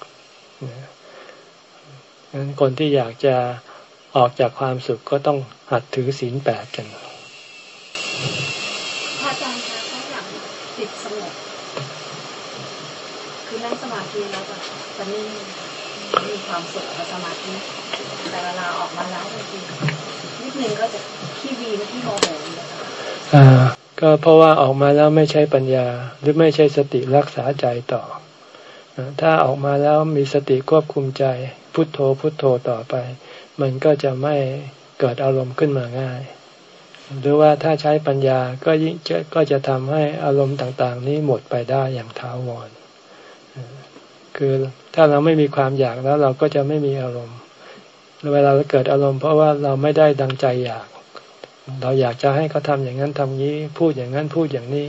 งั้นคนที่อยากจะออกจากความสุขก็ต้องหัดถือศีลแปดกันพระอาจารย์คะถ้าอยากจิตสงบคือนั่งสมาธิแล้วจะจะนิ่งมีความสุขกับสมาธิแต่เวลาออกมาแล้วจริงๆนิดนึงก็จะขี้วีและขี้โมโหอ่า ก็เพราะว่าออกมาแล้วไม่ใช่ปัญญาหรือไม่ใช่สติรักษาใจต่อ ถ้าออกมาแล้วมีสติควบคุมใจ พุทโธพุทโธต่อไป มันก็จะไม่เกิดอารมณ์ขึ้นมาง่าย หรือว่าถ้าใช้ปัญญาก็ยิ่งก็จะทำให้อารมณ์ต่างๆ นี้หมดไปได้อย่างท้าวรคือถ้าเราไม่มีความอยากแล้วเราก็จะไม่มีอารมณ์ เวลาเราเกิดอารมณ์เพราะว่าเราไม่ได้ดังใจอยาก เราอยากจะให้เขาทาอย่างนั้นทำนี้พูดอย่างนั้นพูดอย่างนี้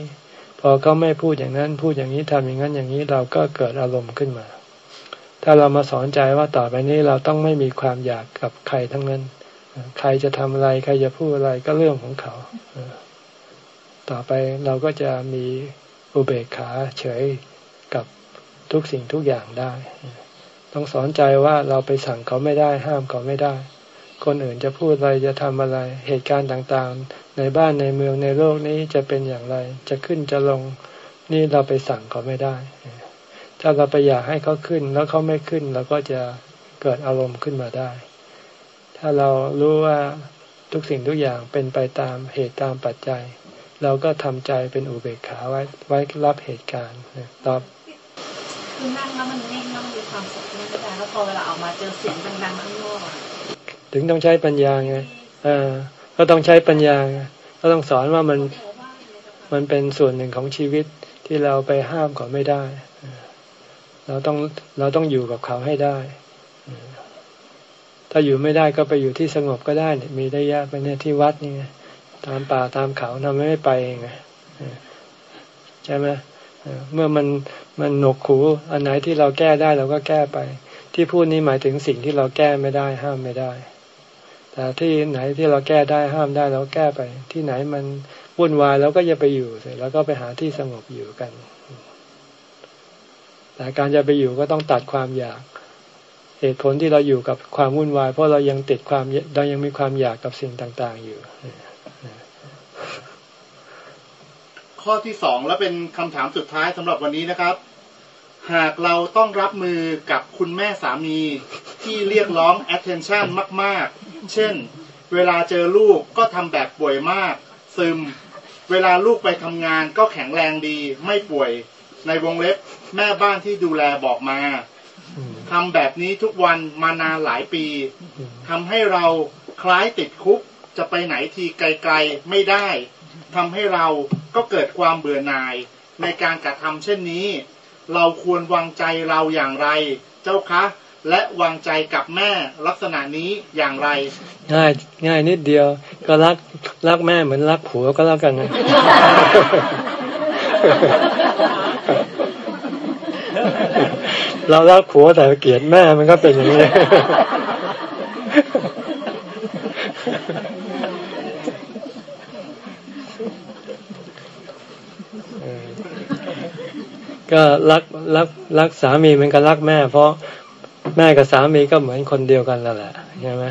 พอเขาไม่พูดอย่างนั้น พูดอย่างนี้ทำอย่างนั้นอย่างนี้เราก็เกิดอารมณ์ขึ้นมา ถ้าเรามาสอนใจว่าต่อไปนี้เราต้องไม่มีความอยากกับใครทั้งนั้น ใครจะทำอะไรใครจะพูดอะไรก็เรื่องของเขา ต่อไปเราก็จะมีอุเบกขาเฉยกับทุกสิ่งทุกอย่างได้ ต้องสอนใจว่าเราไปสั่งเขาไม่ได้ห้ามเขาไม่ได้ คนอื่นจะพูดอะไรจะทำอะไร เหตุการณ์ต่างๆ ในบ้านในเมืองในโลกนี้จะเป็นอย่างไร จะขึ้นจะลงนี่เราไปสั่งเขาไม่ได้ ถ้าเราไปอยากให้เขาขึ้นแล้วเขาไม่ขึ้นเราก็จะเกิดอารมณ์ขึ้นมาได้ ถ้าเรารู้ว่าทุกสิ่งทุกอย่างเป็นไปตามเหตุตามปัจจัย เราก็ทำใจเป็นอุเบกขาไว้ไว้รับเหตุการณ์ตอบคือนั่งแล้วมันนิ่งแล้วมันมีความสุขนี่แต่แล้วพอเวลาออกมาเจอเสียงดังๆข้างนอก ถึงต้องใช้ปัญญาไงอ่าก็ต้องใช้ปัญญาก็ต้องสอนว่ามันมันเป็นส่วนหนึ่งของชีวิตที่เราไปห้ามเขาไม่ได้ เราต้องเราต้องอยู่กับเขาให้ได้ ถ้าอยู่ไม่ได้ก็ไปอยู่ที่สงบก็ได้มีได้ยะไปเนี่ยที่วัดนี่ไงตามป่าตามเขาทำไม่ไปเองไงใช่ไหมเมื่อมันมันหนกขูอันไหนที่เราแก้ได้เราก็แก้ไป ที่พูดนี้หมายถึงสิ่งที่เราแก้ไม่ได้ ห้ามไม่ได้ แต่ที่ไหนที่เราแก้ได้ห้ามได้เราแก้ไป ที่ไหนมันวุ่นวายเราก็อย่าไปอยู่เสร็จแล้วก็ไปหาที่สงบอยู่กันแต่การจะไปอยู่ก็ต้องตัดความอยาก เหตุผลที่เราอยู่กับความวุ่นวาย เพราะเรายังติดความเรายังมีความอยากกับสิ่งต่าง ๆ อยู่ ข้อที่สองและเป็นคำถามสุดท้ายสำหรับวันนี้นะครับ หากเราต้องรับมือกับคุณแม่สามีที่เรียกร้อง attention มาก ๆ เช่น เวลาเจอลูกก็ทำแบบป่วยมาก ซึม เวลาลูกไปทำงานก็แข็งแรงดีไม่ป่วย ในวงเล็บแม่บ้านที่ดูแลบอกมาทำแบบนี้ทุกวันมานานหลายปีทำให้เราคล้ายติดคุกจะไปไหนทีไกล ๆไม่ได้ทำให้เราก็เกิดความเบื่อหน่ายในการกระทำเช่นนี้ เราควรวางใจเราอย่างไร เจ้าคะ และวางใจกับแม่ลักษณะนี้อย่างไร ง่ายง่ายนิดเดียว ก็รักรักแม่เหมือนรักผัวก็แล้วกันนะเรารักผัวแต่เกลียดแม่มันก็เป็นอย่างนี้ ก็รักรักรักสามีเหมันก็รักแม่ เพราะแม่กับสามีก็เหมือนคนเดียวกันนั่นแหละใช่ไหม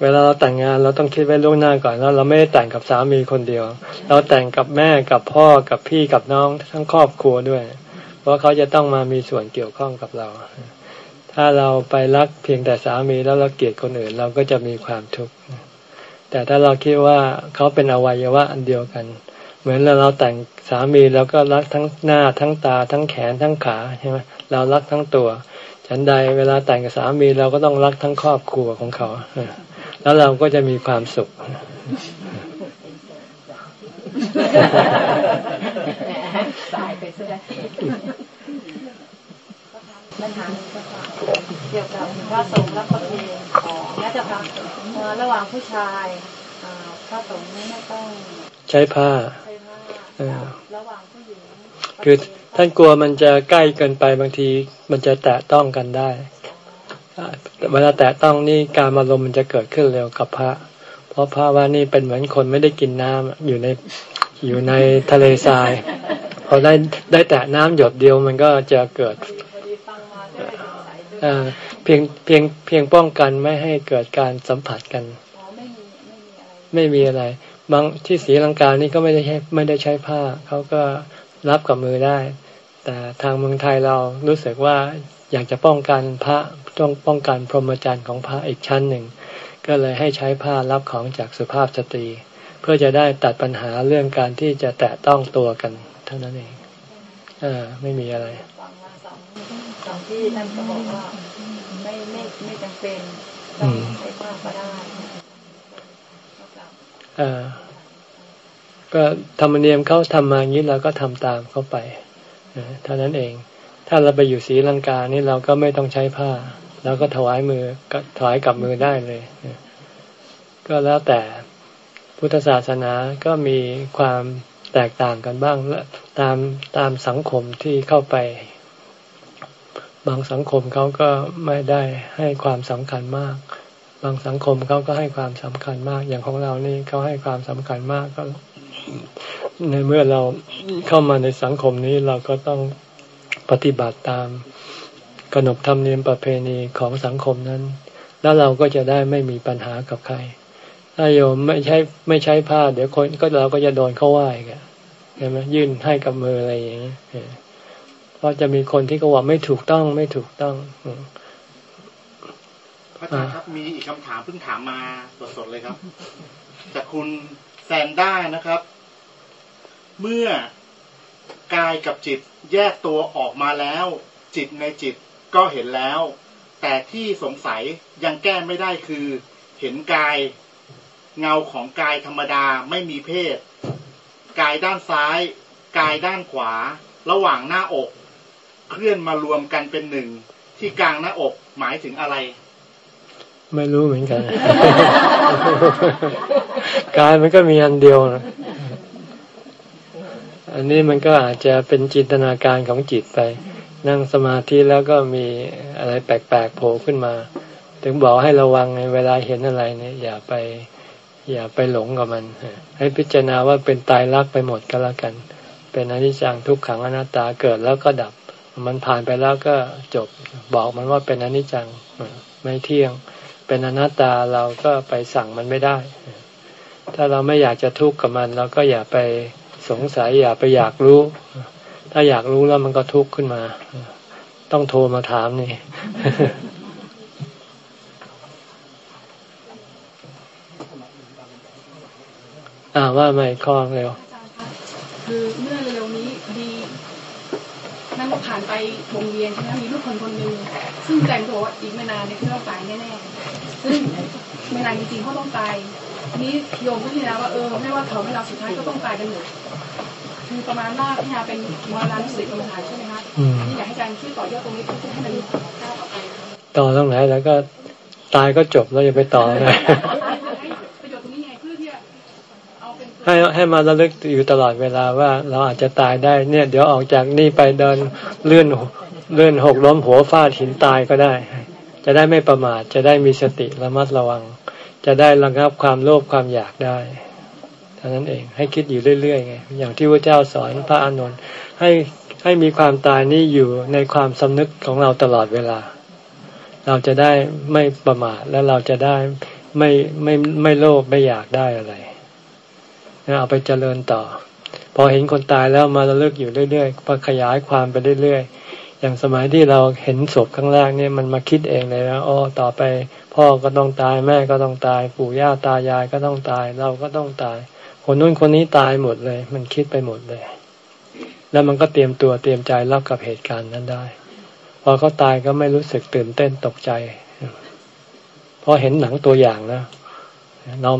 เวลาเราแต่งงานเราต้องคิดไว้ล่วงหน้าก่อนแล้วเราไม่ได้แต่งกับสามีคนเดียว เราแต่งกับแม่กับพ่อกับพี่กับน้องทั้งครอบครัวด้วย เพราะเขาจะต้องมามีส่วนเกี่ยวข้องกับเราถถ้าเราไปรักเพียงแต่สามีแล้วเราเกลียดคนอื่น เราก็จะมีความทุกข์แต่ถ้าเราคิดว่าเขาเป็นอวัยวะอันเดียวกัน เหมือนเราเราแต่งสามีแล้วก็รักทั้งหน้าทั้งตาทั้งแขนทั้งขาใช่ไหมเรารักทั้งตัว ฉันใดเวลาแต่งกับสามีเราก็ต้องรักทั้งครอบครัวของเขาแล้วเราก็จะมีความสุขสายไปซะแล้วปัญหาเกี่ยวกับพระสงฆ์และประเพณีของน่าจะพักระหว่างผู้ชายพระสงฆ์ไม่ต้อง ใช้ผ้าใช้ คือท่านกลัวมันจะใกล้เกินไปบางทีมันจะแตะต้องกันได้เวลาแตะต้องนี่การอารมณ์มันจะเกิดขึ้นเร็วกับพระ เพราะพระว่านี่เป็นเหมือนคนไม่ได้กินน้ำอยู่ในอยู่ในทะเลทราย พอได้ได้แตะน้ำหยดเดียวมันก็จะเกิดเพียงเพียงเพียงป้องกันไม่ให้เกิดการสัมผัสกัน ไม่มีอะไร บางที่ศรีลังกานี่ก็ไม่ได้ใช้ไม่ได้ใช้ผ้าเขาก็รับกับมือได้ แต่ทางเมืองไทยเรารู้สึกว่าอยากจะป้องกันพระต้องป้องกันพรหมจรรย์ของพระอีกชั้นหนึ่ง ก็เลยให้ใช้ผ้ารับของจากสุภาพสตรี เพื่อจะได้ตัดปัญหาเรื่องการที่จะแตะต้องตัวกัน เท่านั้นเองอ่าไม่มีอะไรสองที่ท่านก็บอกว่าไม่ไม่ไม่จำเป็นต้องใช้ผ้าก็ได้อ่า ก็ธรรมเนียมเขาทำมาอย่างนี้เราก็ทำตามเขาไปเท่านั้นเอง ถ้าเราไปอยู่ศรีลังกานี่เราก็ไม่ต้องใช้ผ้าเราก็ถวายมือถวายกับมือได้เลย ก็แล้วแต่พุทธศาสนาก็มีความแตกต่างกันบ้างและตามตามสังคมที่เข้าไป บางสังคมเขาก็ไม่ได้ให้ความสำคัญมาก บางสังคมเขาก็ให้ความสำคัญมาก อย่างของเรานี่เขาให้ความสำคัญมากก็ ในเมื่อเราเข้ามาในสังคมนี้เราก็ต้องปฏิบัติตามขนบธรรมเนียมประเพณีของสังคมนั้น แล้วเราก็จะได้ไม่มีปัญหากับใคร ถ้าโยมไม่ใช้ไม่ใช้ผ้า เดี๋ยวคนก็เราก็จะโดนเขาว่ากันใช่ไหมยื่นให้กับมืออะไรอย่างนี้เพราะจะมีคนที่เขาว่าไม่ถูกต้องไม่ถูกต้อง อาจารย์ครับมีอีกคำถามเพิ่งถามมาสดๆเลยครับ จากคุณแซนด้านะครับ เมื่อกายกับจิตแยกตัวออกมาแล้ว จิตในจิตก็เห็นแล้ว แต่ที่สงสัยยังแก้ไม่ได้คือ เห็นกายเงาของกายธรรมดาไม่มีเพศ กายด้านซ้าย กายด้านขวา ระหว่างหน้าอก เคลื่อนมารวมกันเป็นหนึ่ง ที่กลางหน้าอกหมายถึงอะไร ไม่รู้เหมือนกัน กายมันก็มีอันเดียวนะอันนี้มันก็อาจจะเป็นจินตนาการของจิตไป นั่งสมาธิแล้วก็มีอะไรแปลกๆโผล่ขึ้นมา ถึงบอกให้ระวังในเวลาเห็นอะไรเนี่ยอย่าไป อย่าไปหลงกับมัน ให้พิจารณาว่าเป็นตายรักไปหมดก็แล้วกัน เป็นอนิจจังทุกขังอนัตตาเกิดแล้วก็ดับ มันผ่านไปแล้วก็จบบอกมันว่าเป็นอนิจจังไม่เที่ยง เป็นอนัตตาเราก็ไปสั่งมันไม่ได้ ถ้าเราไม่อยากจะทุกข์กับมัน เราก็อย่าไปสงสัยอย่าไปอยากรู้ ถ้าอยากรู้แล้วมันก็ทุกข์ขึ้นมา ต้องโทรมาถามนี่อ่าว่าไม่คล้องเร็วคือเมื่อเร็ว นั่นก็ผ่านไปวงเวียนใช่ไหมมีลูกคนคนหนึ่งซึ่งแจงบอกว่าอีกไม่นานเนี่ยคือต้องตายแน่ๆซึ่งไม่นานจริงๆเขาต้องตายนี้โยมก็พิจารณาว่าเออไม่ว่าเขาไม่เราสุดท้ายก็ต้องตายกันหมดคือประมาณว่าพิจารณาเป็นมรณะนุสติกรรมฐานใช่ไหมคะนี่อยากให้อาจารย์ช่วยต่อยอดตรงนี้เพื่อให้มันก้าวต่อไปต่อตรงไหนแล้วก็ตายก็จบแล้วอย่าไปต่อเลย ให้ให้มาระลึกอยู่ตลอดเวลาว่าเราอาจจะตายได้เนี่ย เดี๋ยวออกจากนี่ไปเดินเลื่อนเลื่อนหกล้มหัวฟาดหินตายก็ได้ จะได้ไม่ประมาทจะได้มีสติระมัดระวัง จะได้ระงับความโลภความอยากได้เท่านั้นเองให้คิดอยู่เรื่อยๆไงอย่างที่พระเจ้าสอนพระอานนท์ให้ให้มีความตายนี่อยู่ในความสำนึกของเราตลอดเวลา เราจะได้ไม่ประมาทและเราจะได้ไม่ไม่ไม่โลภไม่อยากได้อะไร เอาไปเจริญต่อ พอเห็นคนตายแล้วมาระลึกอยู่เรื่อยๆพขยายความไปเรื่อยๆ อย่างสมัยที่เราเห็นศพครั้งแรกเนี่ยมันมาคิดเองเลยนะอ๋อต่อไป พ่อก็ต้องตายแม่ก็ต้องตาย ปู่ย่าตายายก็ต้องตาย เราก็ต้องตาย คนนู้นคนนี้ตายหมดเลย มันคิดไปหมดเลย แล้วมันก็เตรียมตัวเตรียมใจรับกับเหตุการณ์นั้นได้ พอเขาตายก็ไม่รู้สึกตื่นเต้นตกใจพอเห็นหนังตัวอย่างแล้วเรา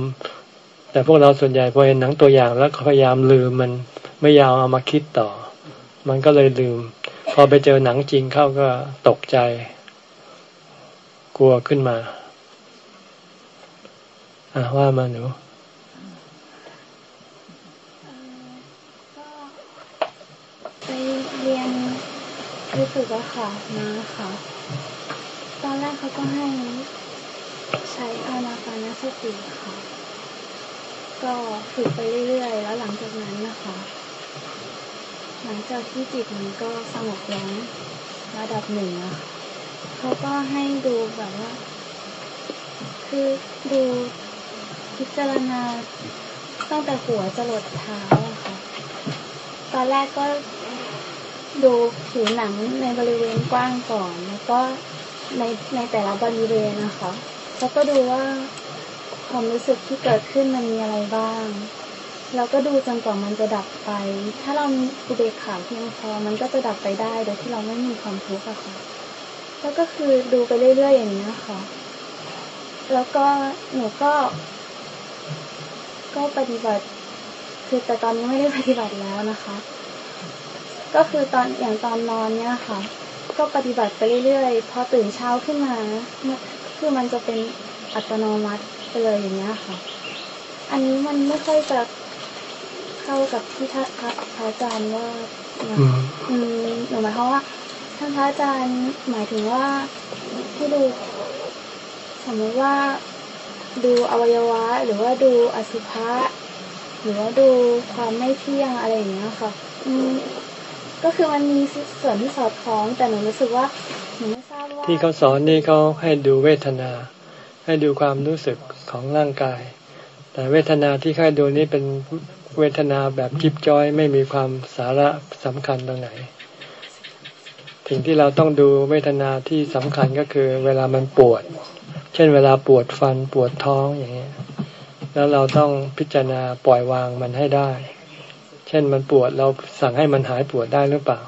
แต่พวกเราส่วนใหญ่พอเห็นหนังตัวอย่างแล้วพยายามลืมมันไม่ยาวเอามาคิดต่อ มันก็เลยลืม พอไปเจอหนังจริงเข้าก็ตกใจ กลัวขึ้นมา อะว่ามาหนูไปเรียนรู้สึกว่าค่ะมาค่ะ ตอนแรกเขาก็ให้ใช้อานาปานสติค่ะ ก็ฝึกไปเรื่อยๆ แล้วหลังจากนั้นนะคะ หลังจากที่จิตมันก็สงบลงระดับหนึ่งอะเขาก็ให้ดูแบบว่า คือดูพิจารณาตั้งแต่หัวจรดเท้าอะค่ะ ตอนแรกก็ดูผิวหนังในบริเวณกว้างก่อน แล้วก็ในในแต่ละบริเวณนะคะ แล้วก็ดูว่า ความรู้สึกที่เกิดขึ้นมันมีอะไรบ้างแล้วก็ดูจนกว่ามันจะดับไป ถ้าเรามีอุเบกขาเพียงพอ มันก็จะดับไปได้โดยที่เราไม่มีความทุกข์อะค่ะ แล้วก็คือดูไปเรื่อยๆอย่างนี้ค่ะ แล้วก็หนูก็ ก็ปฏิบัติ คือแต่ตอนนี้ไม่ได้ปฏิบัติแล้วนะคะ ก็คือตอนอย่างตอนนอนเนี่ยค่ะ ก็ปฏิบัติไปเรื่อยๆ พอตื่นเช้าขึ้นมา คือมันจะเป็นอัตโนมัติ ไปเลยอย่างเงี้ยค่ะ อันนี้มันไม่ค่อยจะเข้ากับที่ท่านพระอาจารย์ว่าอืมหนูหมายความว่าท่านพระอาจารย์หมายถึงว่าให้ดูสมมติว่าดูอวัยวะ หรือว่าดูอสุภะหรือว่าดูความไม่เที่ยงอะไรอย่างเงี้ยค่ะ อืมก็คือมันมีส่วนที่สอดคล้องแต่หนูรู้สึกว่าหนูไม่ทราบว่าที่เขาสอนนี่เขาให้ดูเวทนา ให้ดูความรู้สึกของร่างกาย แต่เวทนาที่ให้ดูนี่เป็นเวทนาแบบจิบจอยไม่มีความสาระสำคัญตรงไหนสิ่งที่เราต้องดูเวทนาที่สำคัญก็คือเวลามันปวด เช่นเวลาปวดฟันปวดท้องอย่างเงี้ย แล้วเราต้องพิจารณาปล่อยวางมันให้ได้ เช่นมันปวดเราสั่งให้มันหายปวดได้หรือเปล่า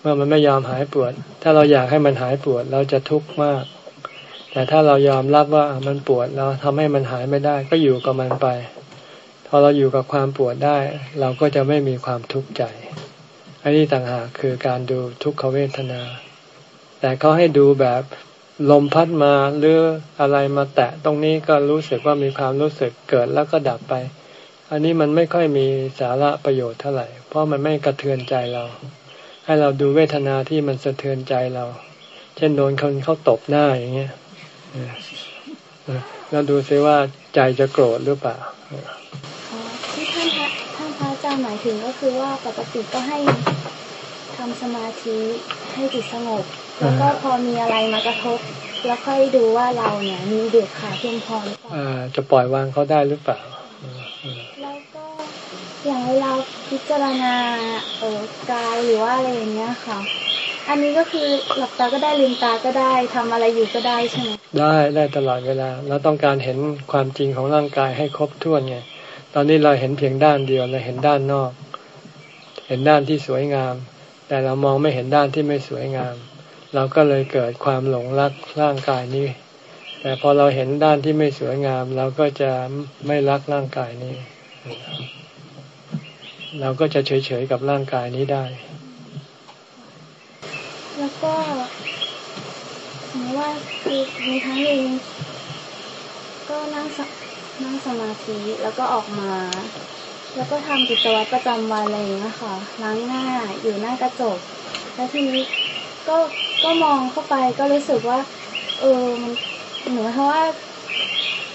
เมื่อมันไม่ยอมหายปวด ถ้าเราอยากให้มันหายปวดเราจะทุกข์มาก แต่ถ้าเรายอมรับว่ามันปวดเราทำให้มันหายไม่ได้ ก็อยู่กับมันไป พอเราอยู่กับความปวดได้ เราก็จะไม่มีความทุกข์ใจ อันนี้ต่างหากคือการดูทุกขเวทนา แต่เขาให้ดูแบบลมพัดมาหรืออะไรมาแตะตรงนี้ก็รู้สึกว่ามีความรู้สึกเกิดแล้วก็ดับไป อันนี้มันไม่ค่อยมีสาระประโยชน์เท่าไหร่ เพราะมันไม่กระเทือนใจเรา ให้เราดูเวทนาที่มันสะเทือนใจเรา เช่นโดนคนเขาตบหน้าอย่างเงี้ย เราดูซิว่าใจจะโกรธหรือเปล่าที่ท่านพระท่านพระอาจารย์หมายถึงก็คือว่าปกติก็ให้ทำสมาธิให้จิตสงบ แล้วก็พอมีอะไรมากระทบ แล้วค่อยดูว่าเราเนี่ยมีเด็กขาเพียงพอหรือเปล่าอ่าจะปล่อยวางเขาได้หรือเปล่า แล้วก็อย่างเวลาพิจารณาเออกายหรือว่าอะไรอย่างเงี้ยค่ะ อันนี้ก็คือหลับตาก็ได้ลืมตาก็ได้ทำอะไรอยู่ก็ได้ใช่ไหมได้ได้ตลอดเวลาเราต้องการเห็นความจริงของร่างกายให้ครบถ้วนไงตอนนี้เราเห็นเพียงด้านเดียวเราเห็นด้านนอก เห็นด้านที่สวยงาม แต่เรามองไม่เห็นด้านที่ไม่สวยงาม เราก็เลยเกิดความหลงรักร่างกายนี้ แต่พอเราเห็นด้านที่ไม่สวยงาม เราก็จะไม่รักร่างกายนี้ เราก็จะเฉยๆกับร่างกายนี้ได้ แล้วก็สมมติว่าคือมีครั้งหนึ่งก็นั่งนั่งสมาธิแล้วก็ออกมา แล้วก็ทำกิจวัตรประจำวันอะไรอย่างเงี้ยค่ะล้างหน้าอยู่หน้ากระจก แล้วทีนี้ก็ก็มองเข้าไปก็รู้สึกว่า เออมันหนูเพราะว่า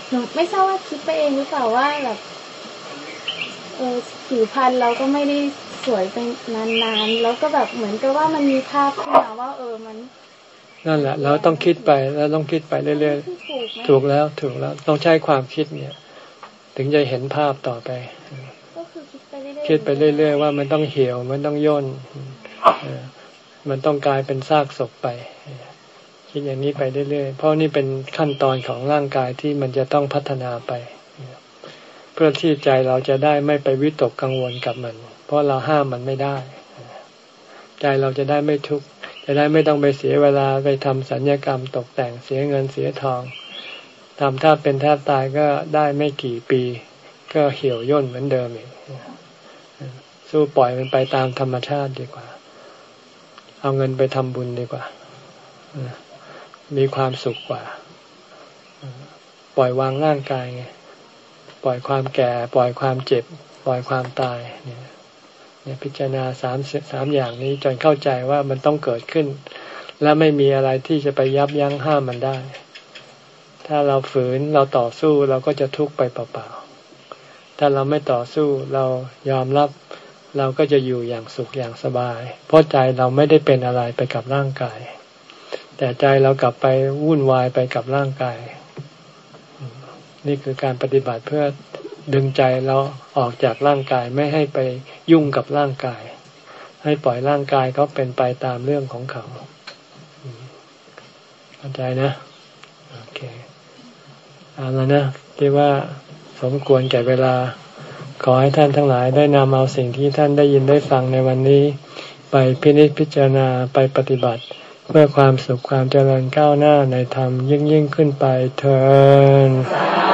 หนูไม่ทราบว่าคิดไปเองหรือเปล่าว่าแบบเออผิวพรรณเราก็ไม่ได้ สวยเป็นนานๆ แล้วก็แบบเหมือนกับว่ามันมีภาพขึ้นมาว่า เออมันนั่นแหละ เราต้องคิดไปแล้วต้องคิดไปเรื่อยถูกไหมๆถูกแล้วถูกแล้วต้องใช้ความคิดเนี่ย ถึงจะเห็นภาพต่อไปก็คือคิดไปเรื่อยๆคิดไปเรื่อยๆว่ามันต้องเหี่ยวมันต้องย่นเออมันต้องกลายเป็นซากศพไป คิดอย่างนี้ไปเรื่อยๆ เพราะนี่เป็นขั้นตอนของร่างกายที่มันจะต้องพัฒนาไป เพื่อที่ใจเราจะได้ไม่ไปวิตกกังวลกับมันเพ ราะเราห้ามมันไม่ได้ ใจเราจะได้ไม่ทุกข์จะได้ไม่ต้องไปเสียเวลาไปทำสัญญกรรมตกแต่งเสียเงินเสียทองทำถ้าเป็นแทบตายก็ได้ไม่กี่ปี ก็เหี่ยวย่นเหมือนเดิมอีกสู้ปล่อยมันไปตามธรรมชาติดีกว่า เอาเงินไปทำบุญดีกว่า มีความสุขกว่า ปล่อยวางร่างกายไง ปล่อยความแก่ ปล่อยความเจ็บ ปล่อยความตายเนี่ยเนี่ย พิจารณาสามสามอย่างนี้จนเข้าใจว่ามันต้องเกิดขึ้น และไม่มีอะไรที่จะไปยับยั้งห้ามมันได้ ถ้าเราฝืนเราต่อสู้เราก็จะทุกข์ไปเปล่าๆถ้าเราไม่ต่อสู้เรายอมรับเราก็จะอยู่อย่างสุขอย่างสบาย เพราะใจเราไม่ได้เป็นอะไรไปกับร่างกาย แต่ใจเรากลับไปวุ่นวายไปกับร่างกาย นี่คือการปฏิบัติเพื่อ ดึงใจเราออกจากร่างกายไม่ให้ไปยุ่งกับร่างกาย ให้ปล่อยร่างกายเขาเป็นไปตามเรื่องของเขาเข้าใจนะโอเคเอาล้วนะคิดว่าสมควรแก่เวลา ขอให้ท่านทั้งหลายได้นำเอาสิ่งที่ท่านได้ยินได้ฟังในวันนี้ ไปพินิจพิจารณาไปปฏิบัติ เพื่อความสุขความเจริญก้าวหน้าในธรรมยิ่งยิ่งขึ้นไปเถิดอ